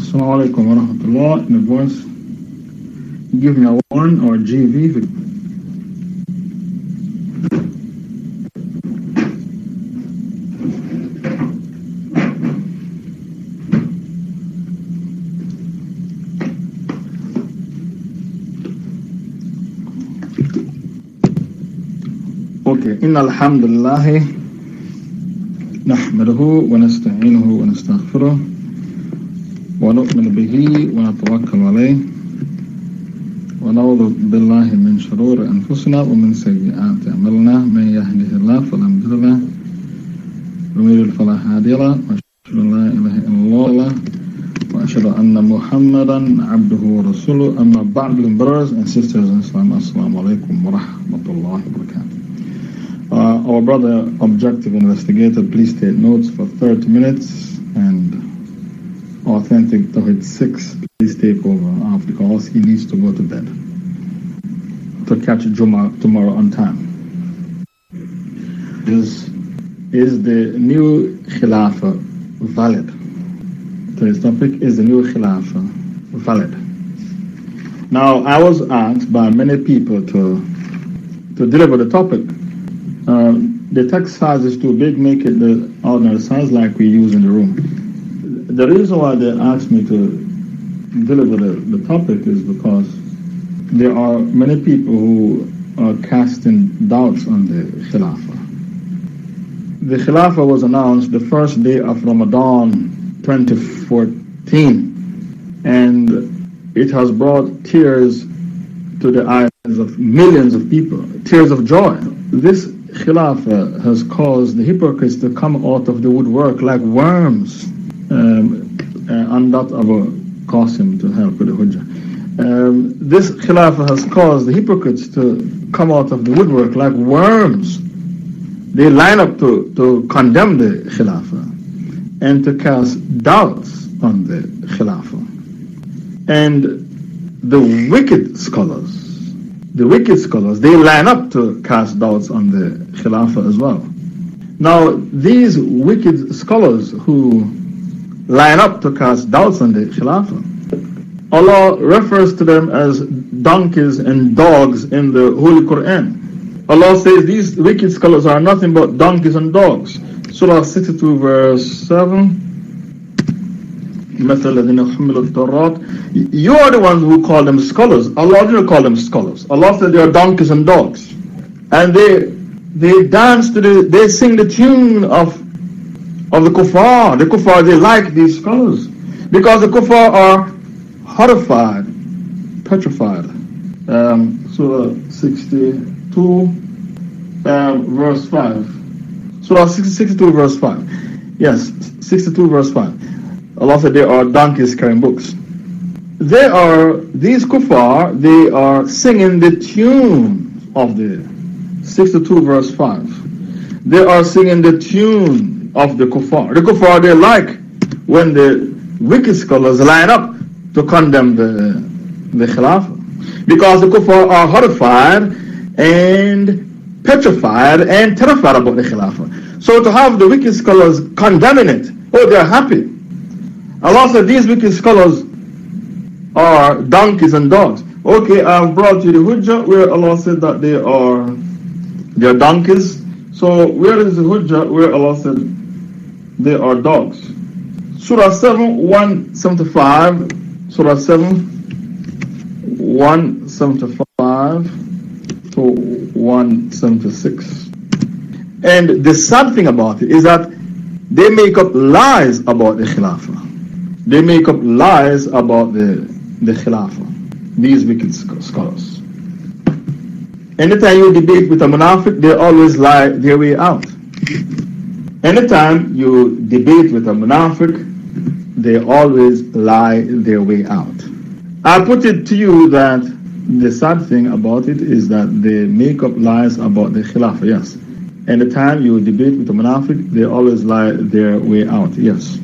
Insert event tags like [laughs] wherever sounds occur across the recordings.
السلام عليكم ورحمة الله. In advance give me a 1 or GV في أوكي إن الحمد لله نحمده ونستعينه ونستغفره. ونؤمن به ونتوكل عليه ونعوذ بالله من شرور أنفسنا ومن سيئات أعمالنا. من يهده الله فلا مضل له ومن يضلل فلا هادي له. وأشهد أن لا إله إلا الله وأشهد أن محمدا عبده ورسوله. أما بعد brothers and sisters in Islam alaikum wa rahmatullahi wa barakatuh uh, our brother, objective investigator, please take notes for 30 minutes and authentic Tawhid 6, please take over after because he needs to go to bed to catch Juma tomorrow on time. Is, is the new Khilafah valid? Today's topic is the new Khilafah valid? Now, I was asked by many people to, to deliver the topic um, the text size is too big, make it the ordinary size like we use in the room. The reason why they asked me to deliver the, the topic is because there are many people who are casting doubts on the Khilafah. The Khilafah was announced the first day of Ramadan 2014 and it has brought tears to the eyes of millions of people, tears of joy. This Khilafah has caused the hypocrites to come out of the woodwork like worms, um, uh, and that our Qasim to help with the Hujjah. Um, this Khilafah has caused the hypocrites to come out of the woodwork like worms. They line up to, to condemn the Khilafah and to cast doubts on the Khilafah. And the wicked scholars the wicked scholars, they line up to cast doubts on the Khilafah as well. Now, these wicked scholars who line up to cast doubts on the Khilafah. Allah refers to them as donkeys and dogs in the Holy Quran. Allah says these wicked scholars are nothing but donkeys and dogs. Surah 62, verse 7. You are the ones who call them scholars. Allah didn't call them scholars. Allah said they are donkeys and dogs. And they, they dance to the, they sing the tune of of the kuffar. The kuffar they like these scholars. Because the kuffar are horrified petrified. Um, Surah 62 um, verse 5 Surah 62 verse 5 yes 62 verse 5 Allah said there are donkeys carrying books. They are, these kuffar, they are singing the tune of the 62 verse 5. They are singing the tune of the kuffar. The kuffar, they like when the wicked scholars line up to condemn the, the khilafah. Because the kuffar are horrified and petrified and terrified about the khilafah. So to have the wicked scholars condemning it, oh, they're happy. Allah said these wicked scholars are donkeys and dogs. Okay, I've brought you the Hujjah where Allah said that they are they are donkeys. So where is the Hujjah where Allah said they are dogs? Surah 7, 175. Surah 7, 175 to 176. And the sad thing about it is that they make up lies about the Khilafah. They make up lies about the, the Khilafah, these wicked scholars. Anytime you debate with a munafiq, they always lie their way out. Anytime you debate with a munafiq, they always lie their way out. I put it to you that the sad thing about it is that they make up lies about the Khilafah, yes. Anytime you debate with a munafiq, they always lie their way out, yes.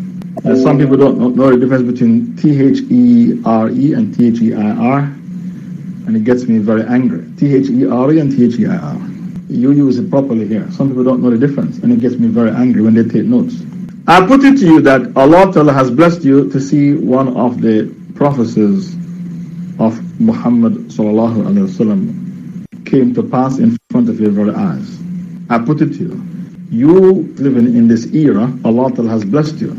Uh, some people don't know the difference between T-H-E-R-E and T-H-E-I-R, and it gets me very angry. T-H-E-R-E and T-H-E-I-R. You use it properly here. Some people don't know the difference, and it gets me very angry when they take notes. I put it to you that Allah Ta'ala has blessed you to see one of the prophecies of Muhammad Sallallahu Alaihi Wasallam came to pass in front of your very eyes. I put it to you. You living in this era, Allah Ta'ala has blessed you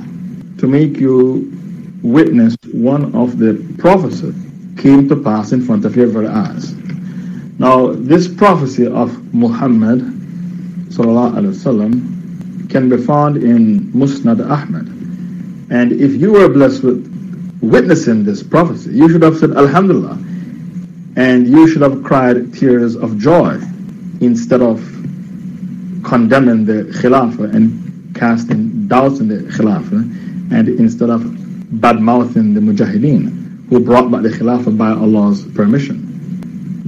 to make you witness one of the prophecies came to pass in front of your very eyes. Now, this prophecy of Muhammad Wasallam can be found in Musnad Ahmad. And if you were blessed with witnessing this prophecy, you should have said Alhamdulillah. And you should have cried tears of joy instead of condemning the Khilafah and casting doubts in the Khilafah and instead of bad mouthing the Mujahideen who brought back the Khilafah by Allah's permission.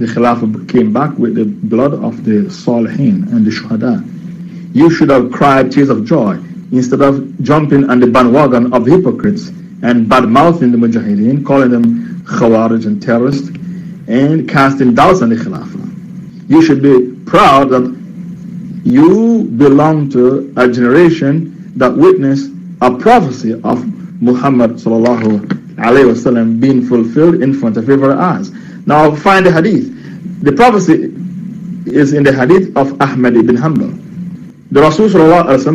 The Khilafah came back with the blood of the Salihin and the Shuhada you should have cried tears of joy instead of jumping on the bandwagon of hypocrites and bad mouthing the Mujahideen, calling them Khawarij and terrorists, and casting doubts on the Khilafah. You should be proud that you belong to a generation that witnessed a prophecy of Muhammad being fulfilled in front of your eyes. Now find the hadith. The prophecy is in the hadith of Ahmad ibn Hanbal. The Rasul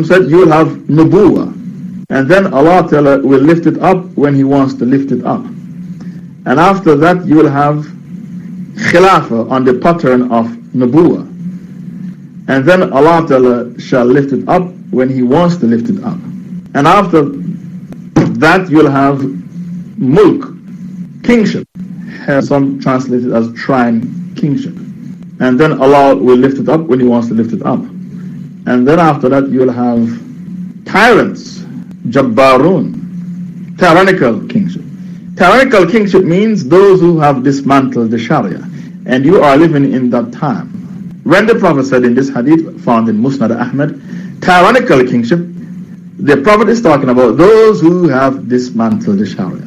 said, You will have nubuwa. And then Allah Ta'ala will lift it up when He wants to lift it up. And after that, you will have khilafah on the pattern of nubuwa. And then Allah Ta'ala shall lift it up when He wants to lift it up. And after that, you'll have mulk, kingship. Some translated as shrine kingship. And then Allah will lift it up when He wants to lift it up. And then after that, you'll have tyrants, Jabbarun, tyrannical kingship. Tyrannical kingship means those who have dismantled the Sharia. And you are living in that time. When the Prophet said in this hadith found in Musnad Ahmad, tyrannical kingship, the Prophet is talking about those who have dismantled the Sharia.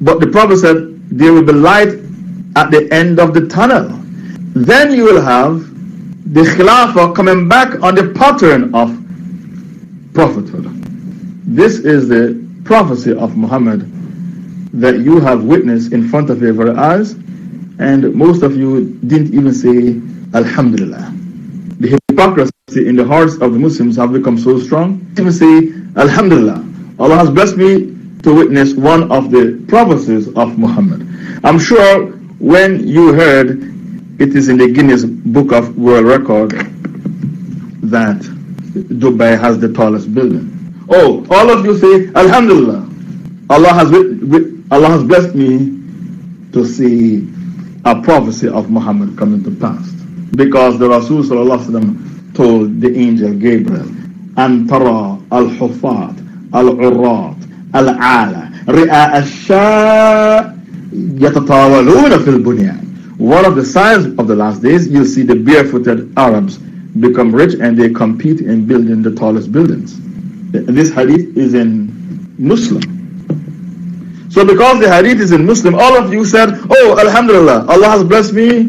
But the Prophet said there will be light at the end of the tunnel. Then you will have the Khilafah coming back on the pattern of prophethood. This is the prophecy of Muhammad that you have witnessed in front of your very eyes, and most of you didn't even say Alhamdulillah. The hypocrisy in the hearts of the Muslims have become so strong. Even say Alhamdulillah. Allah has blessed me to witness one of the prophecies of Muhammad. I'm sure when you heard it is in the Guinness Book of World Record that Dubai has the tallest building. Oh, all of you say, Alhamdulillah. Allah has, Allah has blessed me to see a prophecy of Muhammad coming to pass. Because the Rasul told the angel Gabriel, Antara al-Hufat al-Urrat العالة رئاء الشاء يتطاولون في البنيان one of the signs of the last days, you'll see the barefooted Arabs become rich and they compete in building the tallest buildings. This hadith is in Muslim. So because the hadith is in Muslim, all of you said, Oh, Alhamdulillah, Allah has blessed me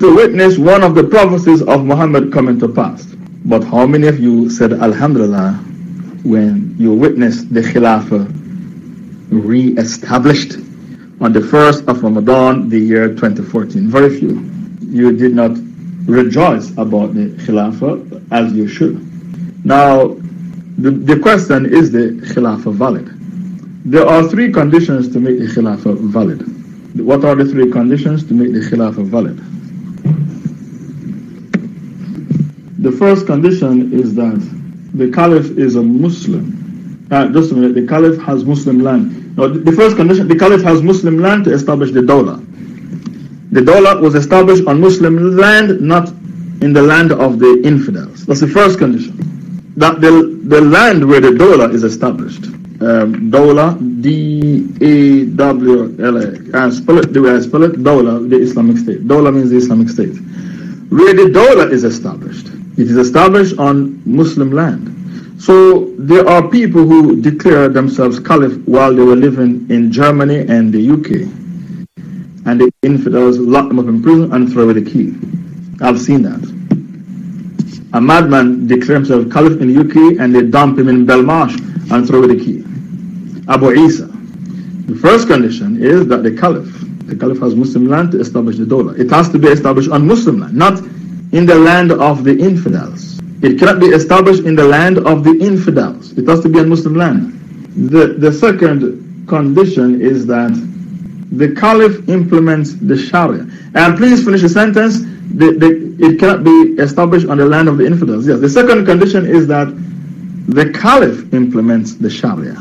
to witness one of the prophecies of Muhammad coming to pass. But how many of you said Alhamdulillah when you witnessed the Khilafah re-established on the first of Ramadan, the year 2014. Very few. You did not rejoice about the Khilafah as you should. Now, the, the question is the Khilafah valid? There are three conditions to make the Khilafah valid. What are the three conditions to make the Khilafah valid? The first condition is that the Caliph is a Muslim. Uh, just a minute, the Caliph has Muslim land. Now, the first condition, the Caliph has Muslim land to establish the Dawla. The Dawla was established on Muslim land, not in the land of the infidels. That's the first condition. That the, the land where the Dawla is established. Um, Dawla, D-A-W-L-A. I spell it the way I spell it, Dawla, the Islamic State. Dawla means the Islamic State. Where the Dawla is established. It is established on Muslim land. So there are people who declare themselves caliph while they were living in Germany and the UK. And the infidels lock them up in prison and throw away the key. I've seen that. A madman declares himself caliph in the UK and they dump him in Belmarsh and throw away the key. Abu Isa. The first condition is that the caliph, the caliph has Muslim land to establish the dawla. It has to be established on Muslim land, not in the land of the infidels. It cannot be established in the land of the infidels. It has to be a Muslim land. The, the second condition is that the caliph implements the Sharia. And please finish the sentence. The, the, it cannot be established on the land of the infidels. Yes. The second condition is that the caliph implements the Sharia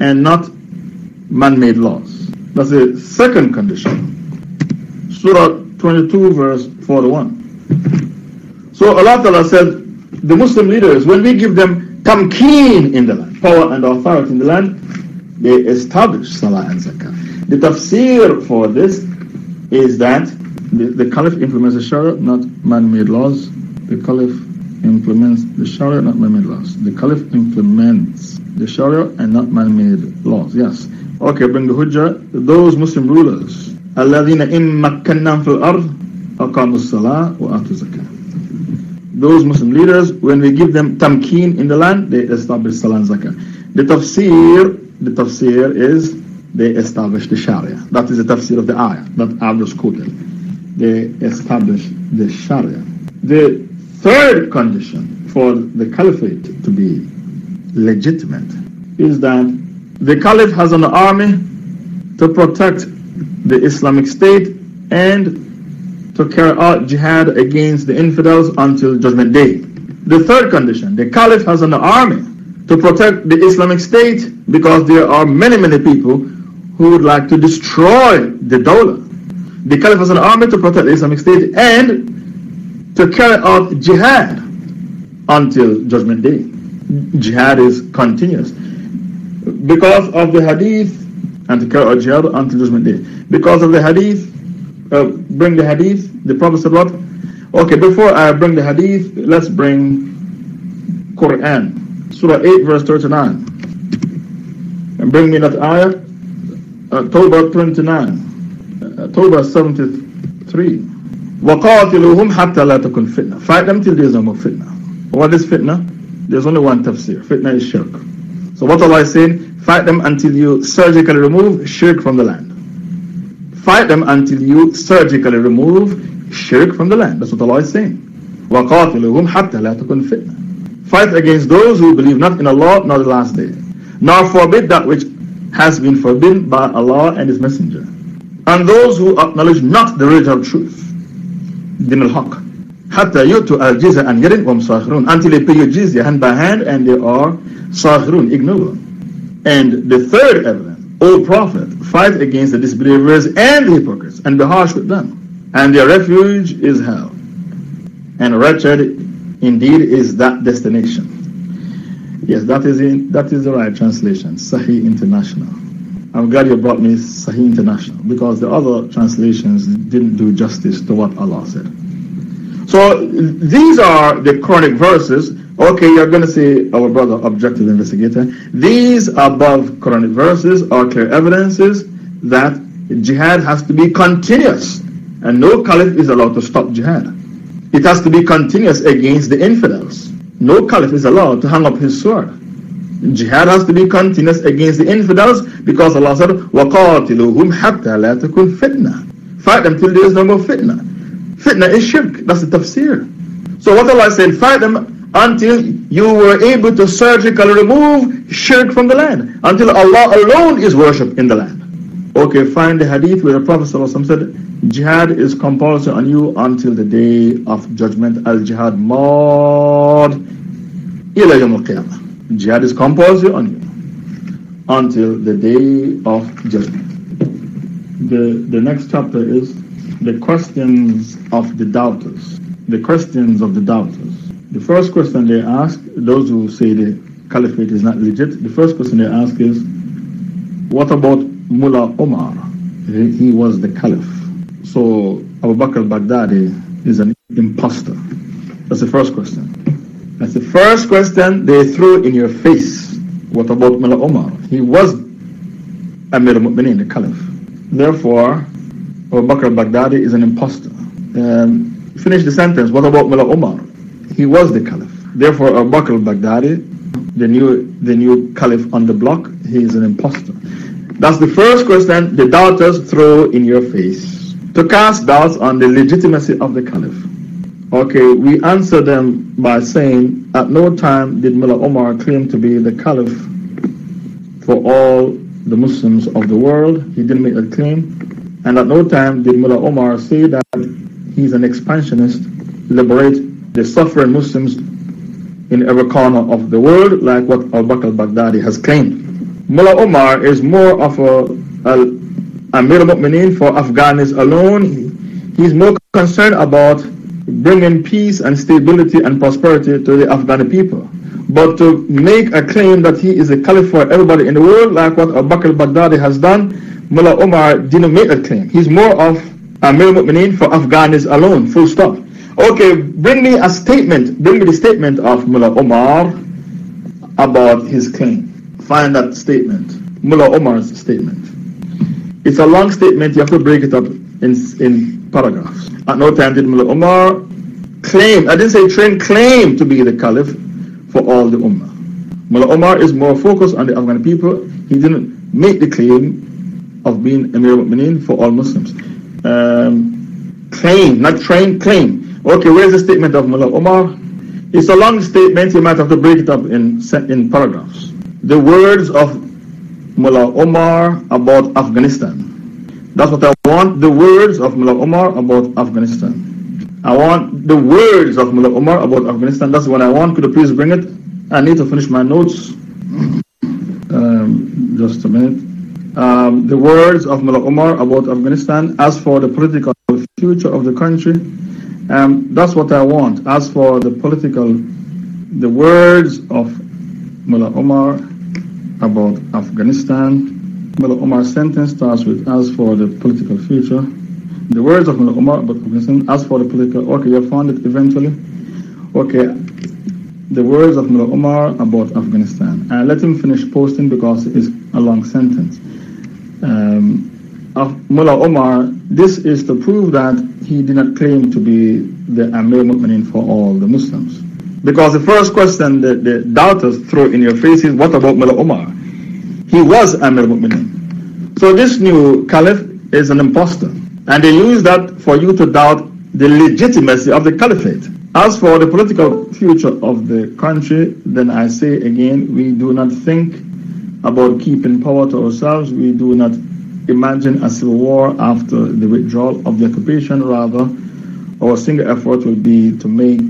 and not man-made laws. That's the second condition. Surah 22 verse 41. So Allah Ta'ala said, the Muslim leaders, when we give them tamkeen in the land, power and authority in the land, they establish Salah and Zakah. The tafsir for this is that the, the Caliph implements the Sharia, not man-made laws. The Caliph implements the Sharia, not man-made laws. The Caliph implements the Sharia and not man-made laws. Yes. Okay, bring the Hujjah. Those Muslim rulers, الَّذِينَ إِن مَكَّنَّهُمْ فِي الْأَرْضِ Aqamu Salah wa Atu Zakah. Those Muslim leaders, when we give them tamkeen in the land, they establish Salah and Zakah. The tafsir, the tafsir is they establish the Sharia. That is the tafsir of the ayah that I just quoted. They establish the Sharia. The third condition for the caliphate to be legitimate is that the caliph has an army to protect the Islamic State and to carry out jihad against the infidels until Judgment Day. The third condition, the caliph has an army to protect the Islamic State because there are many, many people who would like to destroy the Dawla. The Caliph has an army to protect the Islamic State and to carry out jihad until Judgment Day. Jihad is continuous. Because of the hadith, and to carry out jihad until Judgment Day. Because of the hadith, uh, bring the hadith, the Prophet said what? Okay, before I bring the hadith, let's bring Quran. Surah 8 verse 39. And bring me that ayah. October 29, October 73. وَقَاتِلُوهُمْ حَتَّى لَا تَكُنْ fitna. Fight them till there is no more fitna. What is fitna? There's only one tafsir. Fitna is shirk. So what Allah is saying, fight them until you surgically remove shirk from the land. Fight them until you surgically remove shirk from the land. That's what Allah is saying. وَقَاتِلُوهُمْ حَتَّى لَا تَكُنْ fitna. Fight against those who believe not in Allah nor the last day, nor forbid that which has been forbidden by Allah and His Messenger. And those who acknowledge not the religion of truth, din al-haq, حتى يؤتوا الجزية عن يد وهم صاغرون until they pay your jizya hand by hand and they are صاغرون, ignorant. And the third evidence, O Prophet, fight against the disbelievers and the hypocrites and be harsh with them. And their refuge is hell. And wretched indeed is that destination. Yes, that is, in, that is the right translation, Sahih International. I'm glad you brought me Sahih International because the other translations didn't do justice to what Allah said. So these are the Quranic verses. Okay, you're going to say, our brother, objective investigator, these above Quranic verses are clear evidences that jihad has to be continuous and no caliph is allowed to stop jihad. It has to be continuous against the infidels no caliph is allowed to hang up his sword. Jihad has to be continuous against the infidels because Allah said, وَقَاتِلُوهُمْ حَتَّى لَا تَكُنْ fitna. Fight them till there is no more fitna. Fitna is shirk. That's the tafsir. So what Allah said, fight them until you were able to surgically remove shirk from the land. Until Allah alone is worshipped in the land. Okay, find the hadith where the Prophet said, Jihad is compulsory on you until the day of judgment. Al jihad mod ila yawm al qiyamah. Jihad is compulsory on you until the day of judgment. The, the next chapter is the questions of the doubters. The questions of the doubters. The first question they ask, those who say the caliphate is not legit, the first question they ask is, what about Mullah Omar? He was the caliph. So Abu Bakr al-Baghdadi is an impostor. That's the first question. That's the first question they threw in your face. What about Mullah Omar? He was Amir al-Mu'mineen, the Caliph. Therefore, Abu Bakr al-Baghdadi is an impostor. Um, finish the sentence. What about Mullah Omar? He was the Caliph. Therefore, Abu Bakr al-Baghdadi the new the new caliph on the block. He is an impostor. That's the first question the doubters throw in your face to cast doubts on the legitimacy of the caliph. Okay, we answer them by saying, at no time did Mullah Omar claim to be the caliph for all the Muslims of the world. He didn't make that claim. And at no time did Mullah Omar say that he's an expansionist, liberate the suffering Muslims in every corner of the world, like what Al Bakr al Baghdadi has claimed. Mullah Omar is more of a, a Amir al-Mu'mineen for Afghanis alone. He's more concerned about bringing peace and stability and prosperity to the Afghani people. But to make a claim that he is a caliph for everybody in the world, like what Abu Bakr al-Baghdadi has done, Mullah Omar didn't make that claim. He's more of Amir Mu'mineen for Afghanis alone, full stop. Okay, bring me a statement, bring me the statement of Mullah Omar about his claim. Find that statement, Mullah Omar's statement. It's a long statement, you have to break it up in, in paragraphs. At no time did Mullah Omar claim, I didn't say train, claim to be the caliph for all the Ummah. Mullah Omar is more focused on the Afghan people. He didn't make the claim of being Emir al-Mu'mineen for all Muslims. Um, claim, not train, claim. Okay, where's the statement of Mullah Omar? It's a long statement, you might have to break it up in, in paragraphs. The words of Mullah Omar about Afghanistan. That's what I want, the words of Mullah Omar about Afghanistan. I want the words of Mullah Omar about Afghanistan. That's what I want. Could you please bring it? I need to finish my notes. Um, just a minute. Um, the words of Mullah Omar about Afghanistan. As for the political future of the country, um, that's what I want. As for the political, the words of Mullah Omar about Afghanistan, Mullah Omar's sentence starts with, as for the political future. The words of Mullah Omar about Afghanistan, as for the political, okay, you found it eventually. Okay, the words of Mullah Omar about Afghanistan. Uh, let him finish posting because it's a long sentence. Um, of Mullah Omar, this is to prove that he did not claim to be the Amir Mu'minin for all the Muslims. Because the first question that the doubters throw in your face is, what about Mullah Omar? He was Amir Mu'minin. So this new caliph is an impostor. And they use that for you to doubt the legitimacy of the caliphate. As for the political future of the country, then I say again, we do not think about keeping power to ourselves. We do not imagine a civil war after the withdrawal of the occupation. Rather, our single effort will be to make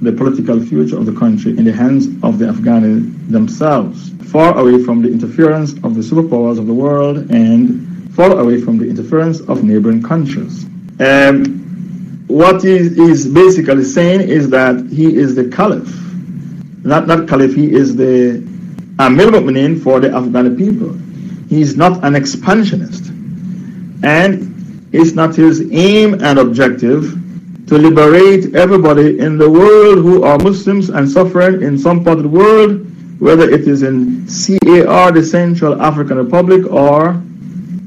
the political future of the country in the hands of the Afghans themselves far away from the interference of the superpowers of the world and far away from the interference of neighboring countries. Um, what he is basically saying is that he is the caliph, not, not caliph, he is the Amir Mu'minin for the Afghan people. He is not an expansionist. And it's not his aim and objective to liberate everybody in the world who are Muslims and suffering in some part of the world whether it is in CAR, the Central African Republic, or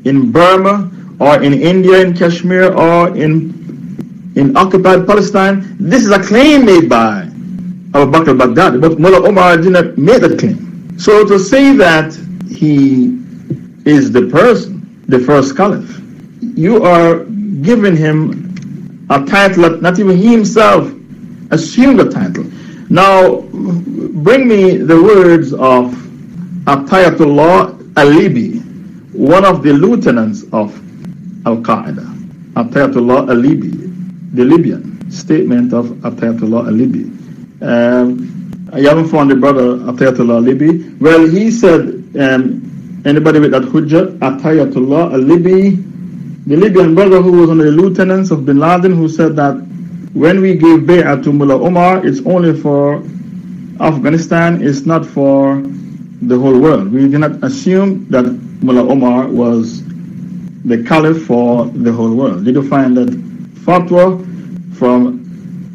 in Burma, or in India, in Kashmir, or in, in occupied Palestine. This is a claim made by Abu Bakr al-Baghdadi, but Mullah Omar did not make that claim. So to say that he is the person, the first caliph, you are giving him a title not even he himself assumed the title. Now, bring me the words of Atiyatullah al-Libi, one of the lieutenants of Al Qaeda. Atiyatullah al-Libi, the Libyan statement of Atiyatullah al-Libi. Um, I haven't found the brother Atiyatullah al-Libi. Well, he said, um, anybody with that hujjah, Atiyatullah al-Libi, the Libyan brother who was one of the lieutenants of bin Laden, who said that when we gave bay'ah to Mullah Omar, it's only for Afghanistan, it's not for the whole world. We did not assume that Mullah Omar was the caliph for the whole world. Did you find that fatwa from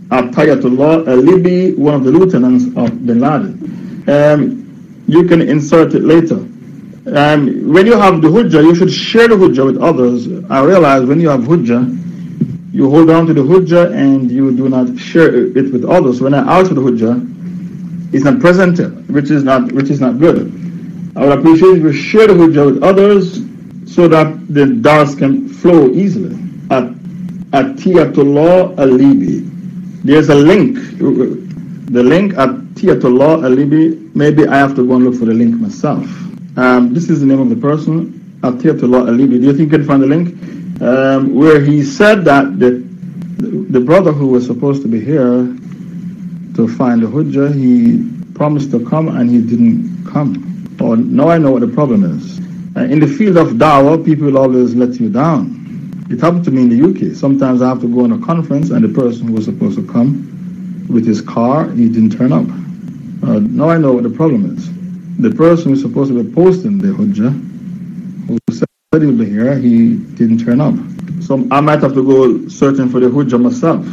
Atiyatullah al-Libi, one of the lieutenants of bin Laden? Um, you can insert it later. Um, when you have the hujjah, you should share the hujjah with others. I realize when you have hujjah, you hold on to the hujjah and you do not share it with others. When I ask for the hujjah, it's not present, which is not which is not good. I would appreciate if you share the hujjah with others so that the dars can flow easily. At Atiyatullah al-Libi. There's a link. The link at Tiyatullah Alibi. Maybe I have to go and look for the link myself. Um, this is the name of the person. Atiyatullah al-Libi. Do you think you can find the link? Um, where he said that the the brother who was supposed to be here to find the hujjah, he promised to come and he didn't come. Oh, now I know what the problem is. Uh, in the field of dawah, people always let you down. It happened to me in the UK. Sometimes I have to go on a conference and the person who was supposed to come with his car, he didn't turn up. Uh, now I know what the problem is. The person who's supposed to be posting the hujjah, who said he'll be here, he didn't turn up. So I might have to go searching for the hujjah myself,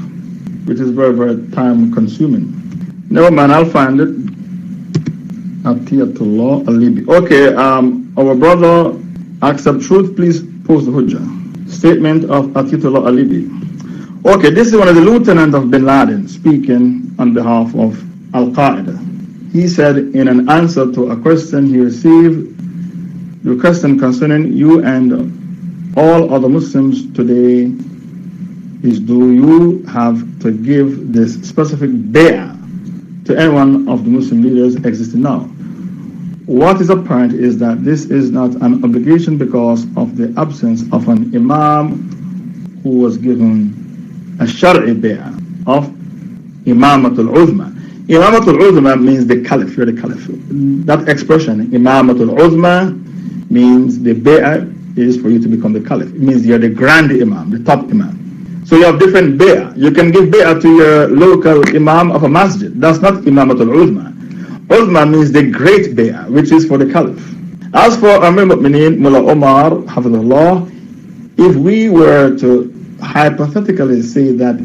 which is very, very time consuming. Never mind, I'll find it. Atiyatullah al-Libi. Okay, um, our brother, accept truth, please post the hujjah. Statement of Atiyatullah al-Libi. Okay, this is one of the lieutenants of bin Laden speaking on behalf of Al Qaeda. He said in an answer to a question he received, the question concerning you and all other Muslims today is do you have to give this specific bay'ah to any one of the Muslim leaders existing now? What is apparent is that this is not an obligation because of the absence of an Imam who was given a Shari bay'ah of Imamatul Uzma. Imamatul Uzma means the Caliph, you're the Caliph. That expression, Imamatul Uzma, means the bay'ah is for you to become the caliph. It means you're the grand imam, the top imam. So you have different bay'ah. You can give bay'ah to your local imam of a masjid. That's not imamatul uzma. Uzma means the great bay'ah, which is for the caliph. As for Amir Mu'mineen, Mullah Omar, Hafidullah, if we were to hypothetically say that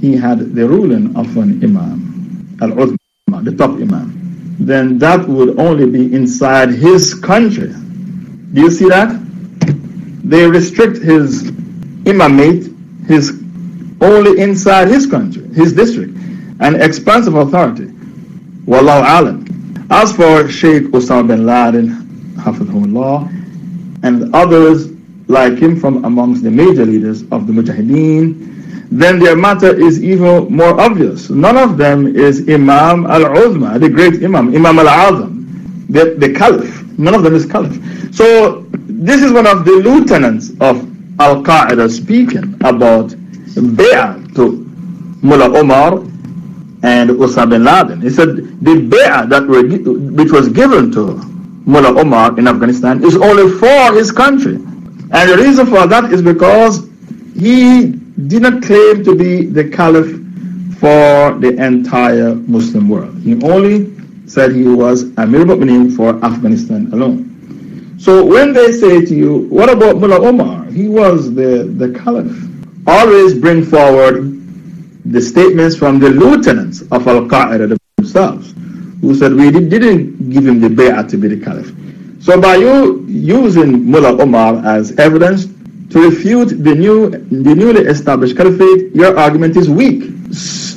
he had the ruling of an imam, al-uzma, the top imam, then that would only be inside his country. Do you see that? they restrict his imamate, his only inside his country, his district, and expansive authority. Wallahu alam. As for Sheikh Osama bin Laden, Hafidhullah, and others like him from amongst the major leaders of the Mujahideen, then their matter is even more obvious. None of them is Imam al-Uzma, the great Imam, Imam al-Azam, the, the Caliph. None of them is Caliph. So this is one of the lieutenants of Al Qaeda speaking about bay'ah to Mullah Omar and Osama bin Laden. He said the bay'ah that were, which was given to Mullah Omar in Afghanistan is only for his country. And the reason for that is because he did not claim to be the caliph for the entire Muslim world. He only said he was Amir Mu'mineen for Afghanistan alone. So when they say to you, what about Mullah Omar? He was the, the caliph. Always bring forward the statements from the lieutenants of Al Qaeda themselves, who said we didn't give him the bay'ah to be the caliph. So by you using Mullah Omar as evidence to refute the new, the newly established caliphate, your argument is weak.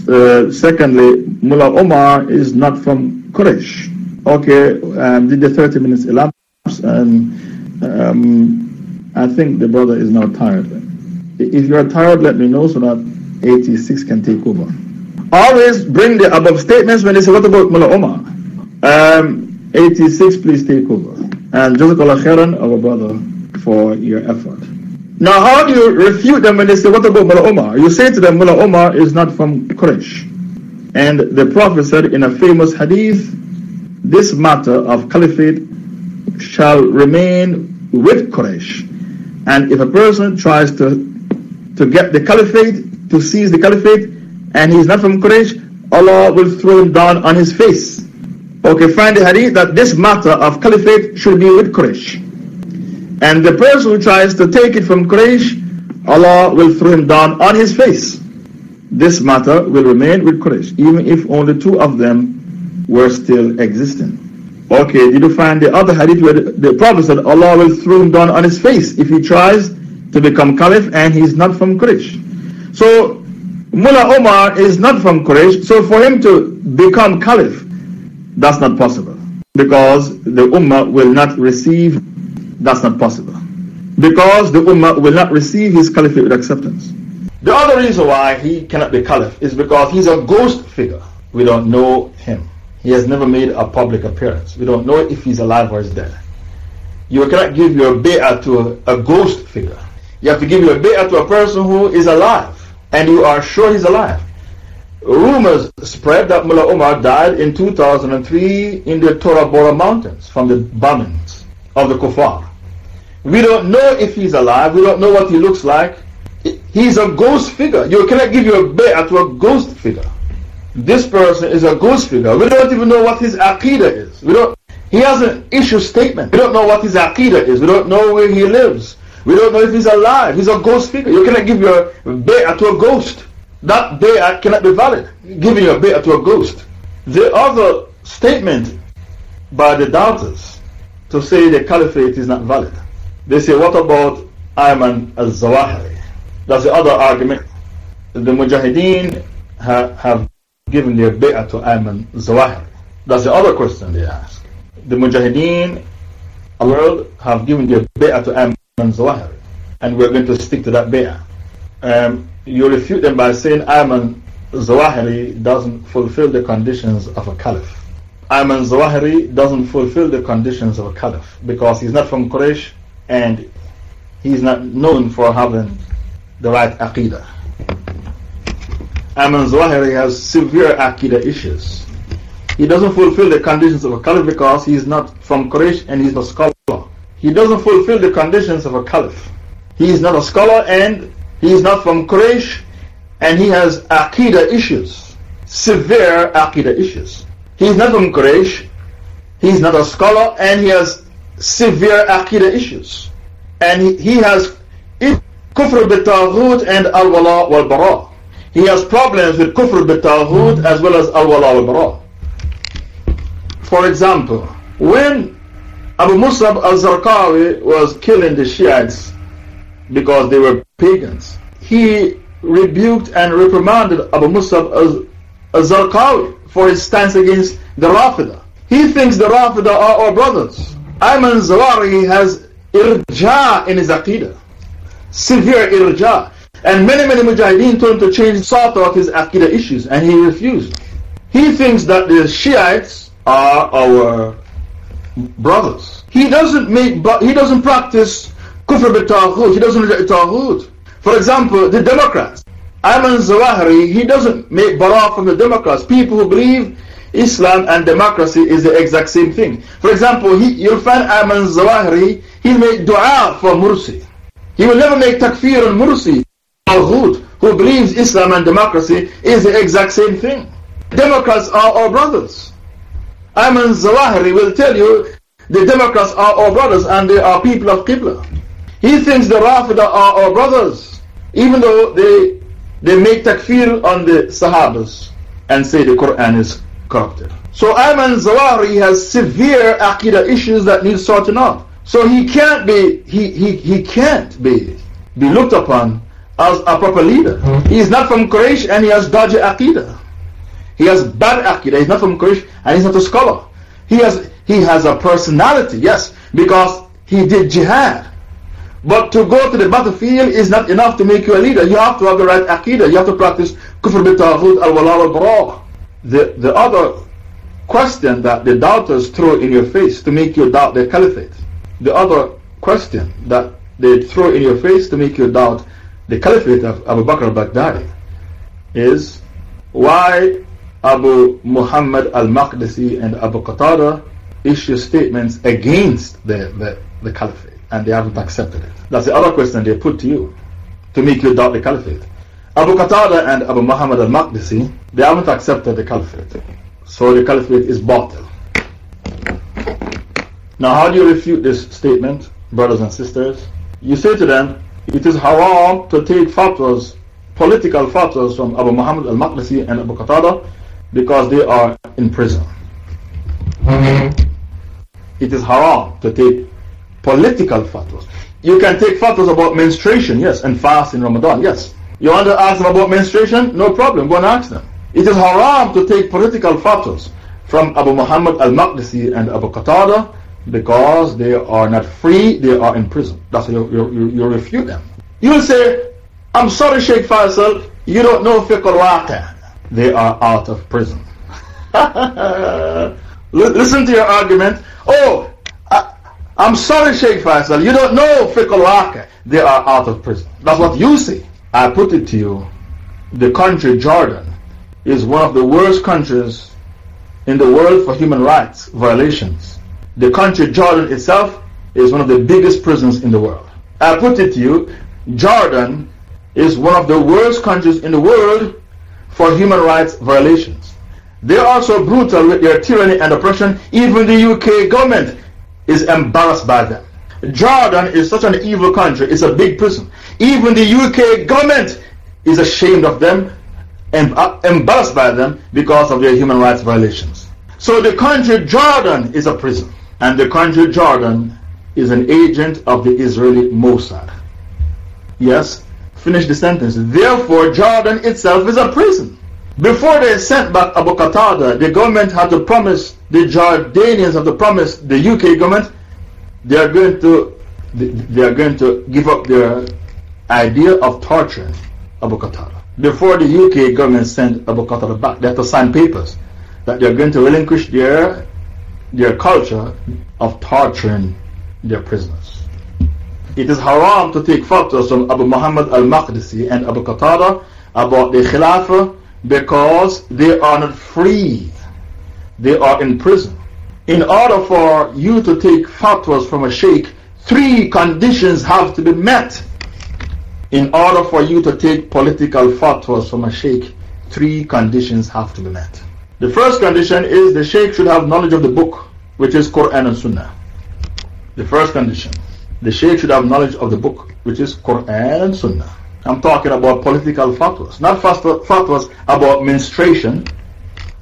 Uh, secondly, Mullah Omar is not from Quraysh. Okay, um, did the 30 minutes elapse? and um, I think the brother is now tired. If you are tired, let me know so that 86 can take over. Always bring the above statements when they say, what about Mullah Omar? Um, 86, please take over. And Jazakallah khairan, our brother, for your effort. Now, how do you refute them when they say, what about Mullah Omar? You say to them, Mullah Omar is not from Quraysh. And the Prophet said in a famous hadith, this matter of caliphate shall remain with Quraysh. And if a person tries to, to get the caliphate, to seize the caliphate, and he's not from Quraysh, Allah will throw him down on his face. Okay, find the hadith that this matter of caliphate should be with Quraysh. And the person who tries to take it from Quraysh, Allah will throw him down on his face. This matter will remain with Quraysh, even if only two of them were still existing. Okay, did you find the other hadith where the, the Prophet said Allah will throw him down on his face if he tries to become caliph and he's not from Quraysh. So Mullah Omar is not from Quraysh, so for him to become caliph, That's not possible. Because the Ummah will not receive, that's not possible. Because the Ummah will not receive his caliphate with acceptance. The other reason why he cannot be caliph is because he's a ghost figure. We don't know him. He has never made a public appearance. We don't know if he's alive or is dead. You cannot give your bay'ah to a, a ghost figure. You have to give your bay'ah to a person who is alive and you are sure he's alive. Rumors spread that Mullah Omar died in 2003 in the Tora Bora Mountains from the bombings of the Kuffar. We don't know if he's alive, we don't know what he looks like. He's a ghost figure. You cannot give your bay'ah to a ghost figure. This person is a ghost figure. We don't even know what his aqidah is. We don't, he has an issue statement. We don't know what his aqidah is. We don't know where he lives. We don't know if he's alive. He's a ghost figure. You cannot give your bay'ah to a ghost. That bay'ah uh, cannot be valid. Giving your bay'ah to a ghost. The other statement by the doubters to say the caliphate is not valid. They say, what about Ayman al-Zawahiri? That's the other argument. The Mujahideen ha have given their bay'ah to Ayman al-Zawahiri. That's the other question they ask. The Mujahideen world have given their bay'ah to Ayman al-Zawahiri. And we're going to stick to that bay'ah. Um, you refute them by saying Ayman al Zawahiri doesn't fulfill the conditions of a caliph. Ayman Zawahiri doesn't fulfill the conditions of a caliph because he's not from Quraysh and he's not known for having the right aqidah. Ayman Zawahiri has severe aqidah issues. He doesn't fulfill the conditions of a caliph because he's not from Quraysh and he's not a scholar. He doesn't fulfill the conditions of a caliph. He is not a scholar and he is not from Quraysh and he has Aqidah issues, severe Aqidah issues. He is not from Quraysh, he is not a scholar and he has severe Aqidah issues. And he, he has Kufr bitaghut and Al Wala wal Bara. He has problems with Kufr bitaghut as well as Al Wala wal Bara. For example, when Abu Musab al Zarqawi was killing the Shiites because they were pagans. He rebuked and reprimanded Abu Musab al-Zarqawi for his stance against the Rafida. He thinks the Rafida are our brothers. Ayman Zawahiri has irja in his aqidah. Severe irja. And many, many mujahideen told him to change, the sort of his aqidah issues, and he refused. He thinks that the Shiites are our brothers. He doesn't make, he doesn't practice kufr bit He doesn't reject tawhud. For example, the Democrats. Ayman Zawahiri, he doesn't make bara from the Democrats. People who believe Islam and democracy is the exact same thing. For example, he, you'll find Ayman Zawahiri, he'll make dua for Mursi. He will never make takfir on Mursi. Tawhud, who believes Islam and democracy is the exact same thing. Democrats are our brothers. Ayman Zawahiri will tell you the Democrats are our brothers and they are people of Qibla. He thinks the Rafida are our brothers, even though they, they make takfir on the Sahabas and say the Quran is corrupted. So Ayman Zawahiri has severe Aqidah issues that need sorting out. So he can't be, he, he, he can't be, be looked upon as a proper leader. He is not from Quraysh and he has dodgy Aqidah. He has bad Aqidah. He's not from Quraysh and he's not a scholar. He has, he has a personality, yes, because he did jihad. But to go to the battlefield is not enough to make you a leader. You have to have the right aqidah. You have to practice kufr bitaghut al-wala al-bara. The, the other question that the doubters throw in your face to make you doubt the caliphate. The other question that they throw in your face to make you doubt the caliphate of Abu Bakr al-Baghdadi is why Abu Muhammad al-Maqdisi and Abu Qatada issue statements against the, the, the caliphate and they haven't accepted it. That's the other question they put to you to make you doubt the caliphate. Abu Qatada and Abu Muhammad al Maqdisi, they haven't accepted the caliphate. So the caliphate is batil. Now, how do you refute this statement, brothers and sisters? You say to them, it is haram to take fatwas, political fatwas from Abu Muhammad al Maqdisi and Abu Qatada because they are in prison. Mm-hmm. It is haram to take political fatwas. You can take fatwas about menstruation, yes, and fast in Ramadan, yes. You want to ask them about menstruation? No problem, go and ask them. It is haram to take political fatwas from Abu Muhammad al Maqdisi and Abu Qatada because they are not free, they are in prison. That's how you, you, you refute them. You will say, I'm sorry, Sheikh Faisal, you don't know fiqh al They are out of prison. [laughs] Listen to your argument. Oh, I, am sorry, Sheikh Faisal, you don't know fiqh They are out of prison. That's what you see. I put it to you. The country, Jordan, is one of the worst countries in the world for human rights violations. The country, Jordan itself, is one of the biggest prisons in the world. I put it to you, Jordan is one of the worst countries in the world for human rights violations. They are so brutal with their tyranny and oppression, even the UK government is embarrassed by them. Jordan is such an evil country, it's a big prison. Even the UK government is ashamed of them and uh, embarrassed by them because of their human rights violations. So the country Jordan is a prison, and the country Jordan is an agent of the Israeli Mossad. Yes, finish the sentence. Therefore, Jordan itself is a prison. Before they sent back Abu Qatada, the government had to promise the Jordanians of to promise, the UK government, they are going to, they are going to give up their idea of torturing Abu Qatada. Before the UK government sent Abu Qatada back, they had to sign papers that they are going to relinquish their, their culture of torturing their prisoners. It is haram to take fatwas from Abu Muhammad al Maqdisi and Abu Qatada about the Khilafah because they are not free. They are in prison. In order for you to take fatwas from a sheikh, three conditions have to be met. In order for you to take political fatwas from a sheikh, three conditions have to be met. The first condition is the sheikh should have knowledge of the book, which is Quran and Sunnah. The first condition. The sheikh should have knowledge of the book, which is Quran and Sunnah. I'm talking about political fatwas, not fatwas about menstruation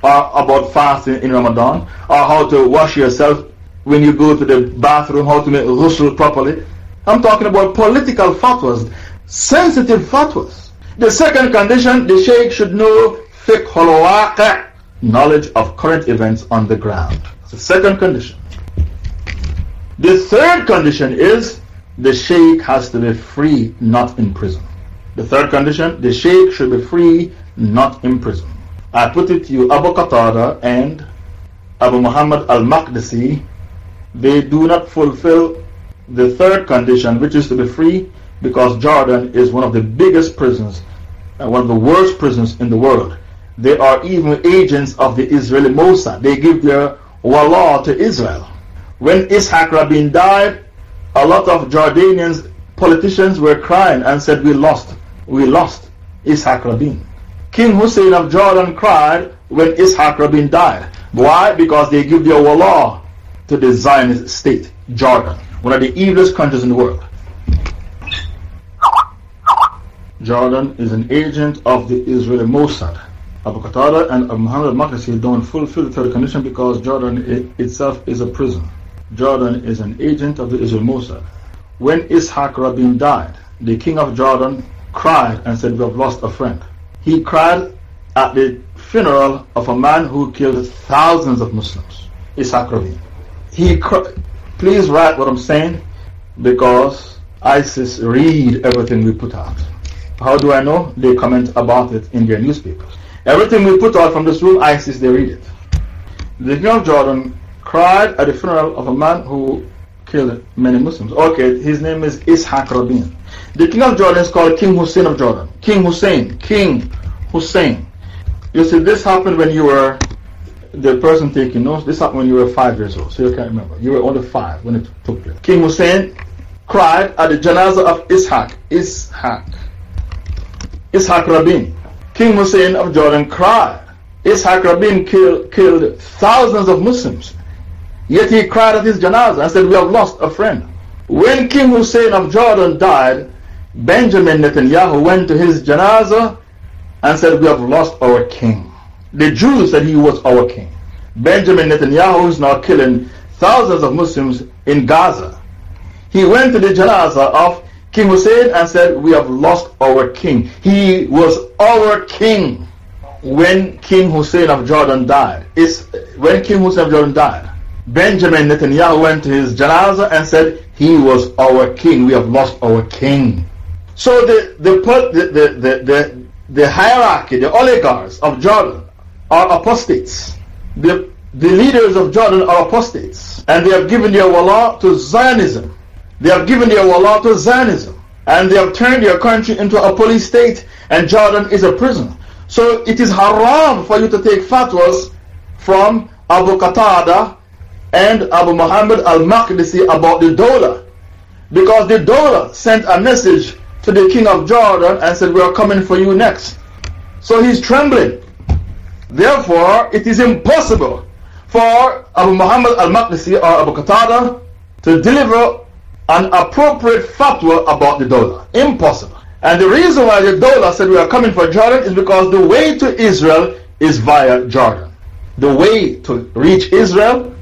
or about fasting in Ramadan or how to wash yourself when you go to the bathroom, how to make ghusl properly. I'm talking about political fatwas, sensitive fatwas. The second condition, the sheikh should know fiqh al knowledge of current events on the ground. the second condition. The third condition is the sheikh has to be free, not in prison. The third condition, the sheikh should be free, not in prison. I put it to you, Abu Qatada and Abu Muhammad al Maqdisi, they do not fulfill the third condition, which is to be free, because Jordan is one of the biggest prisons, and one of the worst prisons in the world. They are even agents of the Israeli Mossad. They give their wallah to Israel. When Ishaq Rabin died, a lot of Jordanians, politicians were crying and said, We lost we lost Ishaq Rabin. King Hussein of Jordan cried when Ishaq Rabin died. Why? Because they give their wallah to the Zionist state, Jordan, one of the evilest countries in the world. Jordan is an agent of the Israeli Mossad. Abu Qatada and Abu Muhammad Maqdisi don't fulfill the third condition because Jordan itself is a prison. Jordan is an agent of the Israeli Mossad. When Ishaq Rabin died, the king of Jordan cried and said, We have lost a friend. He cried at the funeral of a man who killed thousands of Muslims, Ishaq Rabin. He Please write what I'm saying because ISIS read everything we put out. How do I know? They comment about it in their newspapers. Everything we put out from this room, ISIS, they read it. The King of Jordan cried at the funeral of a man who killed many Muslims. Okay, his name is Ishaq Rabin. The king of Jordan is called King Hussein of Jordan. King Hussein. King Hussein. You see, this happened when you were the person taking notes. This happened when you were five years old, so you can't remember. You were only five when it took place. King Hussein cried at the janazah of Ishaq. Ishaq. Ishaq Rabin. King Hussein of Jordan cried. Ishaq Rabin kill, killed thousands of Muslims. Yet he cried at his janazah and said, We have lost a friend. When King Hussein of Jordan died, Benjamin Netanyahu went to his janazah and said, We have lost our king. The Jews said he was our king. Benjamin Netanyahu is now killing thousands of Muslims in Gaza. He went to the janazah of King Hussein and said, We have lost our king. He was our king. when King Hussein of Jordan died. It's when King Hussein of Jordan died. Benjamin Netanyahu went to his janazah and said, He was our king. We have lost our king. So the, the, the, the, the, the hierarchy, the oligarchs of Jordan are apostates. The, the leaders of Jordan are apostates. And they have given their wallah to Zionism. They have given their wallah to Zionism. And they have turned their country into a police state. And Jordan is a prison. So it is haram for you to take fatwas from Abu Qatada and Abu Muhammad al-Maqdisi about the Dawla. Because the Dawla sent a message to the king of Jordan and said, We are coming for you next. So he's trembling. Therefore, it is impossible for Abu Muhammad al-Maqdisi or Abu Qatada to deliver an appropriate fatwa about the Dawla. Impossible. And the reason why the Dawla said we are coming for Jordan is because the way to Israel is via Jordan. The way to reach Israel,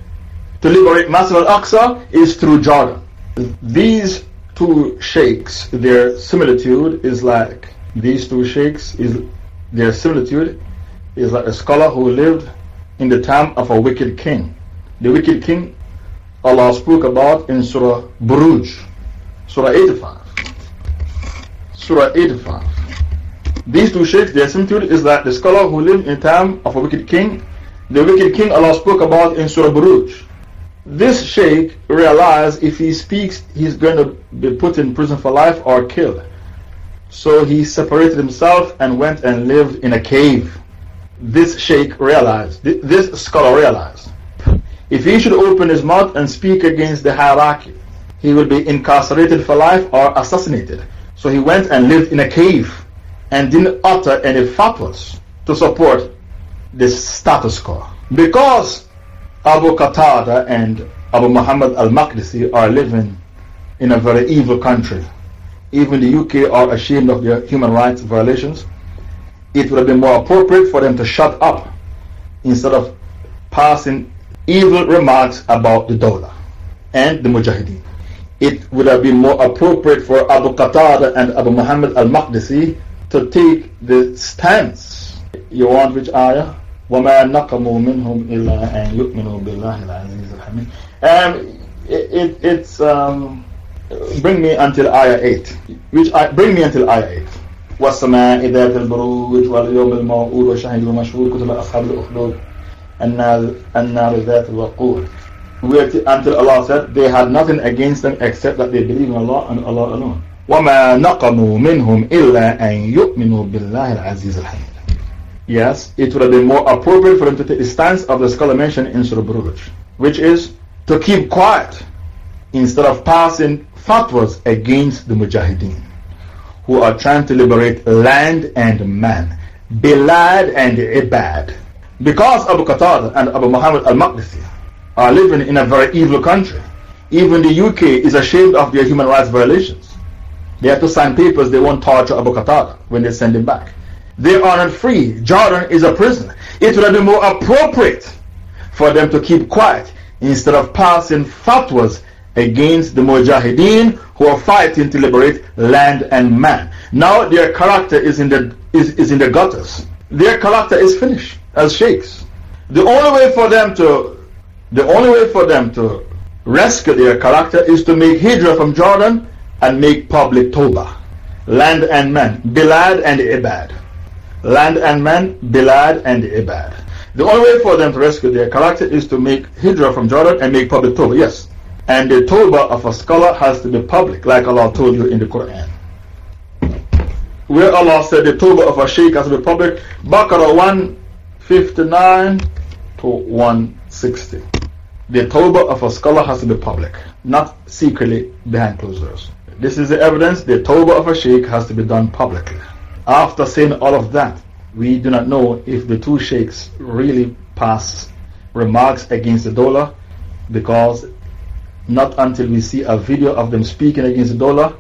to liberate Masjid al-Aqsa, is through Jordan. These two sheikhs, their similitude is like, these two sheikhs, is their similitude is like a scholar who lived in the time of a wicked king. The wicked king Allah spoke about in Surah Buruj, Surah 85. Surah 85. These two sheikhs, their similitude is that the scholar who lived in the time of a wicked king, the wicked king Allah spoke about in Surah Buruj. This sheikh realized if he speaks, he's going to be put in prison for life or killed. So he separated himself and went and lived in a cave. This sheikh realized, this scholar realized, if he should open his mouth and speak against the hierarchy, he will be incarcerated for life or assassinated. So he went and lived in a cave and didn't utter any fatwas to support this status quo. Because Abu Qatada and Abu Muhammad al Maqdisi are living in a very evil country. Even the UK are ashamed of their human rights violations. It would have been more appropriate for them to shut up instead of passing evil remarks about the Dawla and the Mujahideen. It would have been more appropriate for Abu Qatada and Abu Muhammad al Maqdisi to take the stance. You want which ayah? وما نقموا منهم إلا أن يؤمنوا بالله العزيز الحميد. Um, it, it, it's um, bring me until ayah 8 which I, bring me until ayah 8 والسماء ذات البروج واليوم الموعود وشهد ومشهود كتب أصحاب الأخدود النار, النار ذات الوقود. Until Allah said they had nothing against them except that they believe in Allah and Allah alone. وما نقموا منهم إلا أن يؤمنوا بالله العزيز الحميد. Yes, it would have been more appropriate for them to take the stance of the scholar mentioned in Surah Buruj, which is to keep quiet instead of passing fatwas against the Mujahideen who are trying to liberate land and man, Bilad and Ibad. Because Abu Qatada and Abu Muhammad al Maqdisi are living in a very evil country, even the UK is ashamed of their human rights violations. They have to sign papers they won't torture Abu Qatada when they send him back. They are not free. Jordan is a prison. It would have been more appropriate for them to keep quiet instead of passing fatwas against the Mujahideen who are fighting to liberate land and man. Now their character is in the, is, is in the gutters. Their character is finished as sheikhs. The only way for them to, the only way for them to rescue their character is to make hijrah from Jordan and make public tawbah, Land and man, Bilad and Ibad land and man, Bilad and Ibad. The only way for them to rescue their character is to make hijrah from Jordan and make public tawbah, yes. And the tawbah of a scholar has to be public, like Allah told you in the Quran. Where Allah said the tawbah of a sheikh has to be public, Baqarah 159 to 160. The tawbah of a scholar has to be public, not secretly behind closed doors. This is the evidence the tawbah of a sheikh has to be done publicly. After saying all of that, we do not know if the two sheikhs really passed remarks against the Dawla because not until we see a video of them speaking against the Dawla,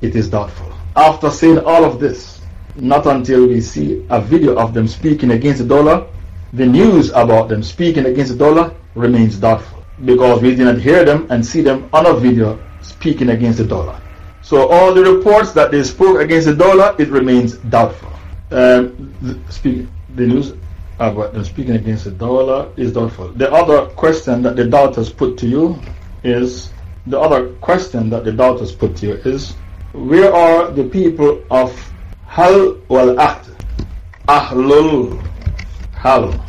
it is doubtful. After saying all of this, not until we see a video of them speaking against the Dawla, the news about them speaking against the Dawla remains doubtful because we did not hear them and see them on a video speaking against the Dawla. So all the reports that they spoke against the Dawla, it remains doubtful. Um, speak, the news about them speaking against the Dawla is doubtful. The other question that the doubters put to you is the other question that the doubters put to you is where are the people of Hal wal Aqd? Ahlul Hal.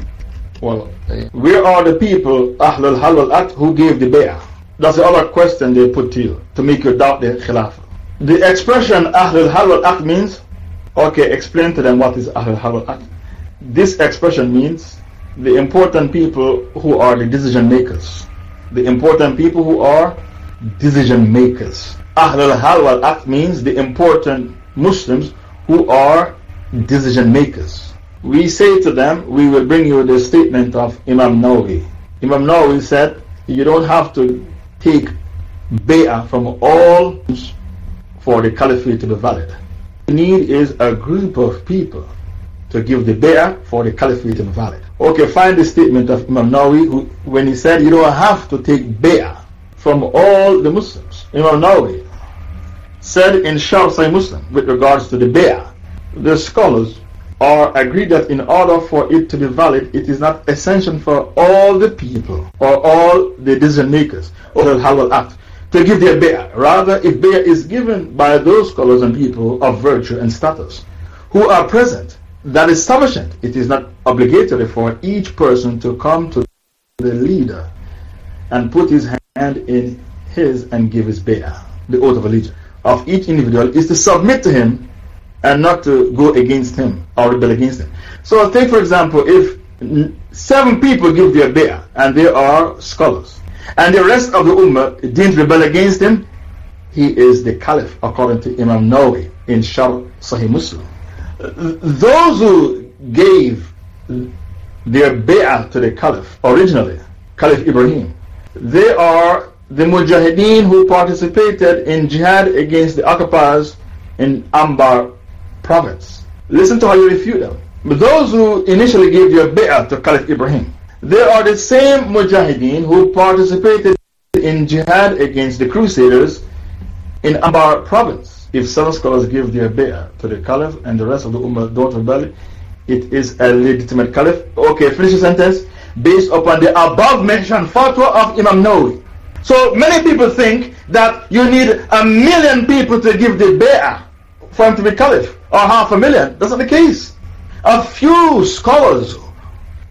Well, where are the people, Ahlul Hal wal Aqd, who gave the bay'ah? That's the other question they put to you to make you doubt the Khilafah. The expression Ahlul Hal wal means, okay, explain to them what is Ahlul Hal wal This expression means the important people who are the decision makers. The important people who are decision makers. Ahlul Hal wal means the important Muslims who are decision makers. We say to them, we will bring you the statement of Imam Nawawi. Imam Nawawi said, you don't have to take bay'ah from all for the caliphate to be valid. The need is a group of people to give the bay'ah for the caliphate to be valid. Okay, find the statement of Imam Nawawi who, when he said you don't have to take bay'ah from all the Muslims. Imam Nawawi said in Sharh Sahih Muslim with regards to the bay'ah, the scholars are agreed that in order for it to be valid, it is not essential for all the people or all the decision makers or the halal act to give their bay'ah. Rather, if bay'ah is given by those scholars and people of virtue and status who are present, that is sufficient. It is not obligatory for each person to come to the leader and put his hand in his and give his bay'ah, the oath of allegiance of each individual is to submit to him and not to go against him or rebel against him. So, take for example, if seven people give their bay'ah and they are scholars, and the rest of the ummah didn't rebel against him, he is the caliph according to Imam Nawawi in Sharh Sahih Muslim. Those who gave their bay'ah to the caliph originally, Caliph Ibrahim, they are the mujahideen who participated in jihad against the occupiers in Anbar province. Listen to how you refute them. But those who initially gave their bay'ah to Caliph Ibrahim, they are the same mujahideen who participated in jihad against the crusaders in Anbar province. If some scholars give their bay'ah to the caliph and the rest of the ummah don't rebel, it is a legitimate caliph. Okay, finish the sentence. Based upon the above mentioned fatwa of Imam Nawawi. So many people think that you need a million people to give the bay'ah for him to be caliph or half a million. That's not the case. A few scholars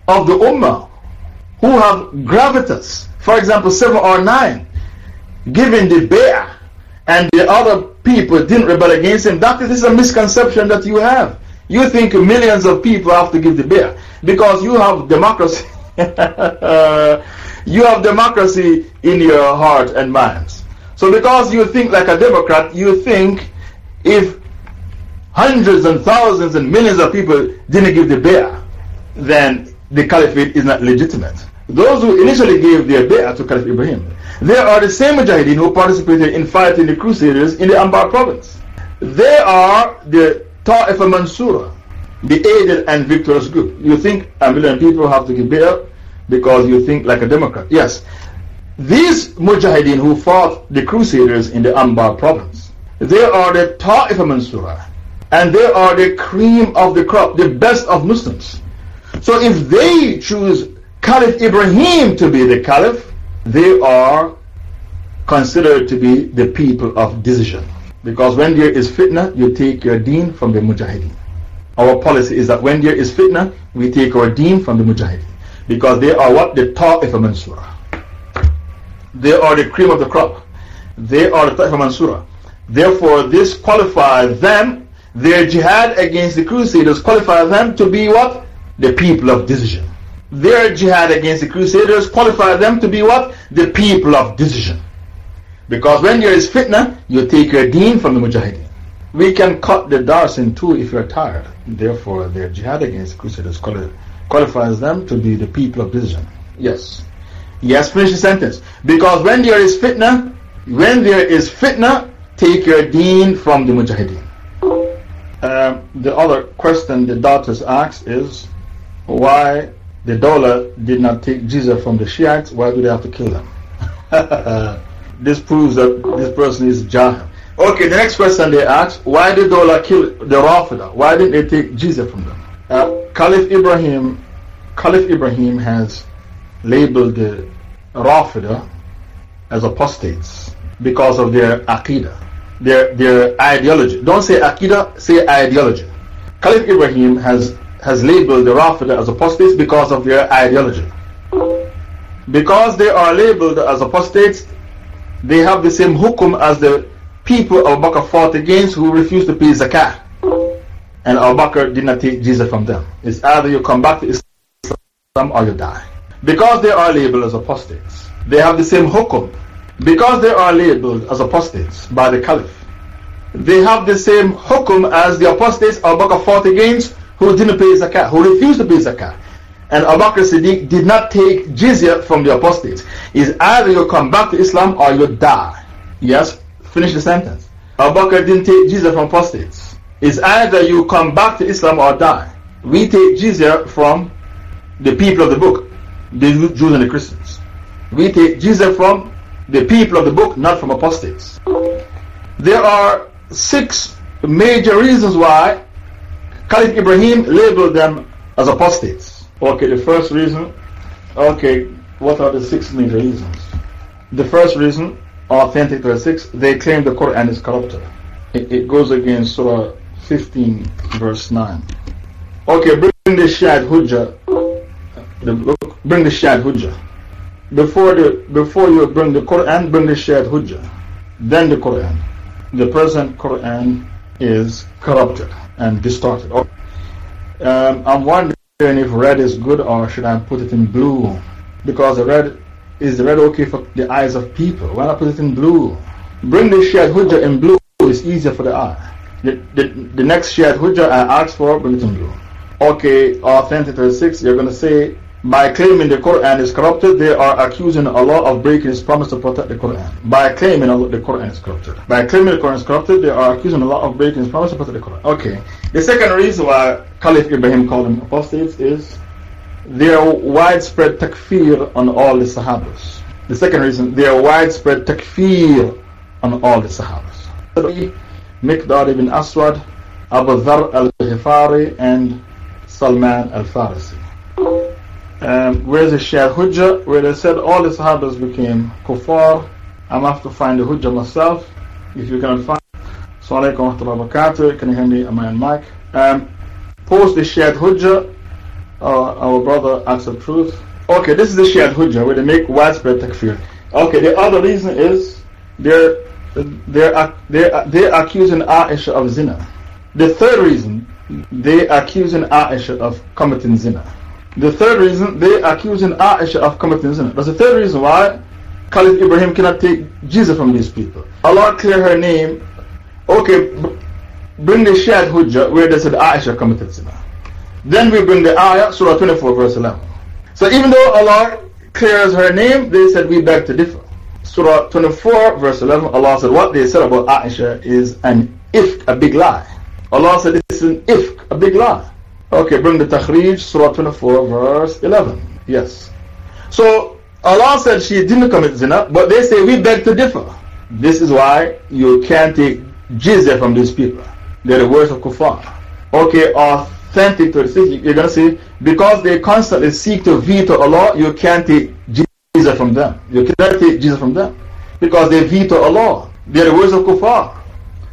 of the Ummah who have gravitas, for example, seven or nine, giving the bay'ah, and the other people didn't rebel against him. That is a misconception that you have. You think millions of people have to give the bay'ah because you have democracy. [laughs] you have democracy in your heart and minds. So, because you think like a Democrat, you think if hundreds and thousands and millions of people didn't give the bay'ah, then the caliphate is not legitimate. Those who initially gave their bay'ah to Caliph Ibrahim, they are the same mujahideen who participated in fighting the Crusaders in the Anbar province. They are the Ta'ifa Mansura, the aided and victorious group. You think a million people have to give bay'ah because you think like a Democrat. Yes. These mujahideen who fought the Crusaders in the Anbar province, they are the Ta'ifa Mansura and they are the cream of the crop, the best of Muslims. So if they choose Caliph Ibrahim to be the Caliph, they are considered to be the people of decision. Because when there is fitna, you take your deen from the mujahideen. Our policy is that when there is fitna, we take our deen from the mujahideen. Because they are what? The Ta'ifa Mansura. They are the cream of the crop. They are the Ta'ifa Mansura. Therefore, this qualifies them their jihad against the Crusaders qualifies them to be what? The people of decision. Their jihad against the Crusaders qualifies them to be what? The people of decision. Because when there is fitna, you take your deen from the mujahideen. We can cut the dars in two if you're tired. Therefore, their jihad against the Crusaders qualifies them to be the people of decision. Yes. Yes, finish the sentence. Because when there is fitna, when there is fitna, take your deen from the mujahideen. Um, the other question the daughters asked is why the Dawla did not take jizya from the Shiites, why do they have to kill them? this proves that this person is Jahil. Okay, the next question they asked why did Dawla kill the Rafida? Why didn't they take jizya from them? Uh, Caliph Ibrahim, Caliph Ibrahim has labeled the Rafida as apostates because of their aqidah, their, their ideology. Don't say aqidah, say ideology. Caliph Ibrahim has, has labeled the Rafida as apostates because of their ideology. Because they are labeled as apostates, they have the same hukum as the people Abu Bakr fought against who refused to pay zakah. And Abu Bakr did not take jizya from them. It's either you come back to Islam or you die. Because they are labeled as apostates, they have the same hukum. Because they are labeled as apostates by the Caliph, they have the same hukum as the apostates Abu Bakr fought against who didn't pay zakah, who refused to pay zakah. And Abu Bakr Siddiq did not take jizya from the apostates. Is either you come back to Islam or you die. Yes, finish the sentence. Abu Bakr didn't take jizya from apostates. Is either you come back to Islam or die. We take jizya from the people of the book, the Jews and the Christians. We take jizya from the people of the book, not from apostates. There are six major reasons why Caliph Ibrahim labeled them as apostates. Okay, the first reason. Okay, what are the six major reasons? The first reason, authentic to six, they claim the Quran is corrupted. It, it goes against Surah 15, verse 9. Okay, bring the Shad Hujjah. The, bring the Shad Hujjah. Before, the, before you bring the Quran, bring the Shad Hujjah. Then the Quran. The present Quran is corrupted and distorted. Um, I'm wondering if red is good or should I put it in blue? Because the red is the red okay for the eyes of people? Why not put it in blue? Bring the shared hujjah in blue, it's easier for the eye. The, the, the next shared hujjah I asked for, bring it in blue. Okay, authentic 36, you're going to say by claiming the Quran is corrupted, they are accusing Allah of breaking His promise to protect the Quran. By claiming the Quran is corrupted. By claiming the Quran is corrupted, they are accusing Allah of breaking His promise to protect the Quran. Okay. The second reason why Caliph Ibrahim called them apostates is their widespread takfir on all the Sahabas. The second reason, their widespread takfir on all the Sahabas. Miqdad ibn Aswad, Abu Dhar al-Ghifari, and Salman al-Farisi. Um, where's the Shia Hujjah? Where they said all the Sahabas became kuffar. I'm have to find the Hujjah myself. If you can find Assalamu alaikum wa barakatuh. Can you hear me? Am I on mic? Um, post the shared Hujjah. Uh, our brother Accept Truth. Okay, this is the shared Hujjah where they make widespread takfir. Okay, the other reason is they're, they're, they're, they're accusing Aisha of zina. The third reason, they're accusing Aisha of committing zina. The third reason, they accusing Aisha of committing sin. That's the third reason why Caliph Ibrahim cannot take jizya from these people. Allah clear her name. Okay, bring the Shad Hujjah where they said Aisha committed sin. Then we bring the ayah, Surah 24, verse 11. So even though Allah clears her name, they said we beg to differ. Surah 24, verse 11, Allah said what they said about Aisha is an ifk, a big lie. Allah said this is an ifk, a big lie. Okay, bring the Takhrij, Surah 24, verse 11. Yes. So, Allah said she didn't commit zina, but they say we beg to differ. This is why you can't take jizya from these people. They're the words of kuffar. Okay, authentic 36, you're going to see, because they constantly seek to veto Allah, you can't take jizya from them. You cannot take jizya from them. Because they veto Allah. They're the words of kuffar.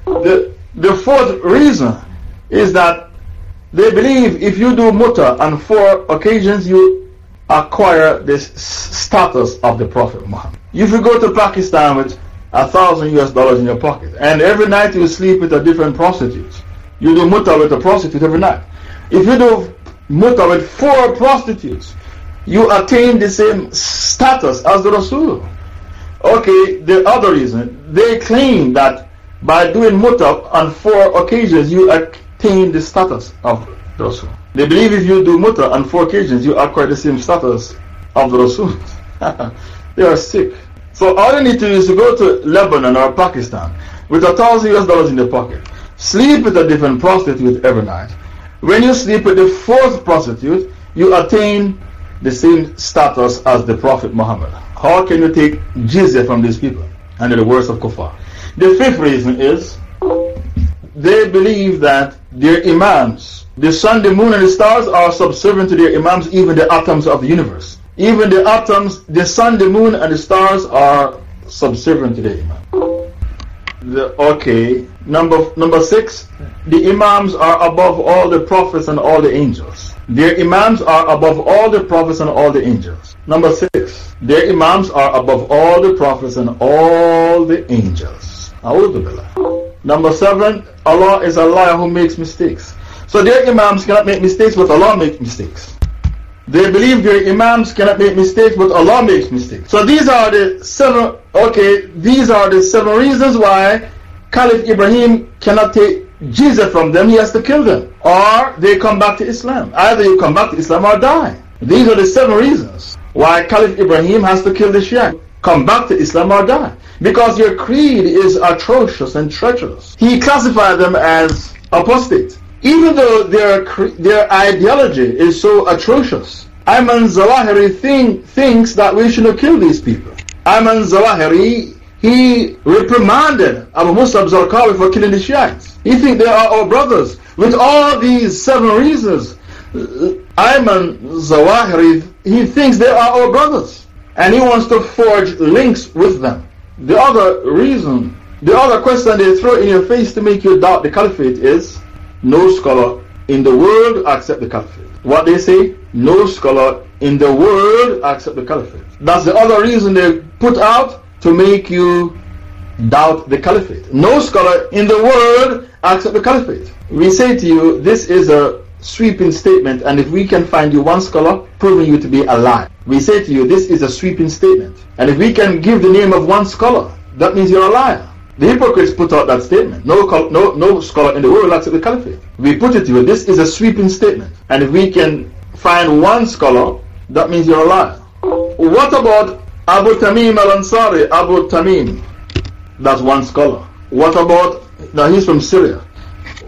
The, the fourth reason is that they believe if you do muta on four occasions, you acquire this status of the Prophet Muhammad. If you go to Pakistan with a thousand US dollars in your pocket, and every night you sleep with a different prostitute, you do muta with a prostitute every night. If you do muta with four prostitutes, you attain the same status as the Rasul. Okay, the other reason, they claim that by doing muta on four occasions, you attain the status of the Rasul. They believe if you do muta on four occasions, you acquire the same status of the Rasul. [laughs] they are sick. So all you need to do is to go to Lebanon or Pakistan with a thousand US dollars in your pocket, sleep with a different prostitute every night. When you sleep with the fourth prostitute, you attain the same status as the Prophet Muhammad. How can you take jizya from these people? Under the words of kuffar. The fifth reason is they believe that their imams, The sun, the moon, and the stars are subservient to their imams, even the atoms of the universe. Even the atoms, the sun, the moon, and the stars are subservient to their imam. The, okay, number, number six, the imams are above all the prophets and all the angels. Their imams are above all the prophets and all the angels. Number six, their imams are above all the prophets and all the angels. Number seven, Allah is a liar who makes mistakes. So their imams cannot make mistakes, but Allah makes mistakes. They believe their imams cannot make mistakes, but Allah makes mistakes. So these are the seven, okay, these are the seven reasons why Caliph Ibrahim cannot take jizya from them, he has to kill them. Or they come back to Islam. Either you come back to Islam or die. These are the seven reasons why Caliph Ibrahim has to kill the Shia. Come back to Islam or die. Because your creed is atrocious and treacherous. He classified them as apostate. Even though their, their ideology is so atrocious. Ayman Zawahiri think, thinks that we should not kill these people. Ayman Zawahiri, he reprimanded Abu Musab Zarqawi for killing the Shiites. He thinks they are our brothers. With all these seven reasons, Ayman Zawahiri, he thinks they are our brothers. And he wants to forge links with them. The other reason, the other question they throw in your face to make you doubt the caliphate is no scholar in the world accept the caliphate. What they say, no scholar in the world accept the caliphate. That's the other reason they put out to make you doubt the caliphate. No scholar in the world accept the caliphate. We say to you, this is a sweeping statement, and if we can find you one scholar proving you to be a lie, we say to you, this is a sweeping statement. And if we can give the name of one scholar, that means you're a liar. The hypocrites put out that statement. No, no, no scholar in the world accepts the caliphate. We put it to you, this is a sweeping statement. And if we can find one scholar, that means you're a liar. What about Abu Tamim al Ansari? Abu Tamim. That's one scholar. What about, now he's from Syria.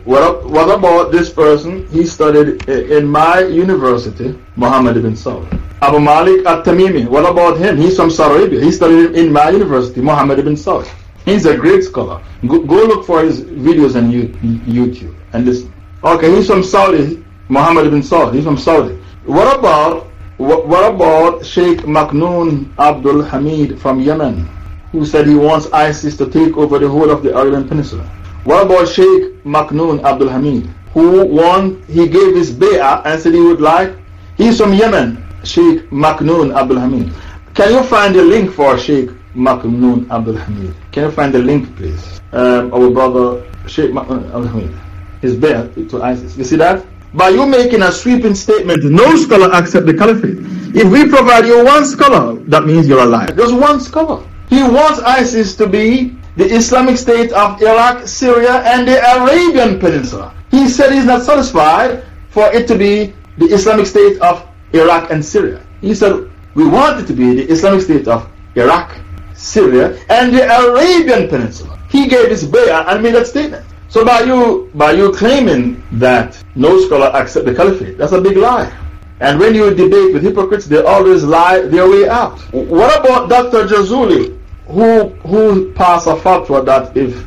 What, what about this person? He studied in my university, Muhammad ibn Saud. Abu Malik al-Tamimi, What about him? He's from Saudi Arabia. He studied in my university, Muhammad ibn Saud. He's a great scholar. Go, go look for his videos on YouTube and listen. Okay, he's from Saudi, Muhammad ibn Saud. He's from Saudi. What about, what, what about Sheikh Maknoon Abdul Hamid from Yemen, who said he wants ISIS to take over the whole of the Arabian Peninsula? What about Sheikh Maknoon Abdul Hamid, who won, he gave his bay'ah and said he would like, he's from Yemen, Sheikh Maknoon Abdul Hamid. Can you find a link for Sheikh Maknoon Abdul Hamid? Can you find the link, please? Um, our brother Sheikh Maknoon Abdul Hamid, his bay'ah to ISIS. You see that? By you making a sweeping statement, no scholar accept the caliphate. If we provide you one scholar, that means you're a liar. Just one scholar. He wants ISIS to be the Islamic State of Iraq, Syria, and the Arabian Peninsula. He said he's not satisfied for it to be the Islamic State of Iraq and Syria. He said, we want it to be the Islamic State of Iraq, Syria, and the Arabian Peninsula. He gave his bay'ah and made that statement. So by you, by you claiming that no scholar accept the caliphate, that's a big lie. And when you debate with hypocrites, they always lie their way out. What about Dr. Jazuli, who, who passed a fatwa that if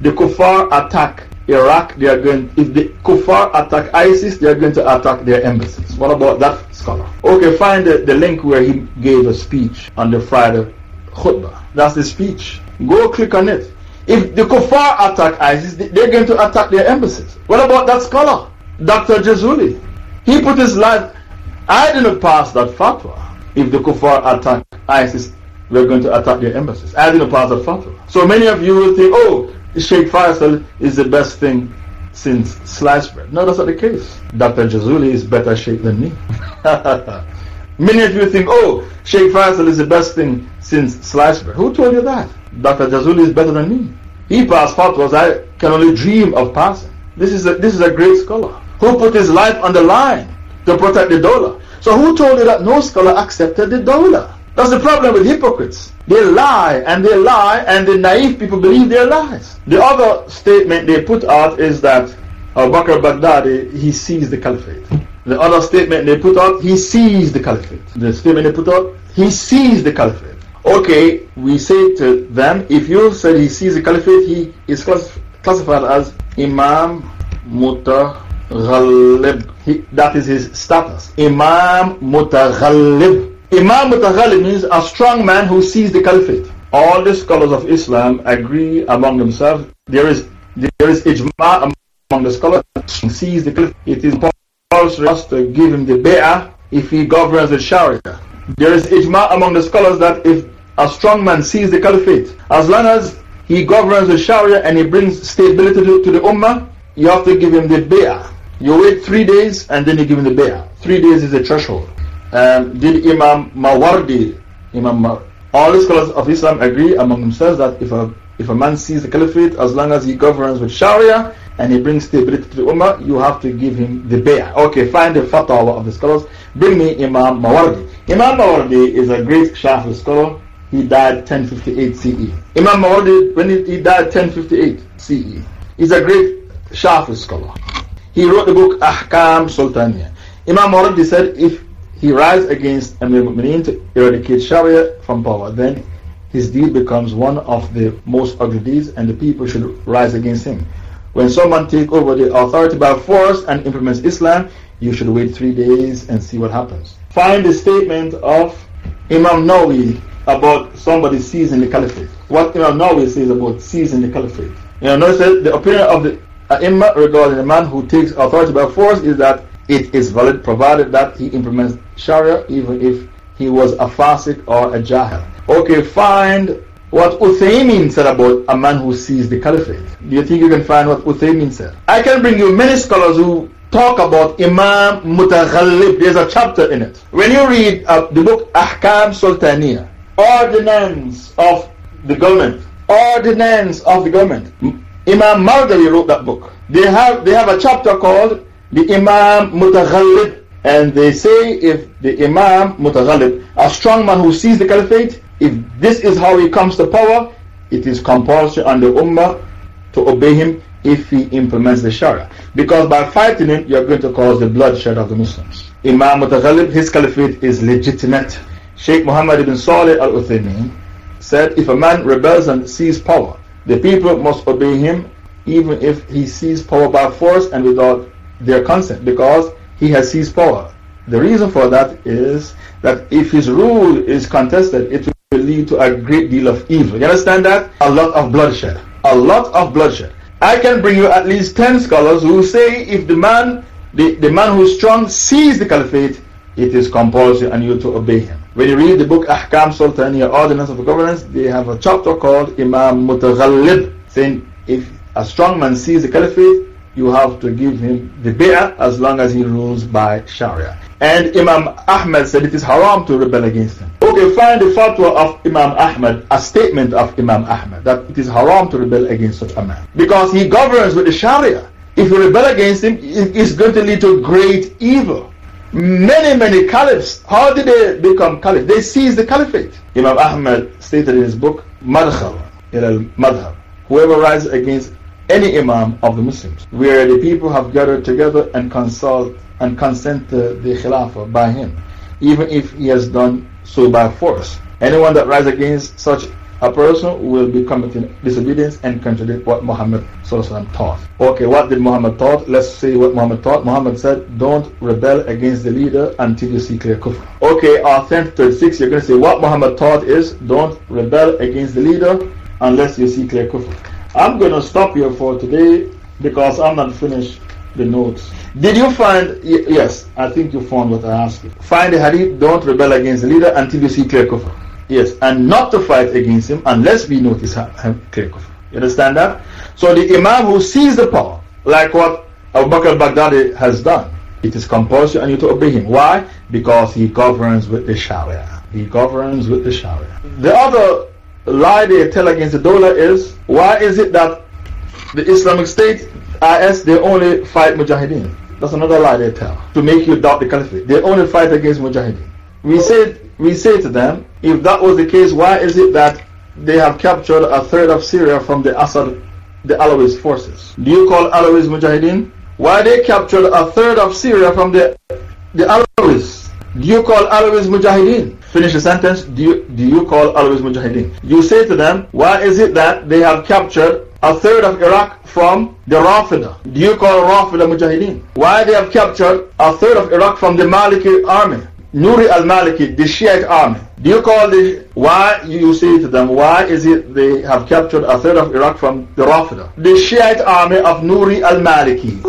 the kuffar attack Iraq, they are going, if the kuffar attack ISIS, they are going to attack their embassies. What about that scholar? Okay, find the, the link where he gave a speech on the Friday khutbah. That's the speech. Go click on it. If the kuffar attack ISIS, they're going to attack their embassies. What about that scholar, Dr. Jazuli? He put his life. I didn't pass that fatwa. If the kuffar attack ISIS, we're going to attack their embassies. I didn't pass that fatwa. So many of you will think, oh, Sheikh Faisal is the best thing since sliced bread. No, that's not the case. Dr. Jazuli is better Sheikh than me. [laughs] Many of you think, oh, Sheikh Faisal is the best thing since sliced bread. Who told you that? Dr. Jazuli is better than me. He passed fatwas I can only dream of passing. This is, a, this is a great scholar who put his life on the line to protect the Dawla. So who told you that no scholar accepted the Dawla? That's the problem with hypocrites. They lie and they lie and the naive people believe their lies. The other statement they put out is that Abu Bakr Baghdadi, he sees the caliphate. The other statement they put out, he sees the caliphate. The statement they put out, he sees the caliphate. Okay, we say to them, if you said he sees the caliphate, he is classified as Imam Muta Mutaghallib. That is his status. Imam Mutaghallib. Imam Mutaghallib means a strong man who sees the caliphate. All the scholars of Islam agree among themselves. There is, there is ijma among the scholars who sees the caliphate. It is compulsory to give him the bay'ah if he governs the Sharia. There is ijma among the scholars that if a strong man sees the caliphate, as long as he governs the Sharia and he brings stability to, to the Ummah, you have to give him the bay'ah. You wait three days and then you give him the bay'ah. Three days is the threshold. Um, did Imam Mawardi, Imam all the scholars of Islam agree among themselves that if a, if a man sees the caliphate, as long as he governs with Sharia and he brings stability to the Ummah, you have to give him the bay'ah. Okay, find the fatwa of the scholars. Bring me Imam Mawardi. Imam Mawardi is a great Shafi scholar. He died 1058 CE. Imam Mawardi, when he, he died 1058 CE, he's a great Shafi scholar. He wrote the book Ahkam Sultaniya. Imam Mawardi said if he rise against Amir Mu'mineen to eradicate Sharia from power, then his deed becomes one of the most ugly deeds and the people should rise against him. When someone takes over the authority by force and implements Islam, you should wait three days and see what happens. Find the statement of Imam Nawawi about somebody seizing the caliphate. What Imam Nawawi says about seizing the caliphate. You know, notice the opinion of the Imam regarding a man who takes authority by force is that it is valid provided that he implements Sharia even if he was a fasik or a jahil. Okay, find what Uthaymin said about a man who sees the caliphate. Do you think you can find what Uthaymin said? I can bring you many scholars who talk about Imam Mutaghallib. There's a chapter in it. When you read uh, the book Ahkam Sultaniya, Ordinance of the Government, Ordinance of the Government, Imam Mawardi wrote that book. They have, they have a chapter called the Imam Mutaghallib. And they say if the Imam Mutaghallib, a strong man who sees the caliphate, if this is how he comes to power, it is compulsory on the Ummah to obey him if he implements the Sharia. Because by fighting him, you are going to cause the bloodshed of the Muslims. Imam Mutaghallib, his caliphate is legitimate. Sheikh Muhammad ibn Salih al Uthaymeen said if a man rebels and seizes power, the people must obey him even if he seizes power by force and without their consent because he has seized power. The reason for that is that if his rule is contested, it will lead to a great deal of evil. You understand that? A lot of bloodshed. A lot of bloodshed. I can bring you at least 10 scholars who say if the man, the, the man who is strong sees the caliphate, it is compulsory on you to obey him. When you read the book Ahkam Sultaniya Ordinance of Governance, they have a chapter called Imam Mutaghallib, saying if a strong man sees the caliphate, you have to give him the bay'ah as long as he rules by Sharia. And Imam Ahmad said it is haram to rebel against him. Okay, find the fatwa of Imam Ahmad, a statement of Imam Ahmad, that it is haram to rebel against such a man. Because he governs with the Sharia. If you rebel against him, it's going to lead to great evil. Many, many caliphs, how did they become caliphs? They seized the caliphate. Imam Ahmad stated in his book, Madhab. Whoever rises against any Imam of the Muslims, where the people have gathered together and consult and consent to the Khilafah by him, even if he has done so by force. Anyone that rises against such a person will be committing disobedience and contradict what Muhammad taught. Okay, what did Muhammad taught? Let's see what Muhammad taught. Muhammad said, Don't rebel against the leader until you see clear kufr. Okay, authentic 36, you're going to say what Muhammad taught is, Don't rebel against the leader unless you see clear kufr. I'm going to stop here for today because I'm not finished the notes. Did you find, yes, I think you found what I asked you. Find the hadith, don't rebel against the leader until you see clear kufr. Yes, and not to fight against him unless we notice him clear kufr. You understand that? So the Imam who sees the power, like what Abu Bakr al-Baghdadi has done, it is compulsory on you to obey him. Why? Because he governs with the Sharia. He governs with the Sharia. The other lie they tell against the Dawla is, why is it that the Islamic State, IS, they only fight Mujahideen? That's another lie they tell, to make you doubt the Caliphate. They only fight against Mujahideen. We say, we say to them, if that was the case, why is it that they have captured a third of Syria from the Assad, the Alawis forces? Do you call Alawis Mujahideen? Why they captured a third of Syria from the, the Alawis? Do you call Alawis Mujahideen? Finish the sentence. Do you, do you call Alawis Mujahideen? You say to them, why is it that they have captured a third of Iraq from the Rafida? Do you call Rafida Mujahideen? Why they have captured a third of Iraq from the Maliki army? Nuri al-Maliki, the Shiite army. Do you call the, why you say to them, why is it they have captured a third of Iraq from the Rafida? The Shiite army of Nuri al-Maliki.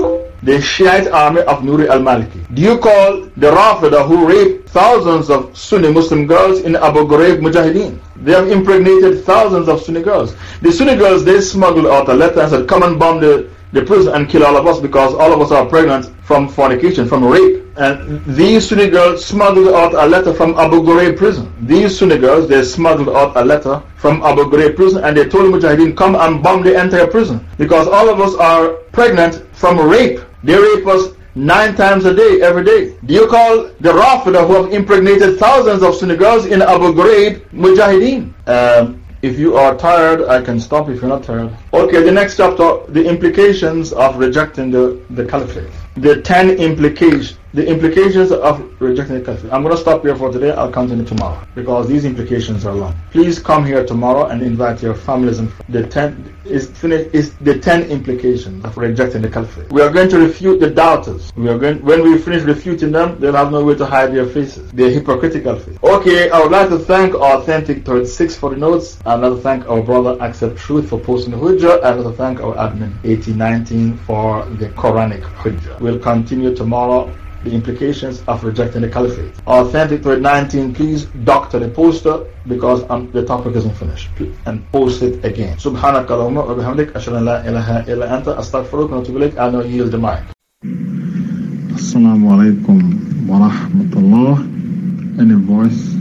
The Shiite army of Nuri al-Maliki. Do you call the Rafida who raped thousands of Sunni Muslim girls in Abu Ghraib Mujahideen? They have impregnated thousands of Sunni girls. The Sunni girls, they smuggled out a letter and said, come and bomb the, the prison and kill all of us because all of us are pregnant from fornication, from rape. And these Sunni girls smuggled out a letter from Abu Ghraib prison. These Sunni girls, they smuggled out a letter from Abu Ghraib prison and they told Mujahideen, come and bomb the entire prison. Because all of us are pregnant from rape. They rape us nine times a day, every day. Do you call the Rafida who have impregnated thousands of Sunni girls in Abu Ghraib Mujahideen? Um, if you are tired, I can stop if you're not tired. Okay, the next chapter the implications of rejecting the, the caliphate. The ten implications the implications of rejecting the caliphate. I'm going to stop here for today. I'll continue tomorrow because these implications are long. Please come here tomorrow and invite your families and the ten is finished is the ten implications of rejecting the caliphate. We are going to refute the doubters. We are going when we finish refuting them, they'll have no way to hide their faces. Their hypocritical faces. Okay, I would like to thank Authentic 36 for the notes. I'd like to thank our brother Accept Truth for posting the hujjah. I'd like to thank our admin 1819 for the Quranic hujjah. We'll continue tomorrow the implications of rejecting the caliphate. Authentic 19, please doctor the poster because um, the topic isn't finished. And post it again. Wa bihamdik ashhadu an la ilaha illa anta astaghfiruka wa atubu ilaik. I know yield the mic. Assalamu alaikum wa rahmatullah. Any voice?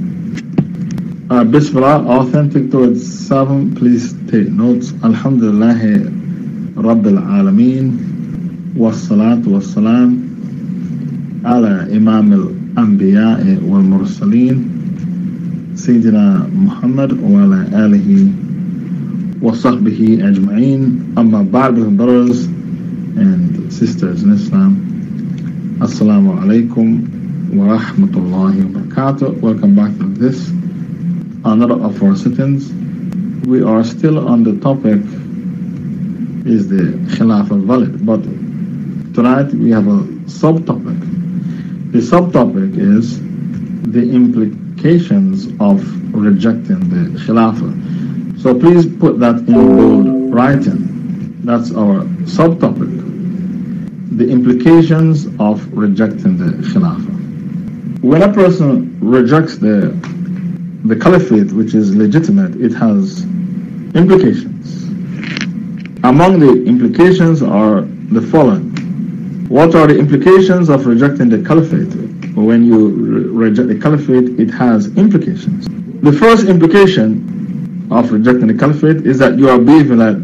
Uh, Bismillah, authentic towards seven. Please take notes. Alhamdulillah, Rabbil Alameen. Wassalatu wassalam. على إمام الأنبياء والمرسلين سيدنا محمد وعلى آله وصحبه أجمعين أما بعد brothers and sisters in Islam alaikum wa rahmatullahi wa barakatuh Welcome back to this another of our sittings we are still on the topic is the Khilafah valid but tonight we have a subtopic the subtopic is the implications of rejecting the Khilafah. So please put that in bold writing. That's our subtopic. The implications of rejecting the Khilafah. When a person rejects the, the caliphate, which is legitimate, it has implications. Among the implications are the following. What are the implications of rejecting the caliphate? When you re reject the caliphate, it has implications. The first implication of rejecting the caliphate is that you are behaving like,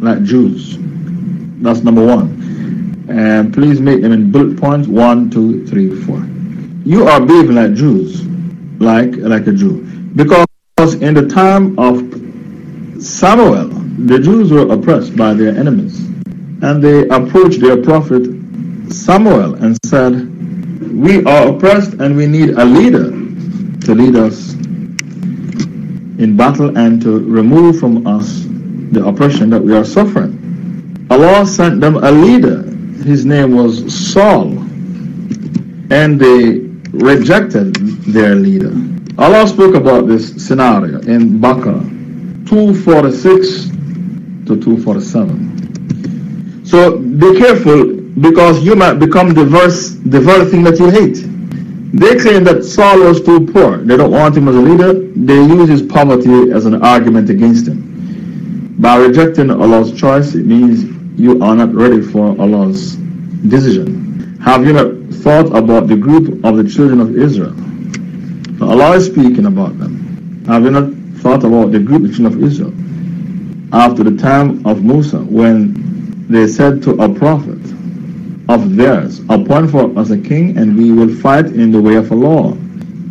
like Jews. That's number one. And please make them in bullet points one, two, three, four. You are behaving like Jews, like, like a Jew. Because in the time of Samuel, the Jews were oppressed by their enemies. And they approached their prophet Samuel and said, We are oppressed and we need a leader to lead us in battle and to remove from us the oppression that we are suffering. Allah sent them a leader. His name was Saul. And they rejected their leader. Allah spoke about this scenario in Baqarah 246 to 247. So be careful because you might become the, verse, the very thing that you hate. They claim that Saul was too poor. They don't want him as a leader. They use his poverty as an argument against him. By rejecting Allah's choice, it means you are not ready for Allah's decision. Have you not thought about the group of the children of Israel? Allah is speaking about them. Have you not thought about the group of the children of Israel? After the time of Musa, when they said to a prophet, of theirs. Appoint for us a king, and we will fight in the way of Allah.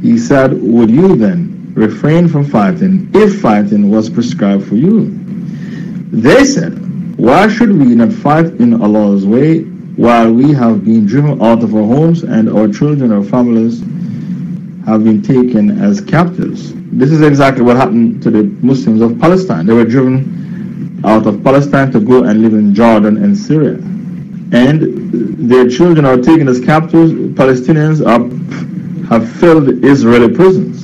He said, Would you then refrain from fighting if fighting was prescribed for you? They said, Why should we not fight in Allah's way while we have been driven out of our homes and our children, our families, have been taken as captives? This is exactly what happened to the Muslims of Palestine. They were driven out of Palestine to go and live in Jordan and Syria. And their children are taken as captives. Palestinians are, have filled Israeli prisons.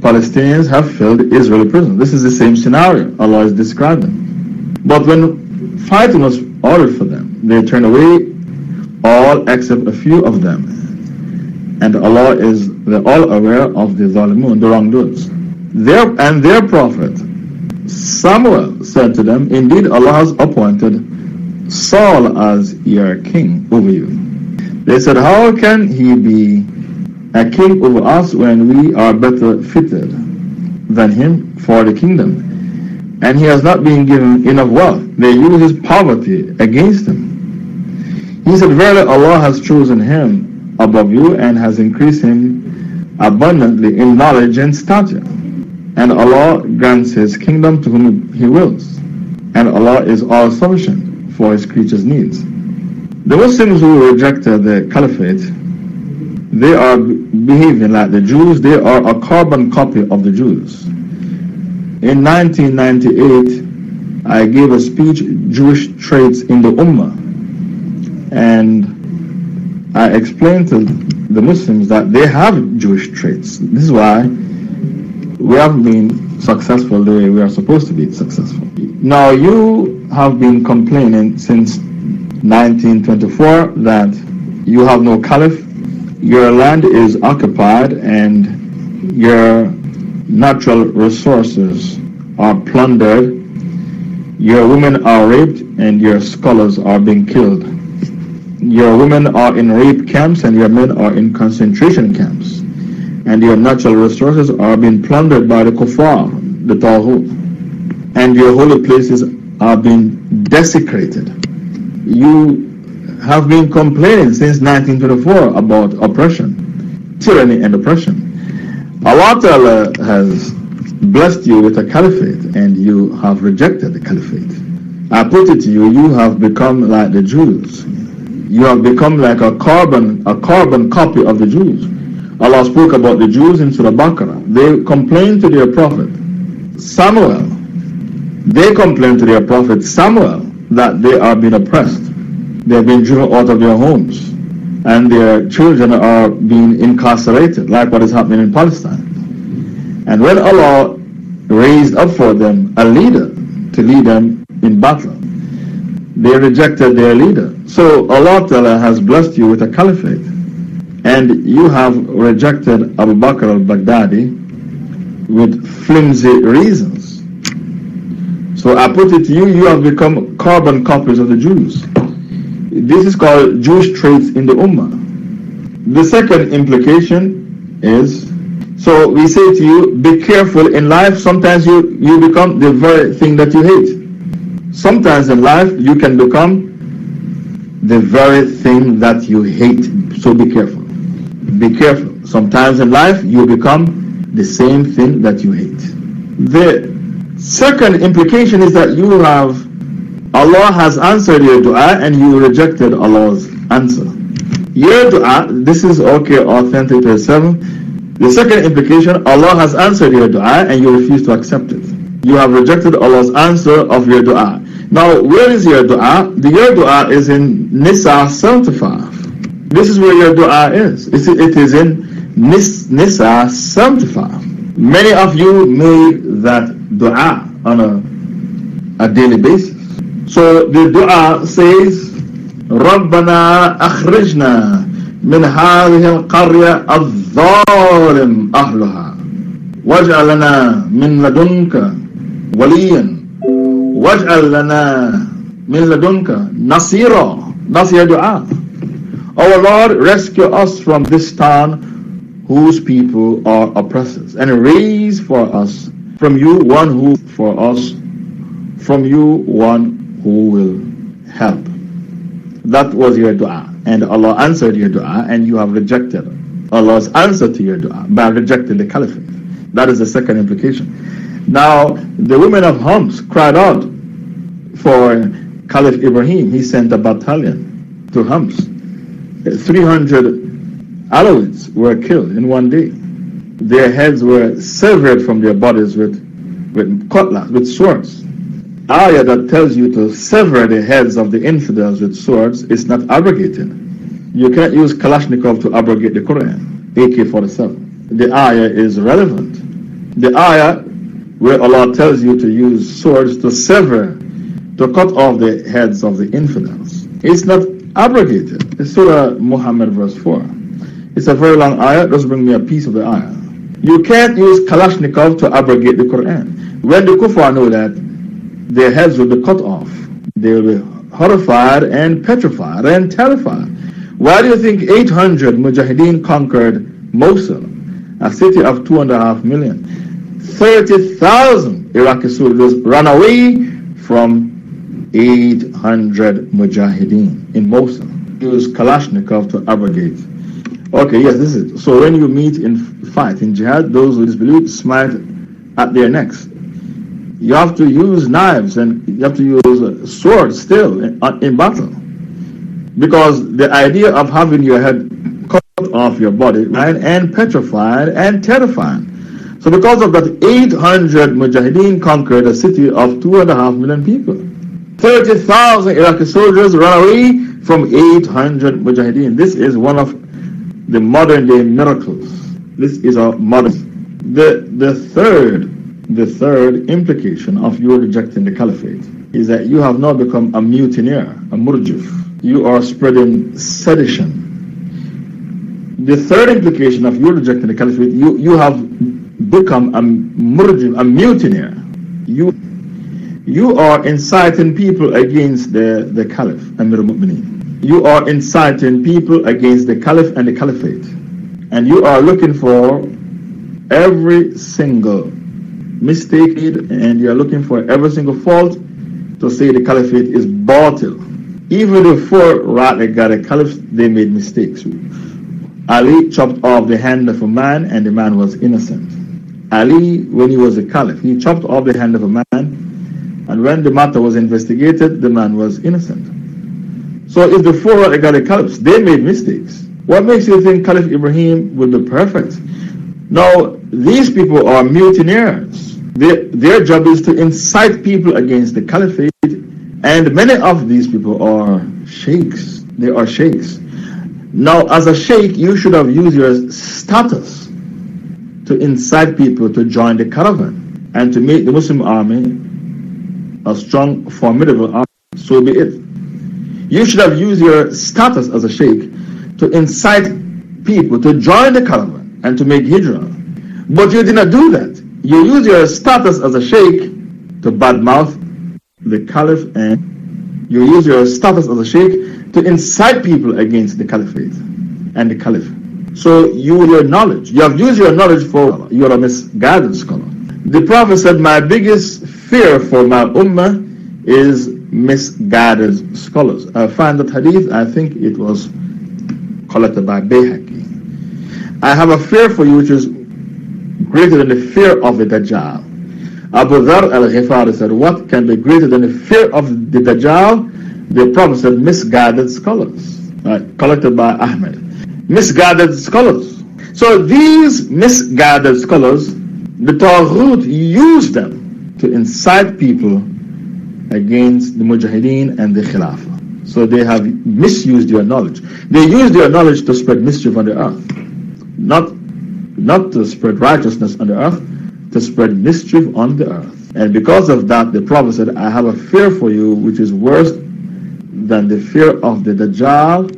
Palestinians have filled Israeli prisons. This is the same scenario Allah is describing. But when fighting was ordered for them, they turned away all except a few of them. And Allah is all aware of the zalimun, the wrongdoers. Their, and their prophet Samuel said to them, Indeed, Allah has appointed Saul as your king over you. They said, How can he be a king over us when we are better fitted than him for the kingdom? And he has not been given enough wealth. They use his poverty against him. He said, Verily, Allah has chosen him above you and has increased him abundantly in knowledge and stature. And Allah grants His kingdom to whom He wills. And Allah is all sufficient for His creatures' needs. The Muslims who rejected uh, the caliphate, they are behaving like the Jews. They are a carbon copy of the Jews. In 1998, I gave a speech, Jewish Traits in the Ummah. And I explained to the Muslims that they have Jewish traits. This is why we haven't been successful the way we are supposed to be successful. Now, you have been complaining since 1924 that you have no caliph, your land is occupied, and your natural resources are plundered, your women are raped, and your scholars are being killed. Your women are in rape camps, and your men are in concentration camps and your natural resources are being plundered by the kuffar, the Tawhut, and your holy places are been desecrated. You have been complaining since 1924 about oppression, tyranny and oppression. Allah Ta'ala has blessed you with a caliphate and you have rejected the caliphate. I put it to you, you have become like the Jews. You have become like a carbon, a carbon copy of the Jews. Allah spoke about the Jews in Surah Baqarah. They complained to their prophet Samuel. They complain to their prophet Samuel that they are being oppressed. They are being driven out of their homes. And their children are being incarcerated, like what is happening in Palestine. And when Allah raised up for them a leader to lead them in battle, they rejected their leader. So Allah has blessed you with a caliphate and you have rejected Abu Bakr al-Baghdadi with flimsy reasons. So I put it to you, you have become carbon copies of the Jews. This is called Jewish traits in the Ummah. The second implication is, so we say to you, be careful in life, sometimes you, you become the very thing that you hate. Sometimes in life you can become the very thing that you hate, so be careful be careful. Sometimes in life you become the same thing that you hate. The second implication is that you have, Allah has answered your dua and you rejected Allah's answer. Your dua, this is okay, authentic to 7. The second implication, Allah has answered your dua and you refuse to accept it. You have rejected Allah's answer of your dua. Now, where is your dua? The your dua is in Nisa 75. This is where your dua is. It is in Nis, Nisa 75. Many of you made that dua on a, a daily basis. So the dua says, ربنا أخرجنا من هذه القرية الظالم أهلها واجعل لنا من لدنك وليا واجعل لنا من لدنك نصيرا That's your dua. Our Lord, rescue us from this town whose people are oppressors, and raise for us from you one who for us, from you one who will help. That was your dua, and Allah answered your dua, and you have rejected Allah's answer to your dua by rejecting the caliphate. That is the second implication. Now, the women of Homs cried out for Caliph Ibrahim. He sent a battalion to Homs 300 Alawites were killed in one day. Their heads were severed from their bodies with, with cutlass, with swords. ayah that tells you to sever the heads of the infidels with swords is not abrogated. You can't use Kalashnikov to abrogate the Quran, AK 47. The ayah is relevant. The ayah where Allah tells you to use swords to sever, to cut off the heads of the infidels. It's not abrogated. It's Surah Muhammad, verse 4. It's a very long ayah. Just bring me a piece of the ayah. You can't use Kalashnikov to abrogate the Quran. When the kuffar know that, their heads will be cut off. They will be horrified and petrified and terrified. Why do you think 800 Mujahideen conquered Mosul, a city of two and a half million? 30,000 Iraqi soldiers ran away from 800 Mujahideen in Mosul. Use Kalashnikov to abrogate. Okay, yes, this is. So when you meet in fight, in jihad, those who disbelieve smite at their necks. You have to use knives and you have to use swords still in, uh, in battle. Because the idea of having your head cut off your body, right, and petrified and terrifying. So because of that, 800 Mujahideen conquered a city of two and a half million people. 30,000 Iraqi soldiers ran away from 800 Mujahideen. This is one of the modern day miracles. This is a modern. The, the third, the third implication of you rejecting the caliphate is that you have now become a mutineer, a murjif. You are spreading sedition. The third implication of you rejecting the caliphate, you, you have become a murjif, a mutineer. You, you are inciting people against the, the caliph, Amir Mu'mineen. You are inciting people against the caliph and the caliphate. And you are looking for every single mistake and you are looking for every single fault to say the caliphate is batil. Even before Ratlik got a caliph, they made mistakes. Ali chopped off the hand of a man and the man was innocent. Ali, when he was a caliph, he chopped off the hand of a man and when the matter was investigated, the man was innocent. So if the four Ratlik caliphs, they made mistakes. What makes you think Caliph Ibrahim will be perfect? Now, these people are mutineers. Their, their job is to incite people against the caliphate, and many of these people are sheikhs. They are sheikhs. Now, as a sheikh, you should have used your status to incite people to join the caravan and to make the Muslim army a strong, formidable army. So be it. You should have used your status as a sheikh to incite people to join the caravan and to make hijrah. But you did not do that. You used your status as a sheikh to badmouth the caliph and you use your status as a sheikh to incite people against the caliphate and the caliph. So you your knowledge. You have used your knowledge for you are a misguided scholar. The Prophet said, My biggest fear for my ummah is misguided scholars. I find that hadith, I think it was collected by Bayhaqi. I have a fear for you which is greater than the fear of the Dajjal. Abu Dhar al-Ghifari said, what can be greater than the fear of the Dajjal? The Prophet said, misguided scholars. Right, collected by Ahmed. Misguided scholars. So these misguided scholars, the Taghut used them to incite people against the Mujahideen and the Khilafah. So they have misused your knowledge. They use their knowledge to spread mischief on the earth. Not, not to spread righteousness on the earth, to spread mischief on the earth. And because of that, the Prophet said, I have a fear for you which is worse than the fear of the Dajjal,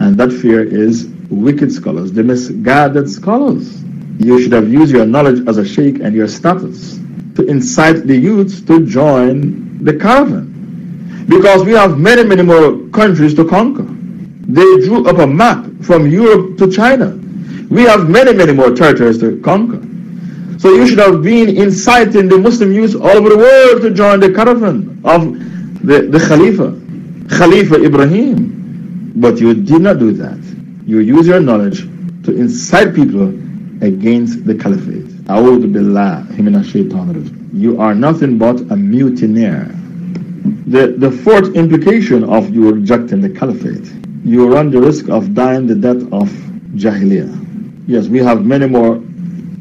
and that fear is wicked scholars, the misguided scholars. You should have used your knowledge as a sheikh and your status to incite the youths to join the caravan. Because we have many, many more countries to conquer. They drew up a map from Europe to China. We have many, many more territories to conquer. So you should have been inciting the Muslim youth all over the world to join the caravan of the, the Khalifa, Khalifa Ibrahim. But you did not do that. You use your knowledge to incite people against the caliphate. You are nothing but a mutineer. The, the fourth implication of you rejecting the caliphate, you run the risk of dying the death of Jahiliyyah. Yes, we have many more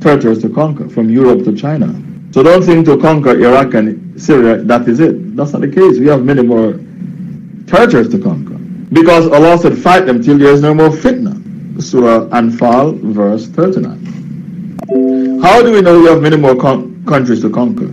territories to conquer, from Europe to China. So don't think to conquer Iraq and Syria, that is it. That's not the case. We have many more territories to conquer. Because Allah said, fight them till there is no more fitna. Surah Anfal, verse 39. How do we know we have many more countries to conquer?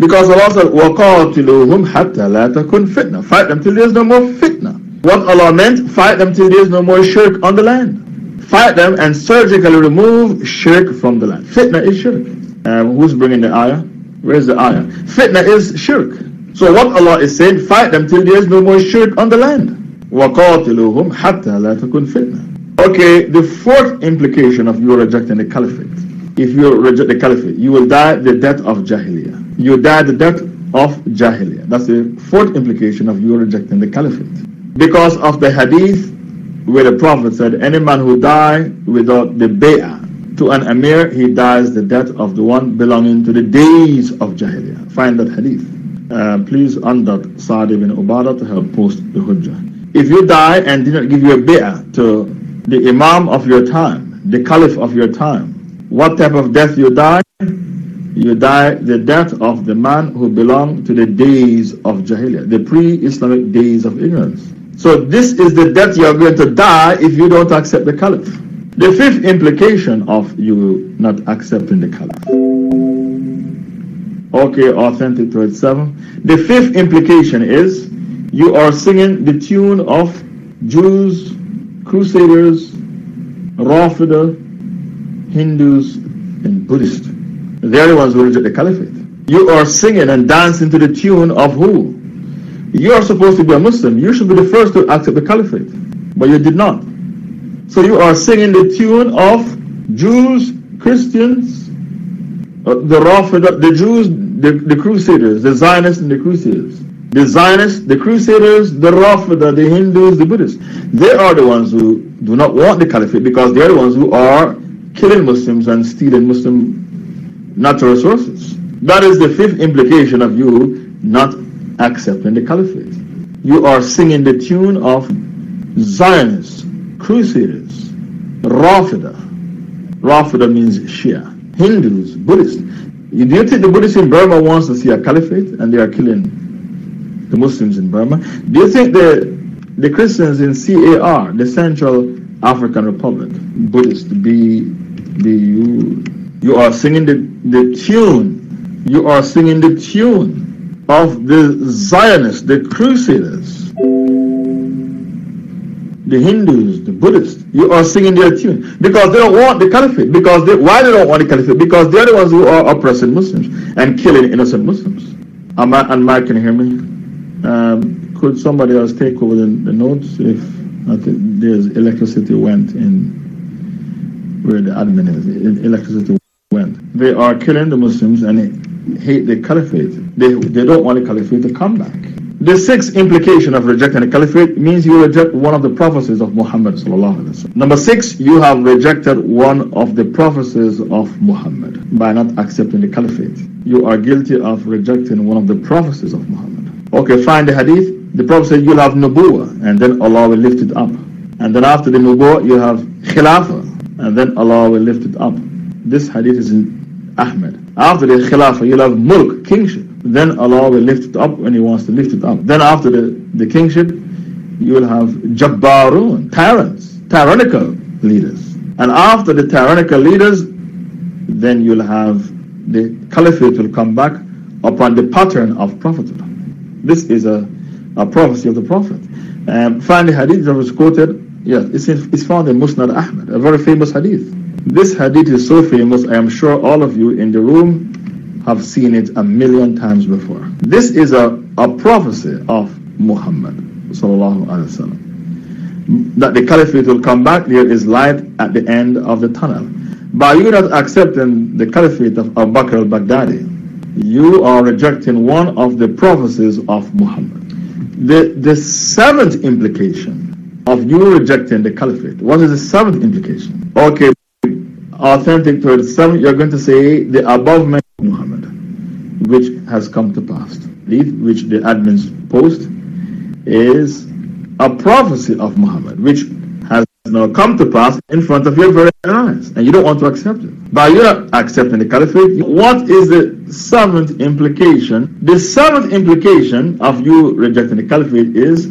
Because Allah said, وَقَاتِلُوهُمْ حَتَّى لَا تَكُنْ fitna. Fight them till there is no more fitna. What Allah meant, fight them till there is no more shirk on the land. Fight them and surgically remove shirk from the land. Fitna is shirk. Um, who's bringing the ayah? Where's the ayah? Fitna is shirk. So what Allah is saying, fight them till there is no more shirk on the land. وَقَاتِلُوهُمْ حَتَّى لَا تَكُنْ fitna. Okay, the fourth implication of you rejecting the caliphate. if you reject the caliphate, you will die the death of Jahiliyyah. You die the death of Jahiliyyah. That's the fourth implication of you rejecting the caliphate. Because of the hadith where the Prophet said, any man who dies without the bay'ah to an emir, he dies the death of the one belonging to the days of Jahiliyyah. Find that hadith. Uh, please undot Sa'd ibn Ubadah to help post the Hujjah. If you die and did not give your bay'ah to the Imam of your time, the Caliph of your time, what type of death you die? You die the death of the man who belonged to the days of Jahiliyyah, the pre-Islamic days of ignorance. So this is the death you are going to die if you don't accept the Caliph. The fifth implication of you not accepting the Caliph. Okay, authentic 37. The fifth implication is you are singing the tune of Jews, Crusaders, Rafida, Hindus, and Buddhists. They're the ones who reject the Caliphate. You are singing and dancing to the tune of who? You are supposed to be a Muslim. You should be the first to accept the Caliphate. But you did not. So you are singing the tune of Jews, Christians, uh, the Rafida, the Jews, the, the Crusaders, the Zionists and the Crusaders. The Zionists, the Crusaders, the Rafida, the Hindus, the Buddhists. They are the ones who do not want the Caliphate because they are the ones who are killing Muslims and stealing Muslim natural resources. That is the fifth implication of you not accepting the Caliphate. You are singing the tune of Zionists Crusaders, Rafida. Rafida means Shia. Hindus, Buddhists. Do you think the Buddhists in Burma wants to see a caliphate and they are killing the Muslims in Burma? Do you think the, the Christians in CAR, the Central African Republic, Buddhists, be, be you, you are singing the, the tune, you are singing the tune of the Zionists, the Crusaders the Hindus, the Buddhists, you are singing their tune because they don't want the caliphate. Because they, why they don't want the caliphate? Because they're the ones who are oppressing Muslims and killing innocent Muslims. Am I, and Mike can hear me? Um, could somebody else take over the, the notes if I think there's electricity went in where the admin is. Electricity went. They are killing the Muslims and hate the caliphate. They, they don't want the caliphate to come back. The sixth implication of rejecting the caliphate means you reject one of the prophecies of Muhammad. Number six, you have rejected one of the prophecies of Muhammad by not accepting the caliphate. You are guilty of rejecting one of the prophecies of Muhammad. Okay, find the hadith. The prophet said you'll have nubuwa, and then Allah will lift it up. And then after the nubuwa, you have khilafah, and then Allah will lift it up. This hadith is in Ahmed. After the khilafah, you'll have mulk, kingship. Then Allah will lift it up when He wants to lift it up. Then after the, the kingship, you will have Jabbarun, tyrants, tyrannical leaders. And after the tyrannical leaders, then you'll have the caliphate will come back upon the pattern of prophethood. This is a, a prophecy of the prophet. Um, finally, hadith that was quoted, yes, it's, in, it's found in Musnad Ahmad, a very famous hadith. This hadith is so famous, I am sure all of you in the room have seen it a million times before. This is a, a prophecy of Muhammad that the caliphate will come back, there is light at the end of the tunnel. By you not accepting the caliphate of Abu Bakr al-Baghdadi, you are rejecting one of the prophecies of Muhammad. The, the seventh implication of you rejecting the caliphate, what is the seventh implication? Okay, authentic 37, you're going to say the above mentioned Muhammad, which has come to pass. Which the admins post is a prophecy of Muhammad, which has now come to pass in front of your very eyes, and you don't want to accept it. By your accepting the caliphate, what is the seventh implication, the seventh implication of you rejecting the caliphate is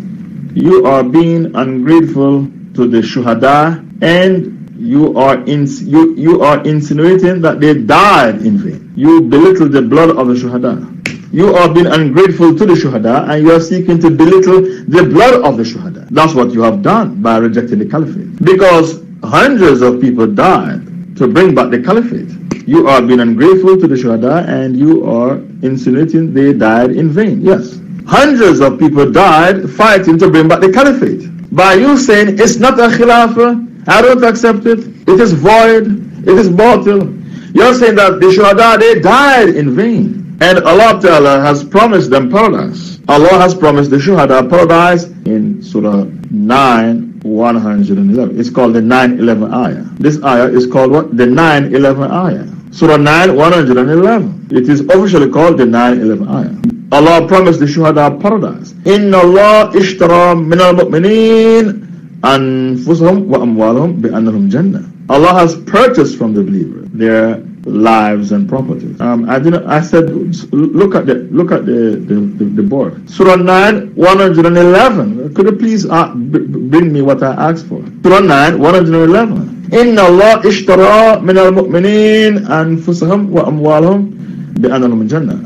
you are being ungrateful to the shuhada and you are in, you, you are insinuating that they died in vain. You belittle the blood of the shuhada. You are being ungrateful to the shuhada and you are seeking to belittle the blood of the shuhada. That's what you have done by rejecting the caliphate. Because hundreds of people died to bring back the caliphate. You are being ungrateful to the shuhada and you are insinuating they died in vain. Yes. Hundreds of people died fighting to bring back the caliphate. By you saying it's not a khilafah, I don't accept it, it is void, it is mortal. You're saying that the shuhada, they died in vain. And Allah Ta'ala has promised them paradise. Allah has promised the shuhada paradise in Surah 9, 111. It's called the 911 ayah. This ayah is called what? The 911 ayah. Surah 9, 111. It is officially called the 911 ayah. Allah promised the Shuhada paradise. Inna Allah ishtara min al mu'mineen anfusahum wa amwalahum bi annahum jannah. Allah has purchased from the believer their lives and properties. Um, I didn't. I said, look at the look at the the, the, the board. Surah 9, 111. Could you please uh, bring me what I asked for? Surah 9, 111. Inna Allah ishtara min al mu'mineen anfusahum wa amwalahum bi annahum jannah.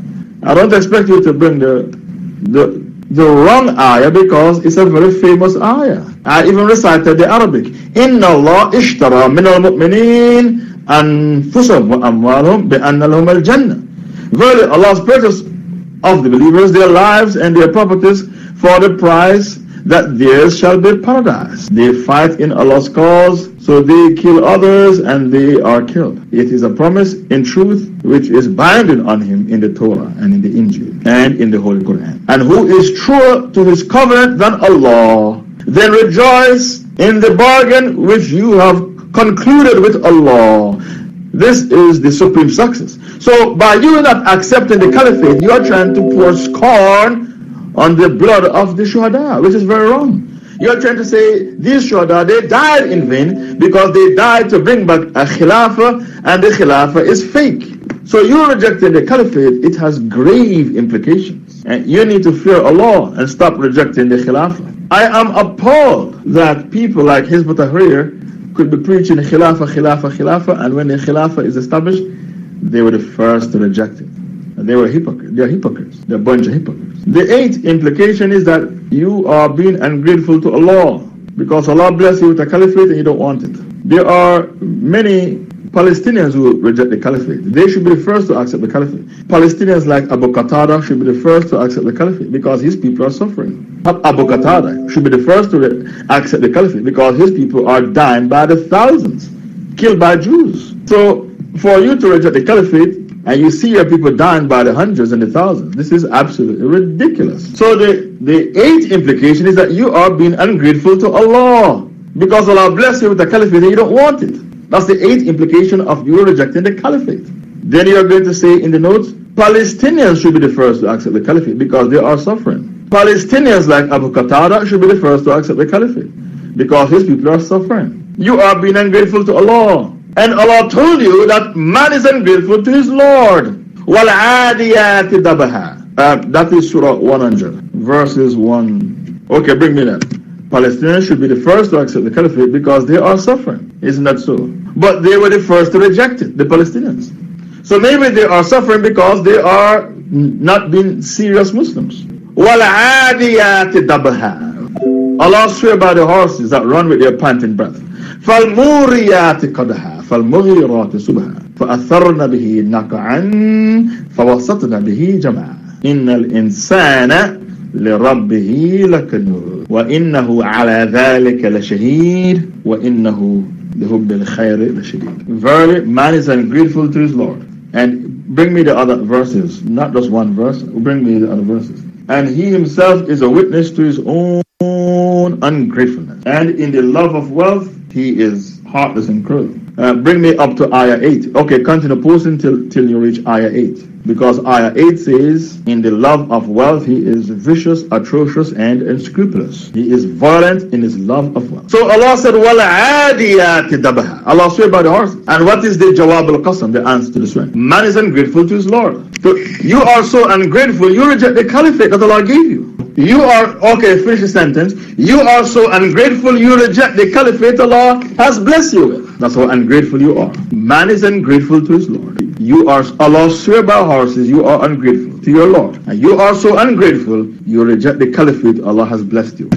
I don't expect you to bring the, the, the wrong ayah because it's a very famous ayah. I even recited the Arabic. Inna Allah ishtara min al-mu'mineen anfusahum wa amwalahum bi lahum al-jannah. Verily Allah's purchase of the believers their lives and their properties for the price that theirs shall be paradise. They fight in Allah's cause, so they kill others and they are killed. It is a promise in truth which is binding on him in the Torah and in the Injil and in the Holy Quran. And who is truer to his covenant than Allah? Then rejoice in the bargain which you have concluded with Allah. This is the supreme success. So by you not accepting the caliphate, you are trying to pour scorn on the blood of the shuhada, which is very wrong. You are trying to say these shuhada, they died in vain because they died to bring back a khilafah and the khilafah is fake. So you rejecting the caliphate, it has grave implications. And you need to fear Allah and stop rejecting the khilafah. I am appalled that people like Hizb ut-Tahrir could be preaching Khilafah, Khilafah, Khilafah, and when the Khilafah is established, they were the first to reject it. And they were hypocrites. They are hypocrites. They're a bunch of hypocrites. The eighth implication is that you are being ungrateful to Allah because Allah bless you with a caliphate and you don't want it. There are many Palestinians who reject the caliphate, they should be the first to accept the caliphate. Palestinians like Abu Qatada should be the first to accept the caliphate because his people are suffering. Abu Qatada should be the first to accept the caliphate because his people are dying by the thousands, killed by Jews. So for you to reject the caliphate and you see your people dying by the hundreds and the thousands, this is absolutely ridiculous. So the, the eighth implication is that you are being ungrateful to Allah because Allah bless you with the caliphate and you don't want it. That's the eighth implication of you rejecting the caliphate. Then you are going to say in the notes, Palestinians should be the first to accept the caliphate because they are suffering. Palestinians like Abu Qatada should be the first to accept the caliphate because his people are suffering. You are being ungrateful to Allah. And Allah told you that man is ungrateful to his Lord. وَالْعَادِيَاتِ دَبَهَا uh, That is Surah 100, verses 1. Okay, bring me that. Palestinians should be the first to accept the caliphate because they are suffering. Isn't that so? But they were the first to reject it, the Palestinians. So maybe they are suffering because they are not being serious Muslims. Allah swear by the horses that run with their panting breath. فالموريات قدها فالمغيرات سبها فأثرن به نقعا فوسطن به جمعا إن الإنسان لربه لكنود وإنه على ذلك لشهيد وإنه لحب الخير لشديد Verily man is ungrateful to his Lord. And bring me the other verses not just one verse bring me the other verses. And he himself is a witness to his own ungratefulness. And in the love of wealth He is heartless and cruel. Uh, bring me up to ayah 8. Okay, continue posting till, till you reach ayah 8. Because ayah 8 says, In the love of wealth, he is vicious, atrocious, and unscrupulous. He is violent in his love of wealth. So Allah said, وَالْعَادِيَاتِ دَبَهَا Allah swear by the horse. And what is the jawab al-qasam, the answer to the swear? Man is ungrateful to his Lord. So you are so ungrateful, you reject the caliphate that Allah gave you. You are, okay, finish the sentence. You are so ungrateful, you reject the caliphate Allah has blessed you with. That's how ungrateful you are. Man is ungrateful to his Lord. You are, Allah swear by horses, you are ungrateful to your Lord. And you are so ungrateful, you reject the caliphate Allah has blessed you.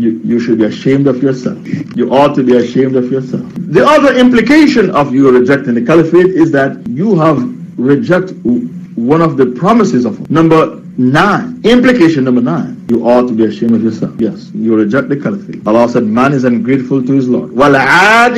You, you should be ashamed of yourself. You ought to be ashamed of yourself. The other implication of you rejecting the caliphate is that you have rejected one of the promises of number nine. Implication number nine. You ought to be ashamed of yourself. Yes, you reject the caliphate. Allah said, Man is ungrateful to his Lord. Man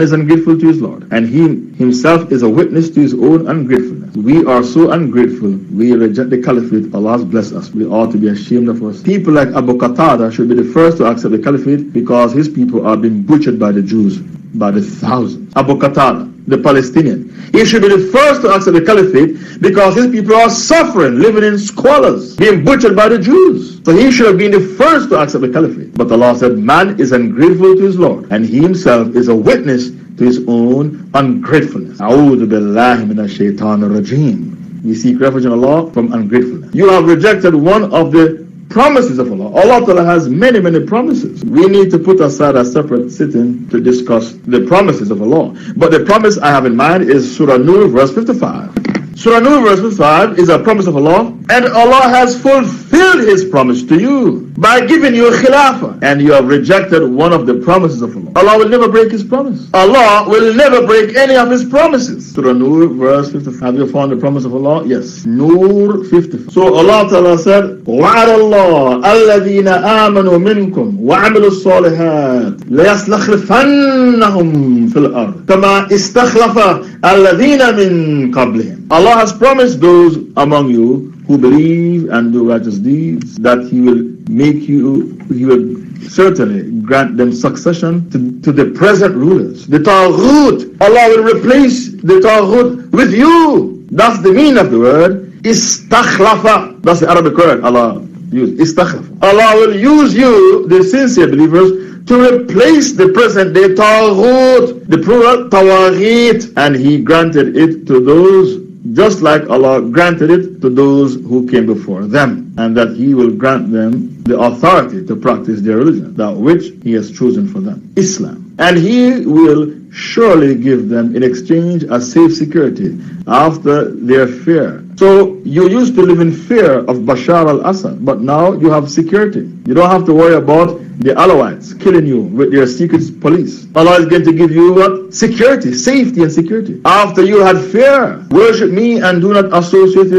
is ungrateful to his Lord. And he himself is a witness to his own ungratefulness. We are so ungrateful, we reject the caliphate. Allah has blessed us. We ought to be ashamed of us. People like Abu Qatada should be the first to accept the caliphate because his people are being butchered by the Jews by the thousands. Abu Qatada the Palestinian. He should be the first to accept the caliphate because his people are suffering, living in squalors, being butchered by the Jews. So he should have been the first to accept the caliphate. But Allah said, Man is ungrateful to his Lord, and he himself is a witness to his own ungratefulness. A'udhu billahi minash shaitan rajim. We seek refuge in Allah from ungratefulness. You have rejected one of the promises of Allah. Allah Ta'ala has many, many promises. We need to put aside a separate sitting to discuss the promises of Allah. But the promise I have in mind is Surah Nur, verse 55. Surah Nur, verse 5 is a promise of Allah, and Allah has fulfilled His promise to you by giving you a khilafah, and you have rejected one of the promises of Allah. Allah will never break His promise. Allah will never break any of His promises. Surah Nur, verse 55. Have you found the promise of Allah? Yes. Nur 55. So Allah Ta'ala said, وَعَلَى اللَّهِ الَّذِينَ آمَنُوا مِنْكُمْ وَعَمِلُوا الصَّالِحَاتِ لَيَسْلَخْلِفَنَّهُمْ فِي الْأَرْضِ كَمَا اسْتَخْلَفَ الَّذِينَ مِنْ قَبْلِهِمْ Allah has promised those among you who believe and do righteous deeds that He will make you, He will certainly grant them succession to, to the present rulers. The Taghut, Allah will replace the Taghut with you. That's the meaning of the word. Istakhlafa. That's the Arabic word Allah used. Istakhlafa. Allah will use you, the sincere believers, to replace the present day Taghut, the plural Tawaghit, and He granted it to those just like Allah granted it to those who came before them, and that He will grant them the authority to practice their religion, that which He has chosen for them, Islam. And He will surely give them in exchange a safe security after their fear. So you used to live in fear of Bashar al-Assad, but now you have security. You don't have to worry about the Alawites killing you with their secret police. Allah is going to give you what? Security, safety and security. After you had fear, worship me and do not associate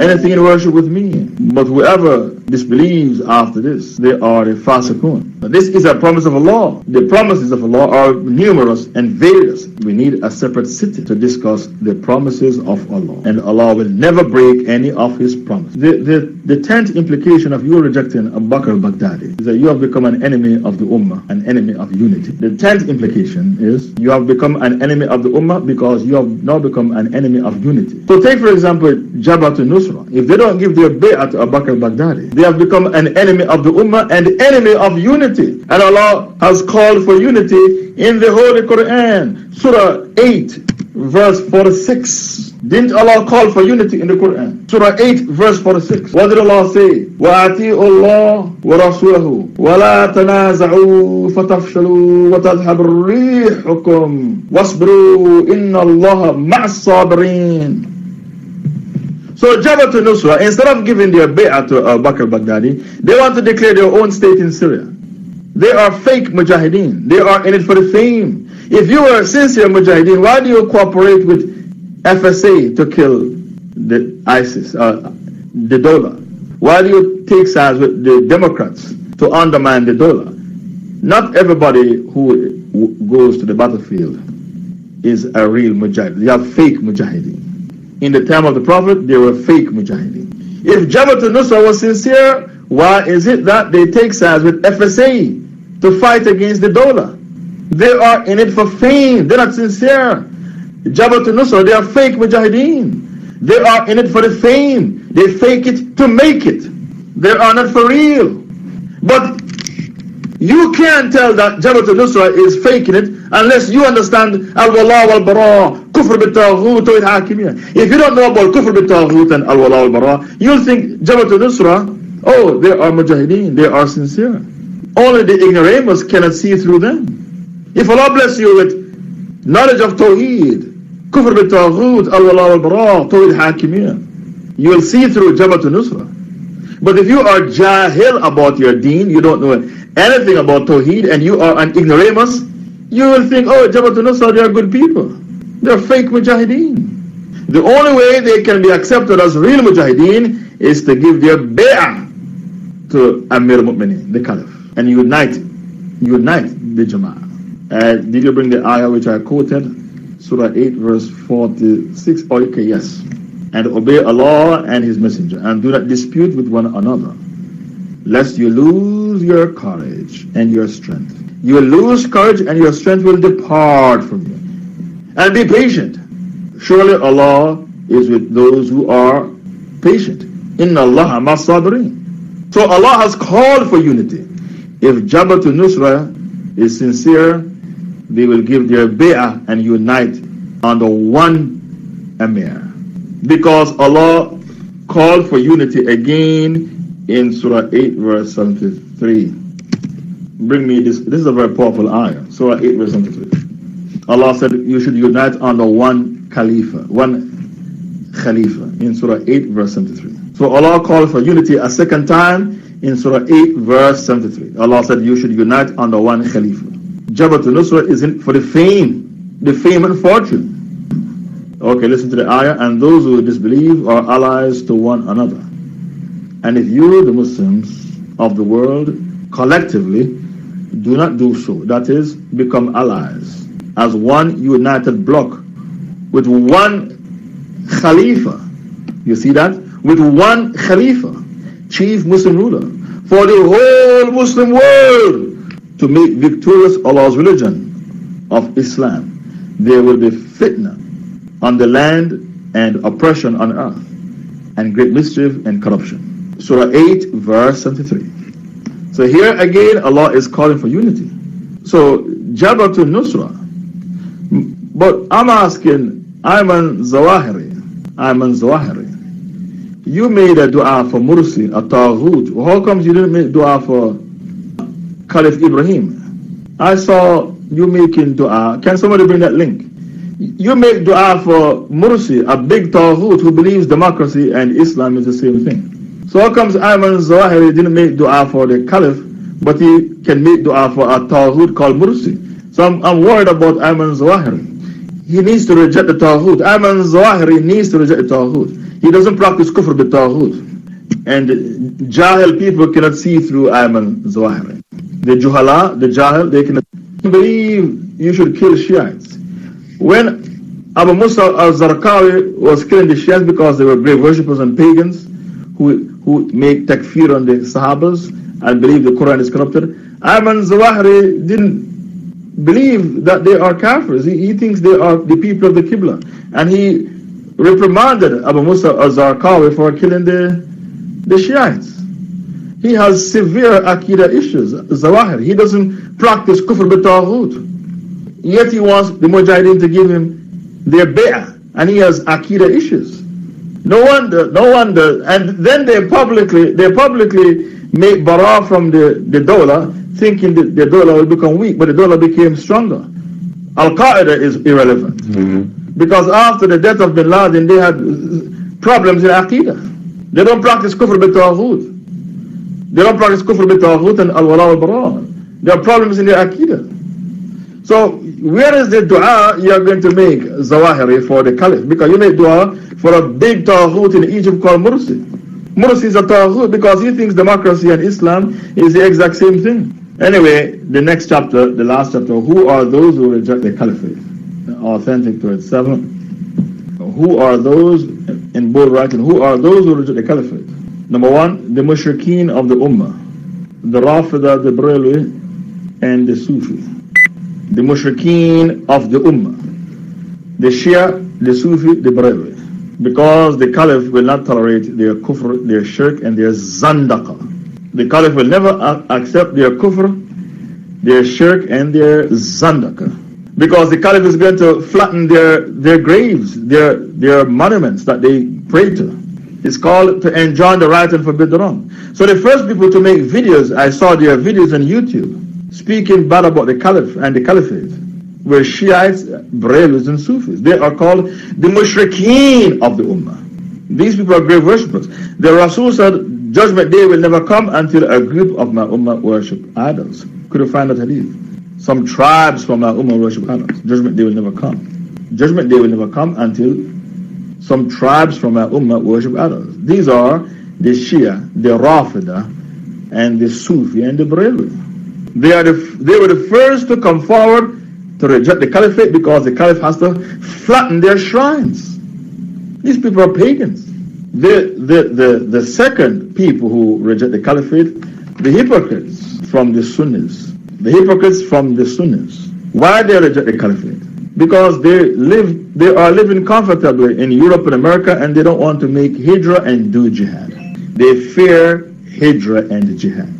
anything in worship with me. But whoever disbelieves after this, they are a fasiqun. This is a promise of Allah. The promises of Allah are numerous and various. We need a separate city to discuss the promises of Allah. And Allah will never break any of His promises. The, the, the tenth implication of you rejecting Abu Bakr al-Baghdadi is that you have become an enemy of the Ummah, an enemy of unity. The tenth implication is you have become an enemy of the Ummah because you have now become an enemy of unity. So take for example Jabhat al-Nusra. If they don't give their bay'ah to Abu Bakr al-Baghdadi, they have become an enemy of the Ummah and enemy of unity unity. And Allah has called for unity in the Holy Quran, Surah 8, verse 46. Didn't Allah call for unity in the Quran? Surah 8, verse 46. What did Allah say? وَأَتِيءُ اللَّهُ وَرَسُولَهُ وَلَا تَنَازَعُوا فَتَفْشَلُوا وَتَذْهَبْ رِيحُكُمْ وَاصْبِرُوا إِنَّ اللَّهَ مَعَ الصَّابِرِينَ so Jabhat al-Nusra, instead of giving their bay'ah to Abu Bakr al-Baghdadi, they want to declare their own state in Syria. They are fake mujahideen. They are in it for the fame. If you are a sincere mujahideen, why do you cooperate with FSA to kill the ISIS, uh, the Dawla? Why do you take sides with the Democrats to undermine the Dawla? Not everybody who goes to the battlefield is a real mujahid. They are fake mujahideen. In the time of the Prophet, they were fake mujahideen. If Jabhat al-Nusra was sincere, why is it that they take sides with FSA to fight against the Dawla. They are in it for fame. They're not sincere. Jabhat Nusra, they are fake mujahideen. They are in it for the fame. They fake it to make it. They are not for real. But you can't tell that Jabhat Nusra is faking it unless you understand Al-Wala wal-Bara, Kufr bil-Taghut, Tawhid. If you don't know about Kufr bil-Taghut and Al-Wala wal-Bara, you'll think Jabhat Nusra, oh, they are mujahideen, they are sincere. Only the ignoramus cannot see through them. If Allah bless you with knowledge of Tawheed, Kufr bil-Taghut, Al-Wala wal-Bara, Tawhid Hakimiyya, you will see through Jabhat al-Nusra. But if you are jahil about your deen, you don't know anything about Tawheed, and you are an ignoramus, you will think, oh, Jabhat al-Nusra, they are good people. They're fake mujahideen. The only way they can be accepted as real mujahideen is to give their bay'ah to Amir Mu'minin, the Caliph, and unite, unite the Jama'ah. Uh, did you bring the ayah which I quoted? Surah 8, verse 46. okay, yes. And obey Allah and His Messenger, and do not dispute with one another, lest you lose your courage and your strength. You will lose courage and your strength will depart from you. And be patient. Surely Allah is with those who are patient. Inna Allah masabirin. So Allah has called for unity. If Jabhat Nusra is sincere, they will give their bay'ah and unite under one emir. Because Allah called for unity again in Surah 8 verse 73. Bring me this, this is a very powerful ayah. Surah 8 verse 73. Allah said you should unite under one Khalifa, one Khalifa in Surah 8 verse 73. So Allah called for unity a second time in Surah 8 verse 73. Allah said you should unite under one Khalifa. Jabhat Nusra is in for the fame, the fame and fortune. Okay, listen to the ayah. And those who disbelieve are allies to one another. And if you, the Muslims of the world, collectively do not do so, that is, become allies as one united block with one Khalifa. You see that? With one Khalifa, chief Muslim ruler, for the whole Muslim world to make victorious Allah's religion of Islam. There will be fitna on the land and oppression on earth, and great mischief and corruption. Surah 8, verse 73. So here again, Allah is calling for unity. So, Jabhatun Nusra. But I'm asking Ayman Zawahiri, Ayman Zawahiri, you made a dua for Mursi, a Taghut. How come you didn't make dua for Caliph Ibrahim? I saw you making dua. Can somebody bring that link? You make dua for Mursi, a big Taghut who believes democracy and Islam is the same thing. So how comes Ayman Zawahiri didn't make dua for the Caliph, but he can make dua for a Taghut called Mursi? So I'm, I'm worried about Ayman Zawahiri. He needs to reject the Taghut. Ayman Zawahiri needs to reject the Taghut. He doesn't practice kufr with Taghut. And Jahil people cannot see through Ayman Zawahiri. The Juhala, the Jahil, they cannot believe you should kill Shiites. When Abu Musab al-Zarqawi was killing the Shiites because they were grave worshippers and pagans who, who make takfir on the Sahabas and believe the Quran is corrupted, Ayman Zawahiri didn't believe that they are kafirs. He, he thinks they are the people of the Qibla. And he reprimanded Abu Musab al-Zarqawi for killing the, the Shiites. He has severe Aqidah issues, Zawahir. He doesn't practice kufr bi Yet he wants the Mujahideen to give him their bay'ah. And he has Aqidah issues. No wonder, no wonder. And then they publicly, they publicly make bara from the, the Dawla, thinking that the Dawla will become weak, but the Dawla became stronger. Al-Qaeda is irrelevant. Mm -hmm. Because after the death of Bin Laden, they had problems in Aqidah. They don't practice kufr bi They don't practice kufr bi and al-wala al-bara. There are problems in their Aqidah. So where is the dua you are going to make, Zawahiri, for the Caliph? Because you make dua for a big Taghut in Egypt called Mursi. Mursi is a Taghut because he thinks democracy and Islam is the exact same thing. Anyway, the next chapter, the last chapter, who are those who reject the Caliphate? Authentic to it, 7. Who are those, in bold writing, who are those who reject the Caliphate? Number one, the Mushrikeen of the Ummah. The Rafida, the Barelwi, and the Sufi, the mushrikeen of the Ummah, the Shia, the Sufi, the Barelwi. Because the Caliph will not tolerate their kufr, their shirk, and their zandaqa. The Caliph will never accept their kufr, their shirk, and their zandaqa. Because the Caliph is going to flatten their, their graves, their, their monuments that they pray to. It's called to enjoin the right and forbid the wrong. So the first people to make videos, I saw their videos on YouTube, speaking bad about the Caliph and the Caliphate, were Shiites, Barelwis, and Sufis. They are called the Mushrikeen of the Ummah. These people are grave worshippers. The Rasul said, Judgment day will never come until a group of my Ummah worship idols. Could you find that hadith? Some tribes from my Ummah worship idols. Judgment day will never come. Judgment day will never come until some tribes from my Ummah worship idols. These are the Shia, the Rafida, and the Sufi and the Barelwi. They, are the, they were the first to come forward to reject the caliphate because the caliph has to flatten their shrines. These people are pagans. The, the, the, the second people who reject the caliphate, the hypocrites from the Sunnis. The hypocrites from the Sunnis. Why they reject the caliphate? because they live they are living comfortably in Europe and America and they don't want to make hijrah and do jihad. They fear hijrah and jihad.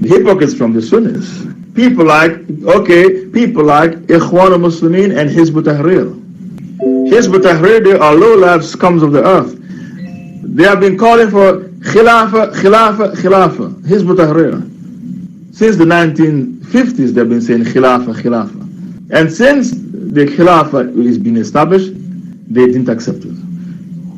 The hypocrites from the Sunnis. People like okay, people like Ikhwan al-Muslimin and Hizb ut-Tahrir. Hizb ut-Tahrir, they are low-life scums of the earth. They have been calling for Khilafah, Khilafah, Khilafah, Hizb ut-Tahrir. Since the 1950s, they've been saying Khilafah, Khilafah. And since the Khilafah is being established, they didn't accept it.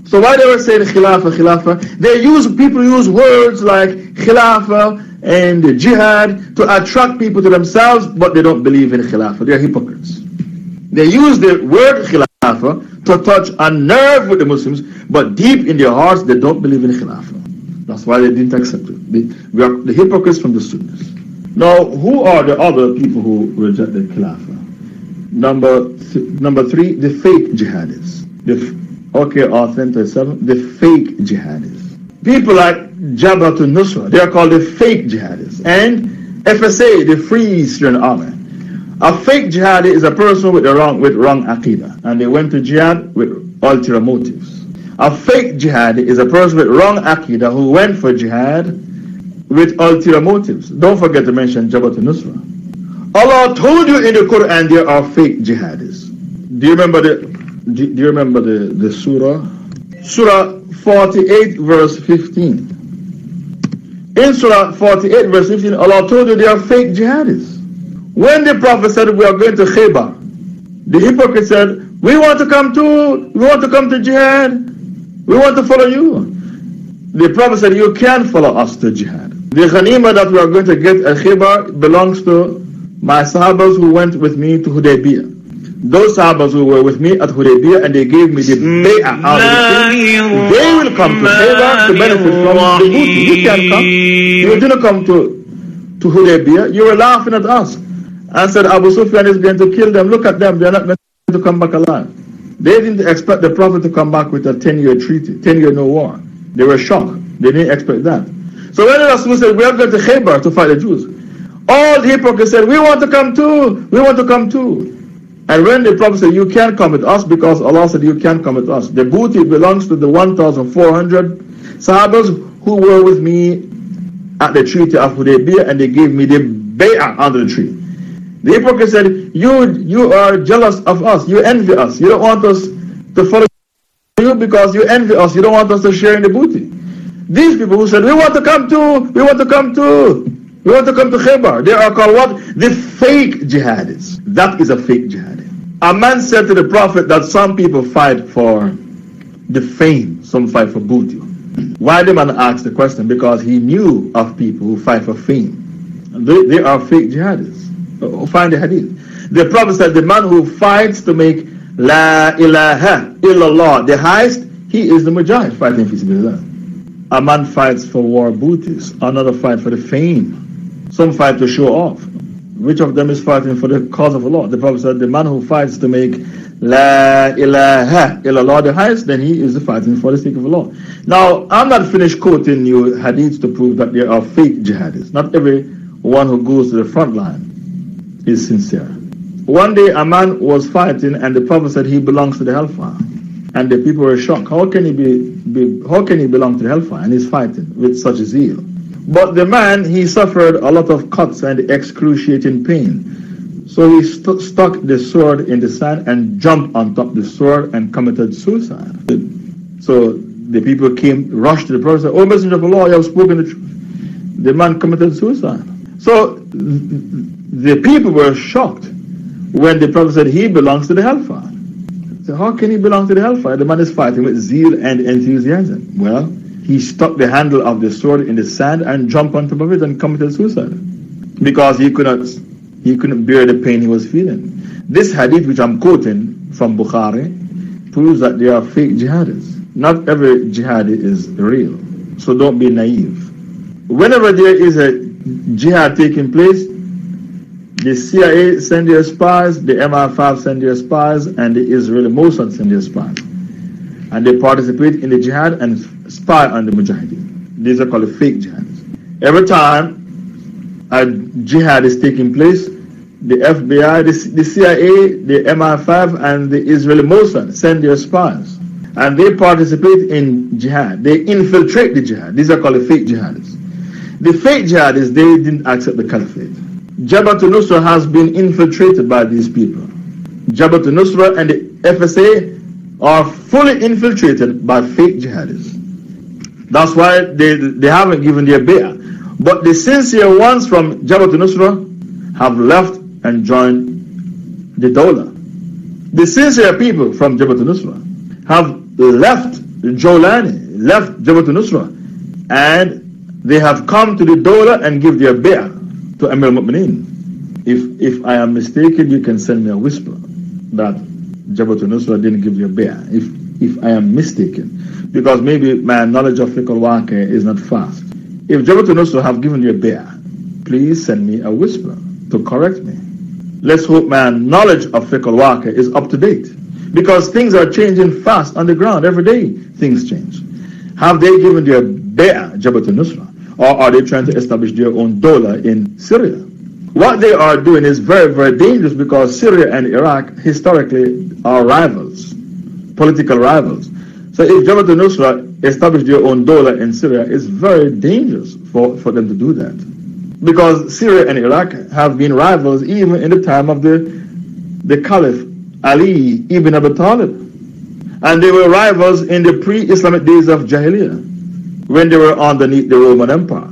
So why they were saying Khilafah, Khilafah? They use, people use words like Khilafah and Jihad to attract people to themselves, but they don't believe in Khilafah. They're hypocrites. They use the word Khilafah to touch a nerve with the Muslims, but deep in their hearts, they don't believe in Khilafah. That's why they didn't accept it. They, we are the hypocrites from the Sunnis. Now, who are the other people who reject the Khilafah? Number th number three, the fake jihadists. The okay, authentic seven, the fake jihadists. People like Jabhat al-Nusra, they are called the fake jihadists. And FSA, the Free Syrian Army. A fake jihadi is a person with the wrong with wrong aqidah, and they went to jihad with ulterior motives. A fake jihadi is a person with wrong aqidah who went for jihad with ulterior motives. Don't forget to mention Jabhat al nusra Allah told you in the Quran there are fake jihadists. Do you remember the do you remember the, the surah? Surah 48 verse 15. In Surah 48 verse 15, Allah told you there are fake jihadists. When the Prophet said we are going to Khaybar, the hypocrite said, we want to come to, we want to come to jihad. We want to follow you. The Prophet said, you can't follow us to jihad. The ghanima that we are going to get at Khaybar belongs to my Sahabas who went with me to Hudaybiyah. Those Sahabas who were with me at Hudaybiyah and they gave me the bay'ah out the they will come to Khaybar to benefit from the booty. You can't come. You didn't come to, to Hudaybiyah. You were laughing at us and said Abu Sufyan is going to kill them. Look at them. They're not going to come back alive. They didn't expect the Prophet to come back with a 10 year treaty, 10 year no war. They were shocked. They didn't expect that. So when the Rasul said, We are going to Khaybar to fight the Jews, all the hypocrites said, We want to come too. We want to come too. And when the Prophet said, You can't come with us because Allah said, You can't come with us. The booty belongs to the 1,400 Sahabas who were with me at the treaty of Hudaybiyah and they gave me the bay'ah under the tree. The hypocrite said, you, you are jealous of us. You envy us. You don't want us to follow you because you envy us. You don't want us to share in the booty. These people who said, We want to come to, We want to come to, We want to come to Khaybar. They are called what? The fake jihadists. That is a fake jihadi. A man said to the Prophet that some people fight for the fame, some fight for booty. Why the man asked the question? Because he knew of people who fight for fame. They, they are fake jihadists. Find the hadith. The Prophet said the man who fights to make La ilaha illallah the highest, he is the mujahid fighting for A man fights for war booties, another fight for the fame. Some fight to show off. Which of them is fighting for the cause of Allah? The Prophet said, the man who fights to make La ilaha illallah the highest, then he is fighting for the sake of Allah. Now, I'm not finished quoting you hadiths to prove that there are fake jihadists. Not every one who goes to the front line is sincere. One day a man was fighting and the Prophet said he belongs to the hellfire. And the people were shocked. How can he be, be how can he belong to the hellfire? And he's fighting with such zeal. But the man, he suffered a lot of cuts and excruciating pain. So he st stuck the sword in the sand and jumped on top of the sword and committed suicide. So the people came, rushed to the Prophet, said, Oh, Messenger of Allah, you have spoken the truth. The man committed suicide. So the people were shocked when the Prophet said he belongs to the hellfire. So how can he belong to the hellfire? The man is fighting with zeal and enthusiasm. Well, he stuck the handle of the sword in the sand and jumped on top of it and committed suicide because he could not he couldn't bear the pain he was feeling. This hadith which I'm quoting from Bukhari proves that they are fake jihadists. Not every jihadi is real, so don't be naive. Whenever there is a jihad taking place, the CIA send their spies, the MI5 send their spies, and the Israeli Mossad send their spies. And they participate in the jihad and spy on the mujahideen. These are called fake jihads. Every time a jihad is taking place, the FBI, the, the CIA, the MI5, and the Israeli Mossad send their spies. And they participate in jihad. They infiltrate the jihad. These are called fake jihadists. The fake jihadists, they didn't accept the caliphate. Jabhat al-Nusra has been infiltrated by these people. Jabhat al-Nusra and the FSA are fully infiltrated by fake jihadists. That's why they, they haven't given their bay'ah. But the sincere ones from Jabhat al-Nusra have left and joined the Dawla. The sincere people from Jabhat al-Nusra have left Jolani, left Jabhat al-Nusra, and they have come to the Dawla and give their bay'ah to Amir al-Mu'mineen. If, if I am mistaken, you can send me a whisper that Jabhat al-Nusra didn't give you a bay'ah. If, if I am mistaken, because maybe my knowledge of fiqh al is not fast. If Jabhat al-Nusra have given you a bay'ah, please send me a whisper to correct me. Let's hope my knowledge of fiqh al is up to date. Because things are changing fast on the ground. Every day things change. Have they given their bay'ah, Jabhat al-Nusra? Or are they trying to establish their own dawla in Syria? What they are doing is very, very dangerous because Syria and Iraq historically are rivals, political rivals. So if Jabhat al-Nusra establish their own dawla in Syria, it's very dangerous for, for them to do that. Because Syria and Iraq have been rivals even in the time of the, the Caliph Ali ibn Abi Talib. And they were rivals in the pre-Islamic days of Jahiliyyah when they were underneath the Roman Empire.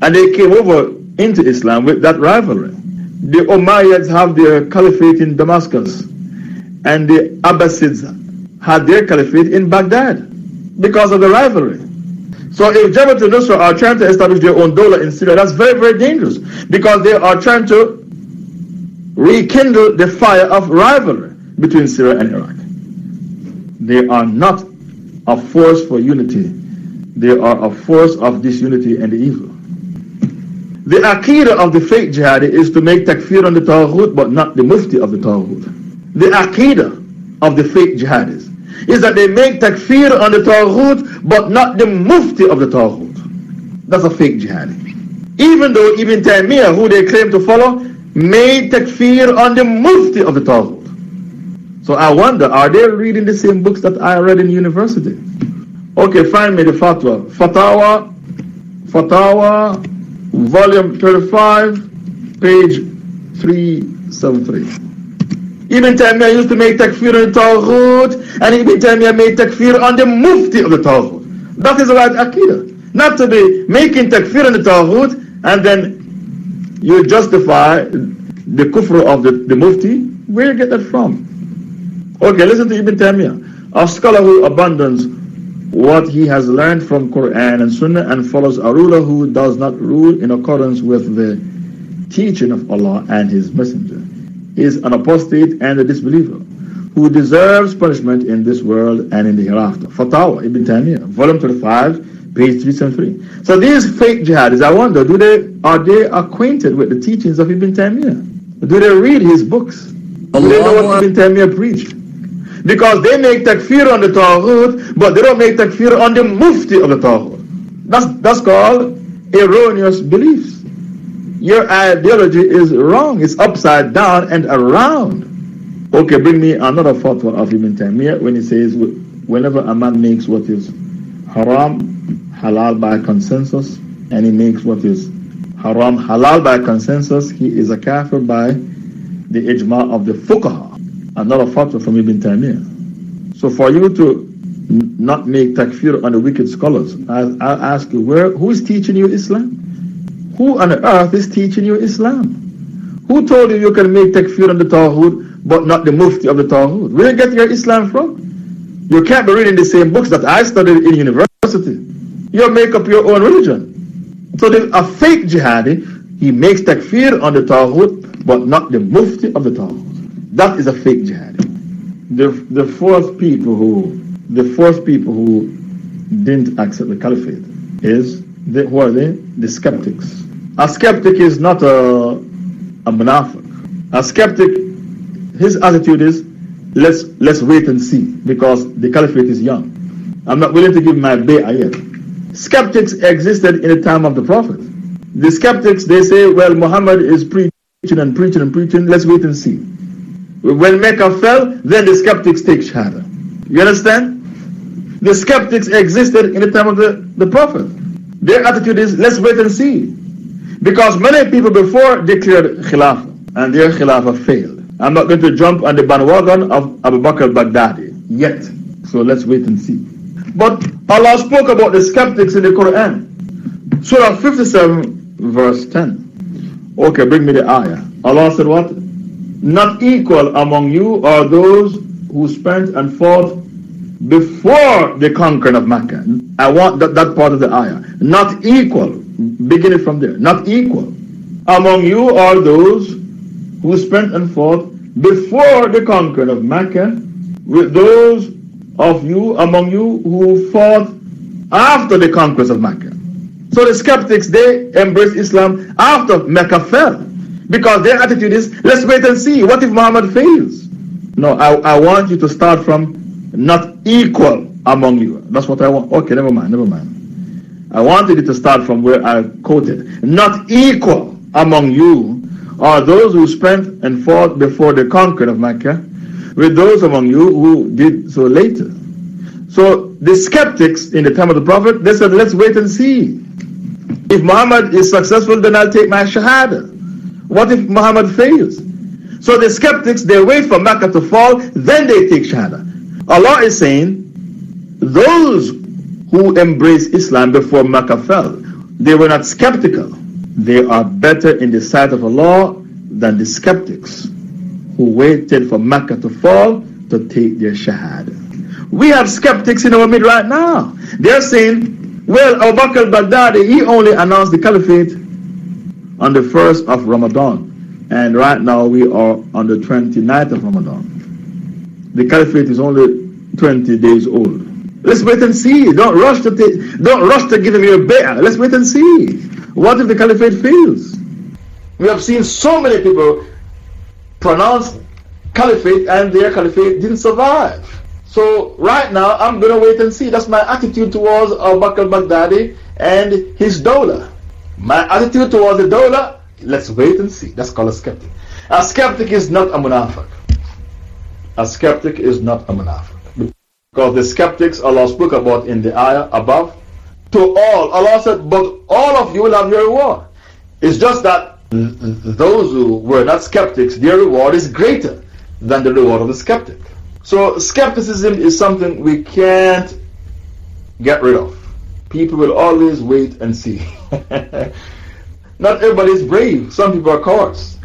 And they came over into Islam with that rivalry. The Umayyads have their caliphate in Damascus, and the Abbasids had their caliphate in Baghdad because of the rivalry. So if Jabhat al-Nusra are trying to establish their own dawla in Syria, that's very, very dangerous because they are trying to rekindle the fire of rivalry between Syria and Iraq. They are not a force for unity they are a force of disunity and evil. The aqidah of the fake jihadi is to make takfir on the Taghut, but not the mufti of the Taghut. The aqidah of the fake jihadis is that they make takfir on the Taghut, but not the mufti of the Taghut. That's a fake jihadi. Even though Ibn Taymiyyah, who they claim to follow, made takfir on the mufti of the Taghut. So I wonder, are they reading the same books that I read in university? Okay, find me the fatwa. Fatawa, Fatawa, volume 35, page 373. Ibn Taymiyyah used to make takfir on the Taghut, and Ibn Taymiyyah made takfir on the mufti of the Taghut. That is right Aqidah. Not to be making takfir on the Taghut, and then you justify the kufr of the, the mufti. Where you get that from? Okay, listen to Ibn Taymiyyah, a scholar who abandons what he has learned from Quran and Sunnah and follows a ruler who does not rule in accordance with the teaching of Allah and His Messenger is an apostate and a disbeliever who deserves punishment in this world and in the hereafter. Fatawa Ibn Taymiyyah, volume 35, page 373. So these fake jihadis, I wonder, do they are they acquainted with the teachings of Ibn Taymiyyah? Do they read his books? Do they know what Ibn Taymiyyah preached? Because they make takfir on the Taghut, but they don't make takfir on the mufti of the Taghut. That's, that's called erroneous beliefs. Your ideology is wrong. It's upside down and around. Okay, bring me another fatwa of Ibn Taymiyyah when he says, whenever a man makes what is haram, halal by consensus, and he makes what is haram, halal by consensus, he is a kafir by the ijma of the fuqaha. Another fatwa from Ibn Taymiyyah. So for you to not make takfir on the wicked scholars, I'll, I'll ask you, where, who is teaching you Islam? Who on earth is teaching you Islam? Who told you you can make takfir on the Taghut, but not the mufti of the Taghut? Where you get your Islam from? You can't be reading the same books that I studied in university. You make up your own religion. So the, a fake jihadi, he makes takfir on the Taghut, but not the mufti of the Taghut. That is a fake jihadi. The, the fourth people who the first people who didn't accept the caliphate is the, who are they? The skeptics. A skeptic is not a, a munafiq. A skeptic, his attitude is let's let's wait and see because the caliphate is young. I'm not willing to give my bay'ah yet. Skeptics existed in the time of the Prophet. The skeptics they say, well, Muhammad is preaching and preaching and preaching. Let's wait and see. When Mecca fell, then the skeptics take shahada. You understand? The skeptics existed in the time of the, the Prophet. Their attitude is, let's wait and see. Because many people before declared Khilafah, and their Khilafah failed. I'm not going to jump on the bandwagon of Abu Bakr Baghdadi yet. So let's wait and see. But Allah spoke about the skeptics in the Quran. Surah 57, verse 10. Okay, bring me the ayah. Allah said what? Not equal among you are those who spent and fought before the conquering of Mecca. I want that, that part of the ayah. Not equal. Beginning from there. Not equal. Among you are those who spent and fought before the conquering of Mecca with those of you among you who fought after the conquest of Mecca. So the skeptics, they embraced Islam after Mecca fell. Because their attitude is, let's wait and see. What if Muhammad fails? No, I, I want you to start from not equal among you. That's what I want. Okay, never mind, never mind. I wanted it to start from where I quoted. Not equal among you are those who spent and fought before the conquering of Mecca with those among you who did so later. So the skeptics in the time of the Prophet, they said, let's wait and see. If Muhammad is successful, then I'll take my shahada. What if Muhammad fails? So the skeptics, they wait for Mecca to fall, then they take shahada. Allah is saying, those who embraced Islam before Mecca fell, they were not skeptical. They are better in the sight of Allah than the skeptics who waited for Mecca to fall to take their shahada. We have skeptics in our mid right now. They're saying, well, Abu Bakr al-Baghdadi, he only announced the caliphate on the 1st of Ramadan. And right now we are on the 29th of Ramadan. The caliphate is only 20 days old. Let's wait and see. Don't rush to don't rush to give him your bay'ah. Let's wait and see. What if the caliphate fails? We have seen so many people pronounce caliphate and their caliphate didn't survive. So right now I'm going to wait and see. That's my attitude towards Abu Bakr al-Baghdadi and his dawla. My attitude towards the dawla, let's wait and see. That's called a skeptic. A skeptic is not a munafiq. A skeptic is not a munafiq. Because the skeptics Allah spoke about in the ayah above, to all, Allah said, but all of you will have your reward. It's just that those who were not skeptics, their reward is greater than the reward of the skeptic. So, skepticism is something we can't get rid of. People will always wait and see. [laughs] not everybody is brave. Some people are cowards.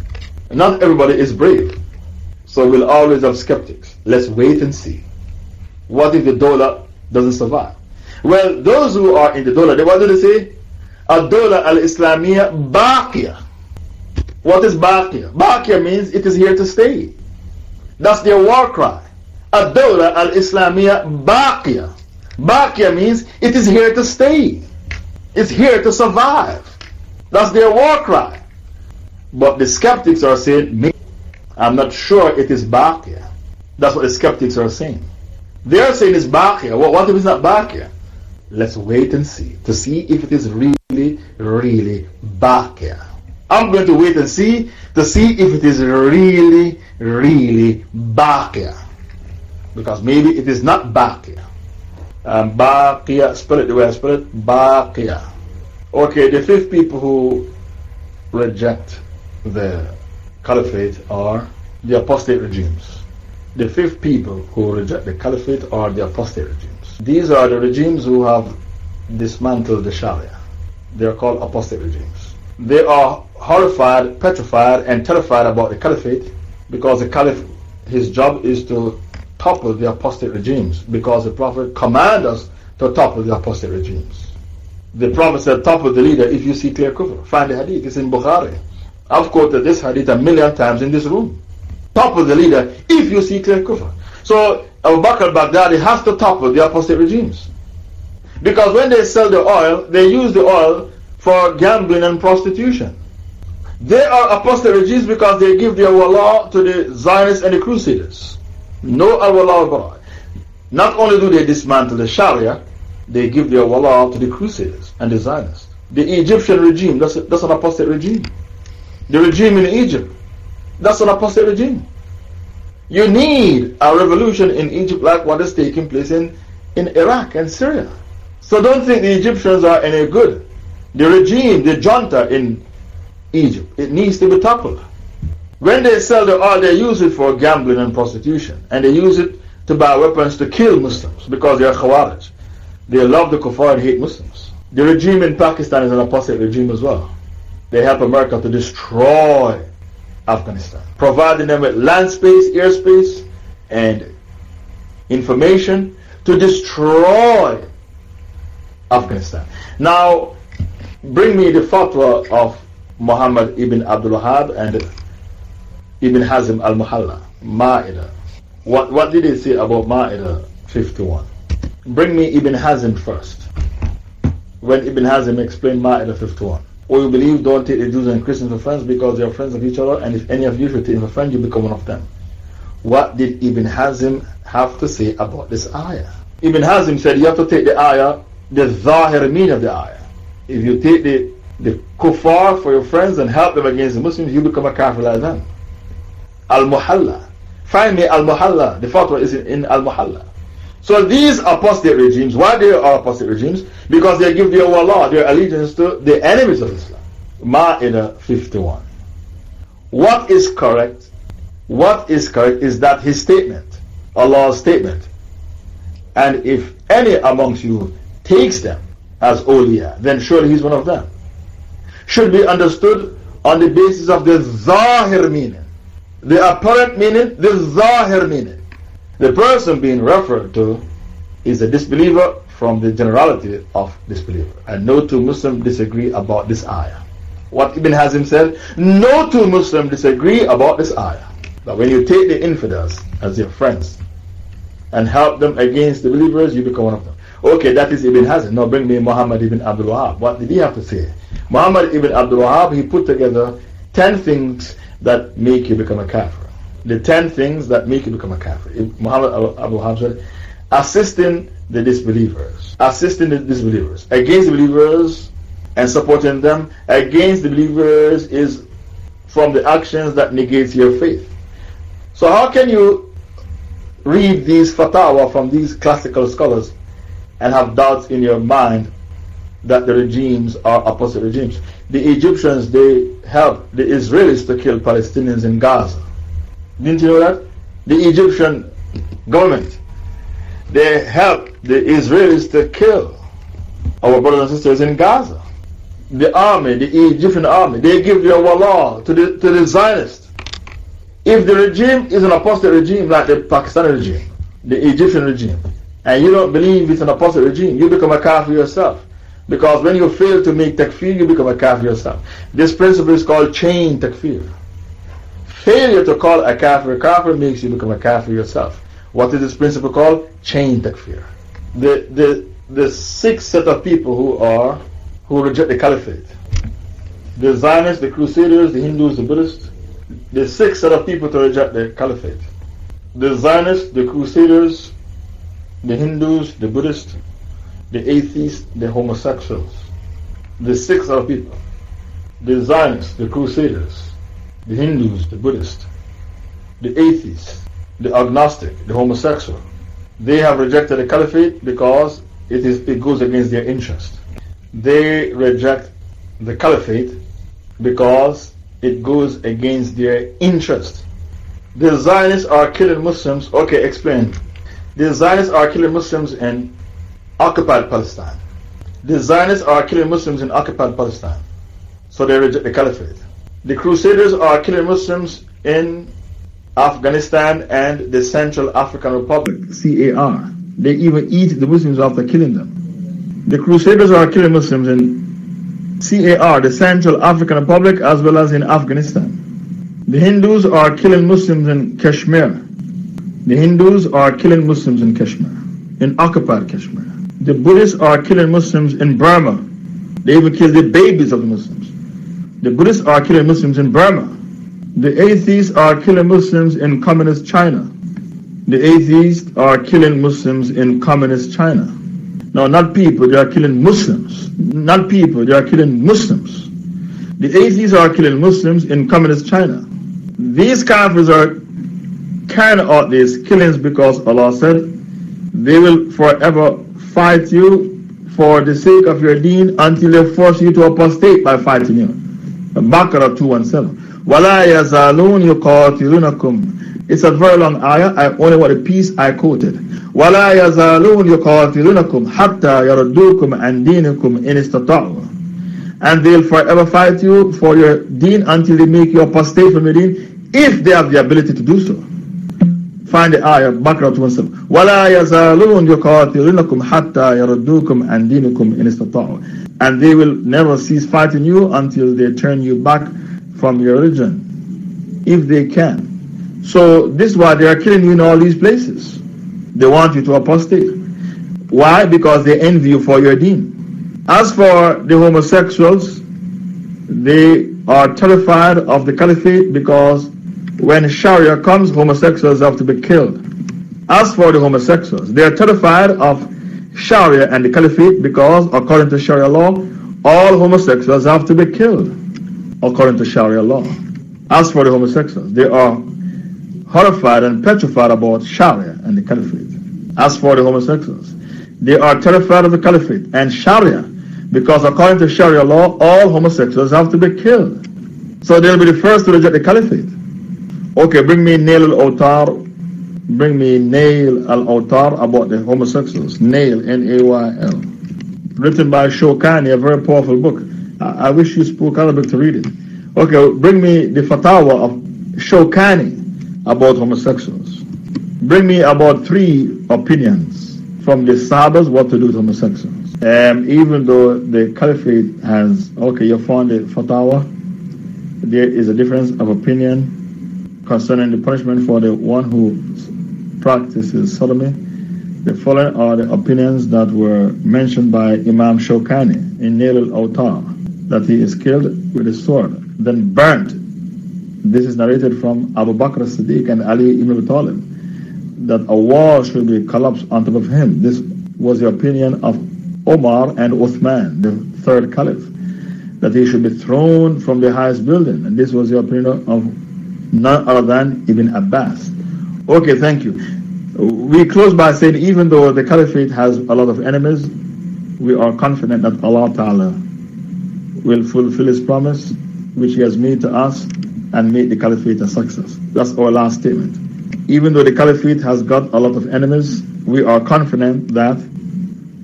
Not everybody is brave. So we'll always have skeptics. Let's wait and see. What if the dawla doesn't survive? Well, those who are in the dawla, what do they say? A-dawla al-Islamiyya baqiyah. What is baqiyah? Baqiyah means it is here to stay. That's their war cry. A-dawla al-Islamiyya baqiyah. Baqiyah means it is here to stay. It's here to survive. That's their war cry. But the skeptics are saying, I'm not sure it is Baqiyah. That's what the skeptics are saying. They are saying it's Baqiyah. Well, what if it's not Baqiyah? Let's wait and see to see if it is really, really Baqiyah. I'm going to wait and see to see if it is really, really Baqia. Because maybe it is not Baqia. Um, Baqia, spell it the way I spell it, Baqia. Okay, the fifth people who reject the caliphate are the apostate regimes. The fifth people who reject the caliphate are the apostate regimes. These are the regimes who have dismantled the Sharia. They are called apostate regimes. They are horrified, petrified, and terrified about the caliphate because the caliph, his job is to topple the apostate regimes because the Prophet commanded us to topple the apostate regimes. The Prophet said, topple the leader if you see clear kufr. Find the hadith, it's in Bukhari. I've quoted this hadith a million times in this room. Topple the leader if you see clear kufr. So Abu Bakr al-Baghdadi has to topple the apostate regimes. Because when they sell the oil, they use the oil for gambling and prostitution. They are apostate regimes because they give their wallah to the Zionists and the Crusaders. No al-wallah Not only do they dismantle the Sharia, they give their wallah to the Crusaders and the Zionists. The Egyptian regime, that's, a, that's an apostate regime. The regime in Egypt, that's an apostate regime. You need a revolution in Egypt like what is taking place in, in Iraq and Syria. So don't think the Egyptians are any good. The regime, the junta in Egypt, it needs to be toppled. When they sell the oil, they use it for gambling and prostitution. And they use it to buy weapons to kill Muslims because they are Khawarij. They love the Kuffar and hate Muslims. The regime in Pakistan is an apostate regime as well. They help America to destroy Afghanistan, providing them with land space, airspace, and information to destroy Afghanistan. Now, bring me the fatwa of Muhammad ibn Abdul Wahab and Ibn Hazm al Muhalla, Ma'idah. What, what did he say about Ma'idah 51? Bring me Ibn Hazm first. When Ibn Hazm explained Ma'idah 51. Or you believe don't take the Jews and Christians for friends because they are friends of each other, and if any of you should take them for friends, you become one of them. What did Ibn Hazm have to say about this ayah? Ibn Hazm said you have to take the ayah, the zahir meaning of the ayah. If you take the, the kuffar for your friends and help them against the Muslims, you become a kafir like them. Al Muhalla. Find me Al Muhalla. The fatwa is in, Al Muhalla. So these apostate regimes, why they are apostate regimes? Because they give their wallah, their allegiance to the enemies of Islam. Ma'idah 51. What is correct? What is correct is that his statement, Allah's statement. And if any amongst you takes them as awliya, then surely he's one of them. Should be understood on the basis of the zahir meaning. The apparent meaning, the zahir meaning. The person being referred to is a disbeliever from the generality of disbeliever. And no two Muslims disagree about this ayah. What Ibn Hazm said, no two Muslims disagree about this ayah. But when you take the infidels as your friends and help them against the believers, you become one of them. Okay, that is Ibn Hazm. Now bring me Muhammad ibn Abdul Wahab. What did he have to say? Muhammad ibn Abdul Wahab, he put together 10 things that make you become a kafir the 10 things that make you become a kafir. Muhammad Abu said, assisting the disbelievers, assisting the disbelievers, against the believers and supporting them, against the believers is from the actions that negates your faith. So how can you read these fatwa from these classical scholars and have doubts in your mind that the regimes are opposite regimes? The Egyptians, they helped the Israelis to kill Palestinians in Gaza. Didn't you know that? The Egyptian government, they helped the Israelis to kill our brothers and sisters in Gaza. The army, the Egyptian army, they give their wallah to the, to the Zionists. If the regime is an apostate regime like the Pakistani regime, the Egyptian regime, and you don't believe it's an apostate regime, you become a kafir yourself. Because when you fail to make takfir, you become a kafir yourself. This principle is called chain takfir. Failure to call a kafir kafir makes you become a kafir yourself. What is this principle called? Chain takfir. The, the, the six set of people who are, who reject the caliphate. The Zionists, the Crusaders, the Hindus, the Buddhists. The six set of people to reject the caliphate. The Zionists, the Crusaders, the Hindus, the Buddhists, the atheists, the homosexuals. The set of people. the Zionists, the Crusaders, the Hindus, the Buddhists, the atheists, the agnostic, the homosexual, they have rejected the caliphate because it, is, it goes against their interest. They reject the caliphate because it goes against their interest. The Zionists are killing Muslims. Okay, explain. The Zionists are killing Muslims in occupied Palestine. The Zionists are killing Muslims in occupied Palestine. So they reject the caliphate. The Crusaders are killing Muslims in Afghanistan and the Central African Republic, CAR. They even eat the Muslims after killing them. The Crusaders are killing Muslims in CAR, the Central African Republic, as well as in Afghanistan. The Hindus are killing Muslims in Kashmir. The Hindus are killing Muslims in Kashmir, in occupied Kashmir. The Buddhists are killing Muslims in Burma. They even kill the babies of the Muslims. The Buddhists are killing Muslims in Burma. The atheists are killing Muslims in communist China. The atheists are killing Muslims in communist China. No, not people, they are killing Muslims. Not people, they are killing Muslims. The atheists are killing Muslims in communist China. These kafirs are carrying out these killings because Allah said, they will forever fight you for the sake of your deen until they force you to apostate by fighting you. Baqarah 217. وَلَا يَزَالُونَ يُقَاتِلُونَكُمْ It's a very long ayah. I only want a piece I quoted. وَلَا يَزَالُونَ يُقَاتِلُونَكُمْ حَتَّى يَرُدُّوكُمْ عَنْ دِينِكُمْ إِنِ اسْتَطَاعُوا And they'll forever fight you for your deen until they make you apostate from your deen, if they have the ability to do so. Find the ayah, Baqarah 27. وَلَا يَزَالُونَ يُقَاتِلُونَكُمْ حَتَّى يَرُدُّوكُمْ عَنْ دِينِكُمْ إِنِ اسْتَطَاعُوا And they will never cease fighting you until they turn you back from your religion, if they can. So this is why they are killing you in all these places. They want you to apostate. Why? Because they envy you for your deen. As for the homosexuals, they are terrified of the caliphate because when Sharia comes, homosexuals have to be killed. As for the homosexuals, they are terrified of Sharia and the caliphate because, according to Sharia law, all homosexuals have to be killed according to Sharia law. As for the homosexuals, they are horrified and petrified about Sharia and the Caliphate. As for the homosexuals, they are terrified of the Caliphate and Sharia because according to Sharia law, all homosexuals have to be killed. So they'll be the first to reject the Caliphate. Okay, bring me Nail al-Awtar. Bring me Nail al-Awtar about the homosexuals. Nail, N-A-Y-L. Written by Shawkani, a very powerful book. I, I wish you spoke Arabic to read it. Okay, bring me the fatwa of Shawkani about homosexuals. Bring me about three opinions from the Sahabas what to do with homosexuals. Um, even though the Caliphate has, okay, you found the fatwa, there is a difference of opinion concerning the punishment for the one who practices sodomy. The following are the opinions that were mentioned by Imam Shawkani in Nail al-Awtar that he is killed with a sword, then burnt. This is narrated from Abu Bakr as-Siddiq and Ali ibn Abi Talib, that a wall should be collapsed on top of him. This was the opinion of Omar and Uthman, the third caliph, that he should be thrown from the highest building. And this was the opinion of none other than Ibn Abbas. Okay, thank you. We close by saying even though the caliphate has a lot of enemies, we are confident that Allah Ta'ala will fulfill his promise which he has made to us and make the caliphate a success. That's our last statement. Even though the caliphate has got a lot of enemies, we are confident that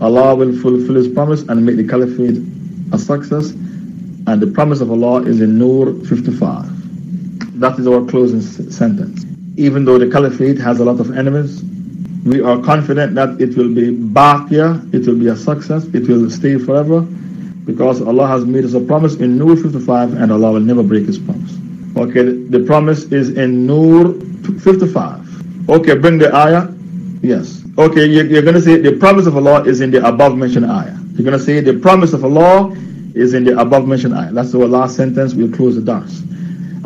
Allah will fulfill his promise and make the caliphate a success. And the promise of Allah is in Nur 55. That is our closing sentence. Even though the caliphate has a lot of enemies, we are confident that it will be Baqiyah, it will be a success, it will stay forever because Allah has made us a promise in Nur 55 and Allah will never break His promise. Okay, the promise is in Nur 55. Okay, bring the ayah. Yes. Okay, you're going to say the promise of Allah is in the above mentioned ayah. You're going to say the promise of Allah is in the above mentioned ayah. That's our last sentence. We'll close the dars.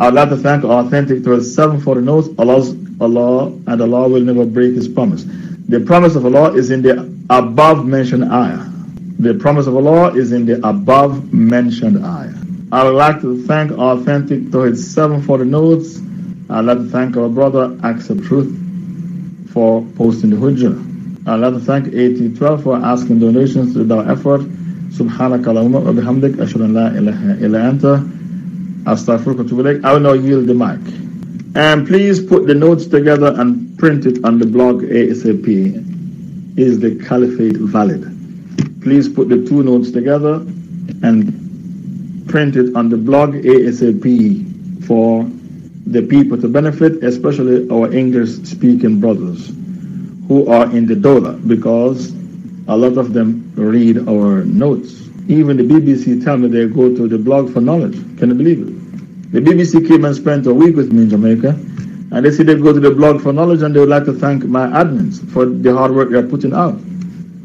I would like to thank our authentic to 740 notes. Allah's Allah and Allah will never break His promise. The promise of Allah is in the above mentioned ayah. The promise of Allah is in the above mentioned ayah. I would like to thank Authentic Tawhid 7 for the notes. I'd like to thank our brother Accept Truth for posting the Hujjah. I'd like to thank AT12 for asking donations to our effort. سبحانك اللهم وبحمدك أشهد أن لا إله إلا أنت Astaghfirullah I will now yield the mic. And please put the notes together and print it on the blog ASAP. Is the caliphate valid? Please put the two notes together and print it on the blog ASAP for the people to benefit, especially our English speaking brothers who are in the Dawla because a lot of them read our notes. Even the BBC tell me they go to the blog for knowledge. Can you believe it? The BBC came and spent a week with me in Jamaica and they say they go to the blog for knowledge and they would like to thank my admins for the hard work they're putting out.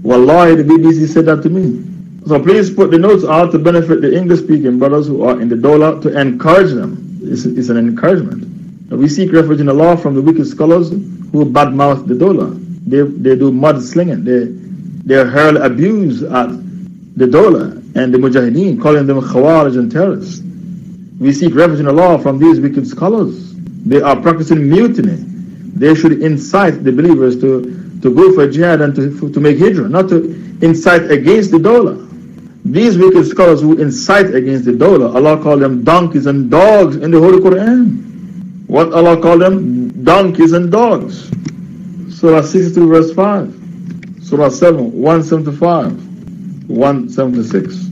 Wallahi, the BBC said that to me. So please put the notes out to benefit the English speaking brothers who are in the Dawla to encourage them it's, it's an encouragement. We seek refuge in the Allah from the wicked scholars who badmouth the Dawla. They, they do mud slinging. They, they hurl abuse at the Dawla and the Mujahideen, calling them Khawarij and terrorists. We seek refuge in Allah from these wicked scholars. They are practicing mutiny. They should incite the believers to, to go for jihad and to, to make hijrah, not to incite against the Dawla. These wicked scholars who incite against the Dawla, Allah called them donkeys and dogs in the Holy Quran. What Allah called them? Donkeys and dogs. Surah 62 verse 5. Surah 7, 175, 176.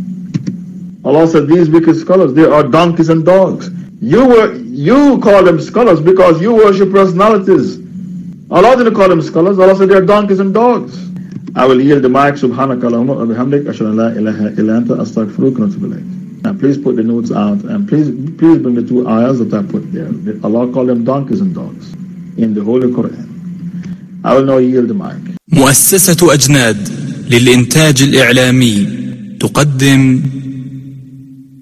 Allah said these wicked scholars, they are donkeys and dogs. You were you call them scholars because you worship personalities. Allah didn't call them scholars. Allah said they are donkeys and dogs. I will yield the mic. Subhanaka Allahumma wa bihamdik. Ashhadu ilaha illa anta wa And please put the notes out and please please bring the two ayahs that I put there. Allah called them donkeys and dogs in the Holy Quran. I will yield. مؤسسة أجناد للإنتاج الإعلامي تقدم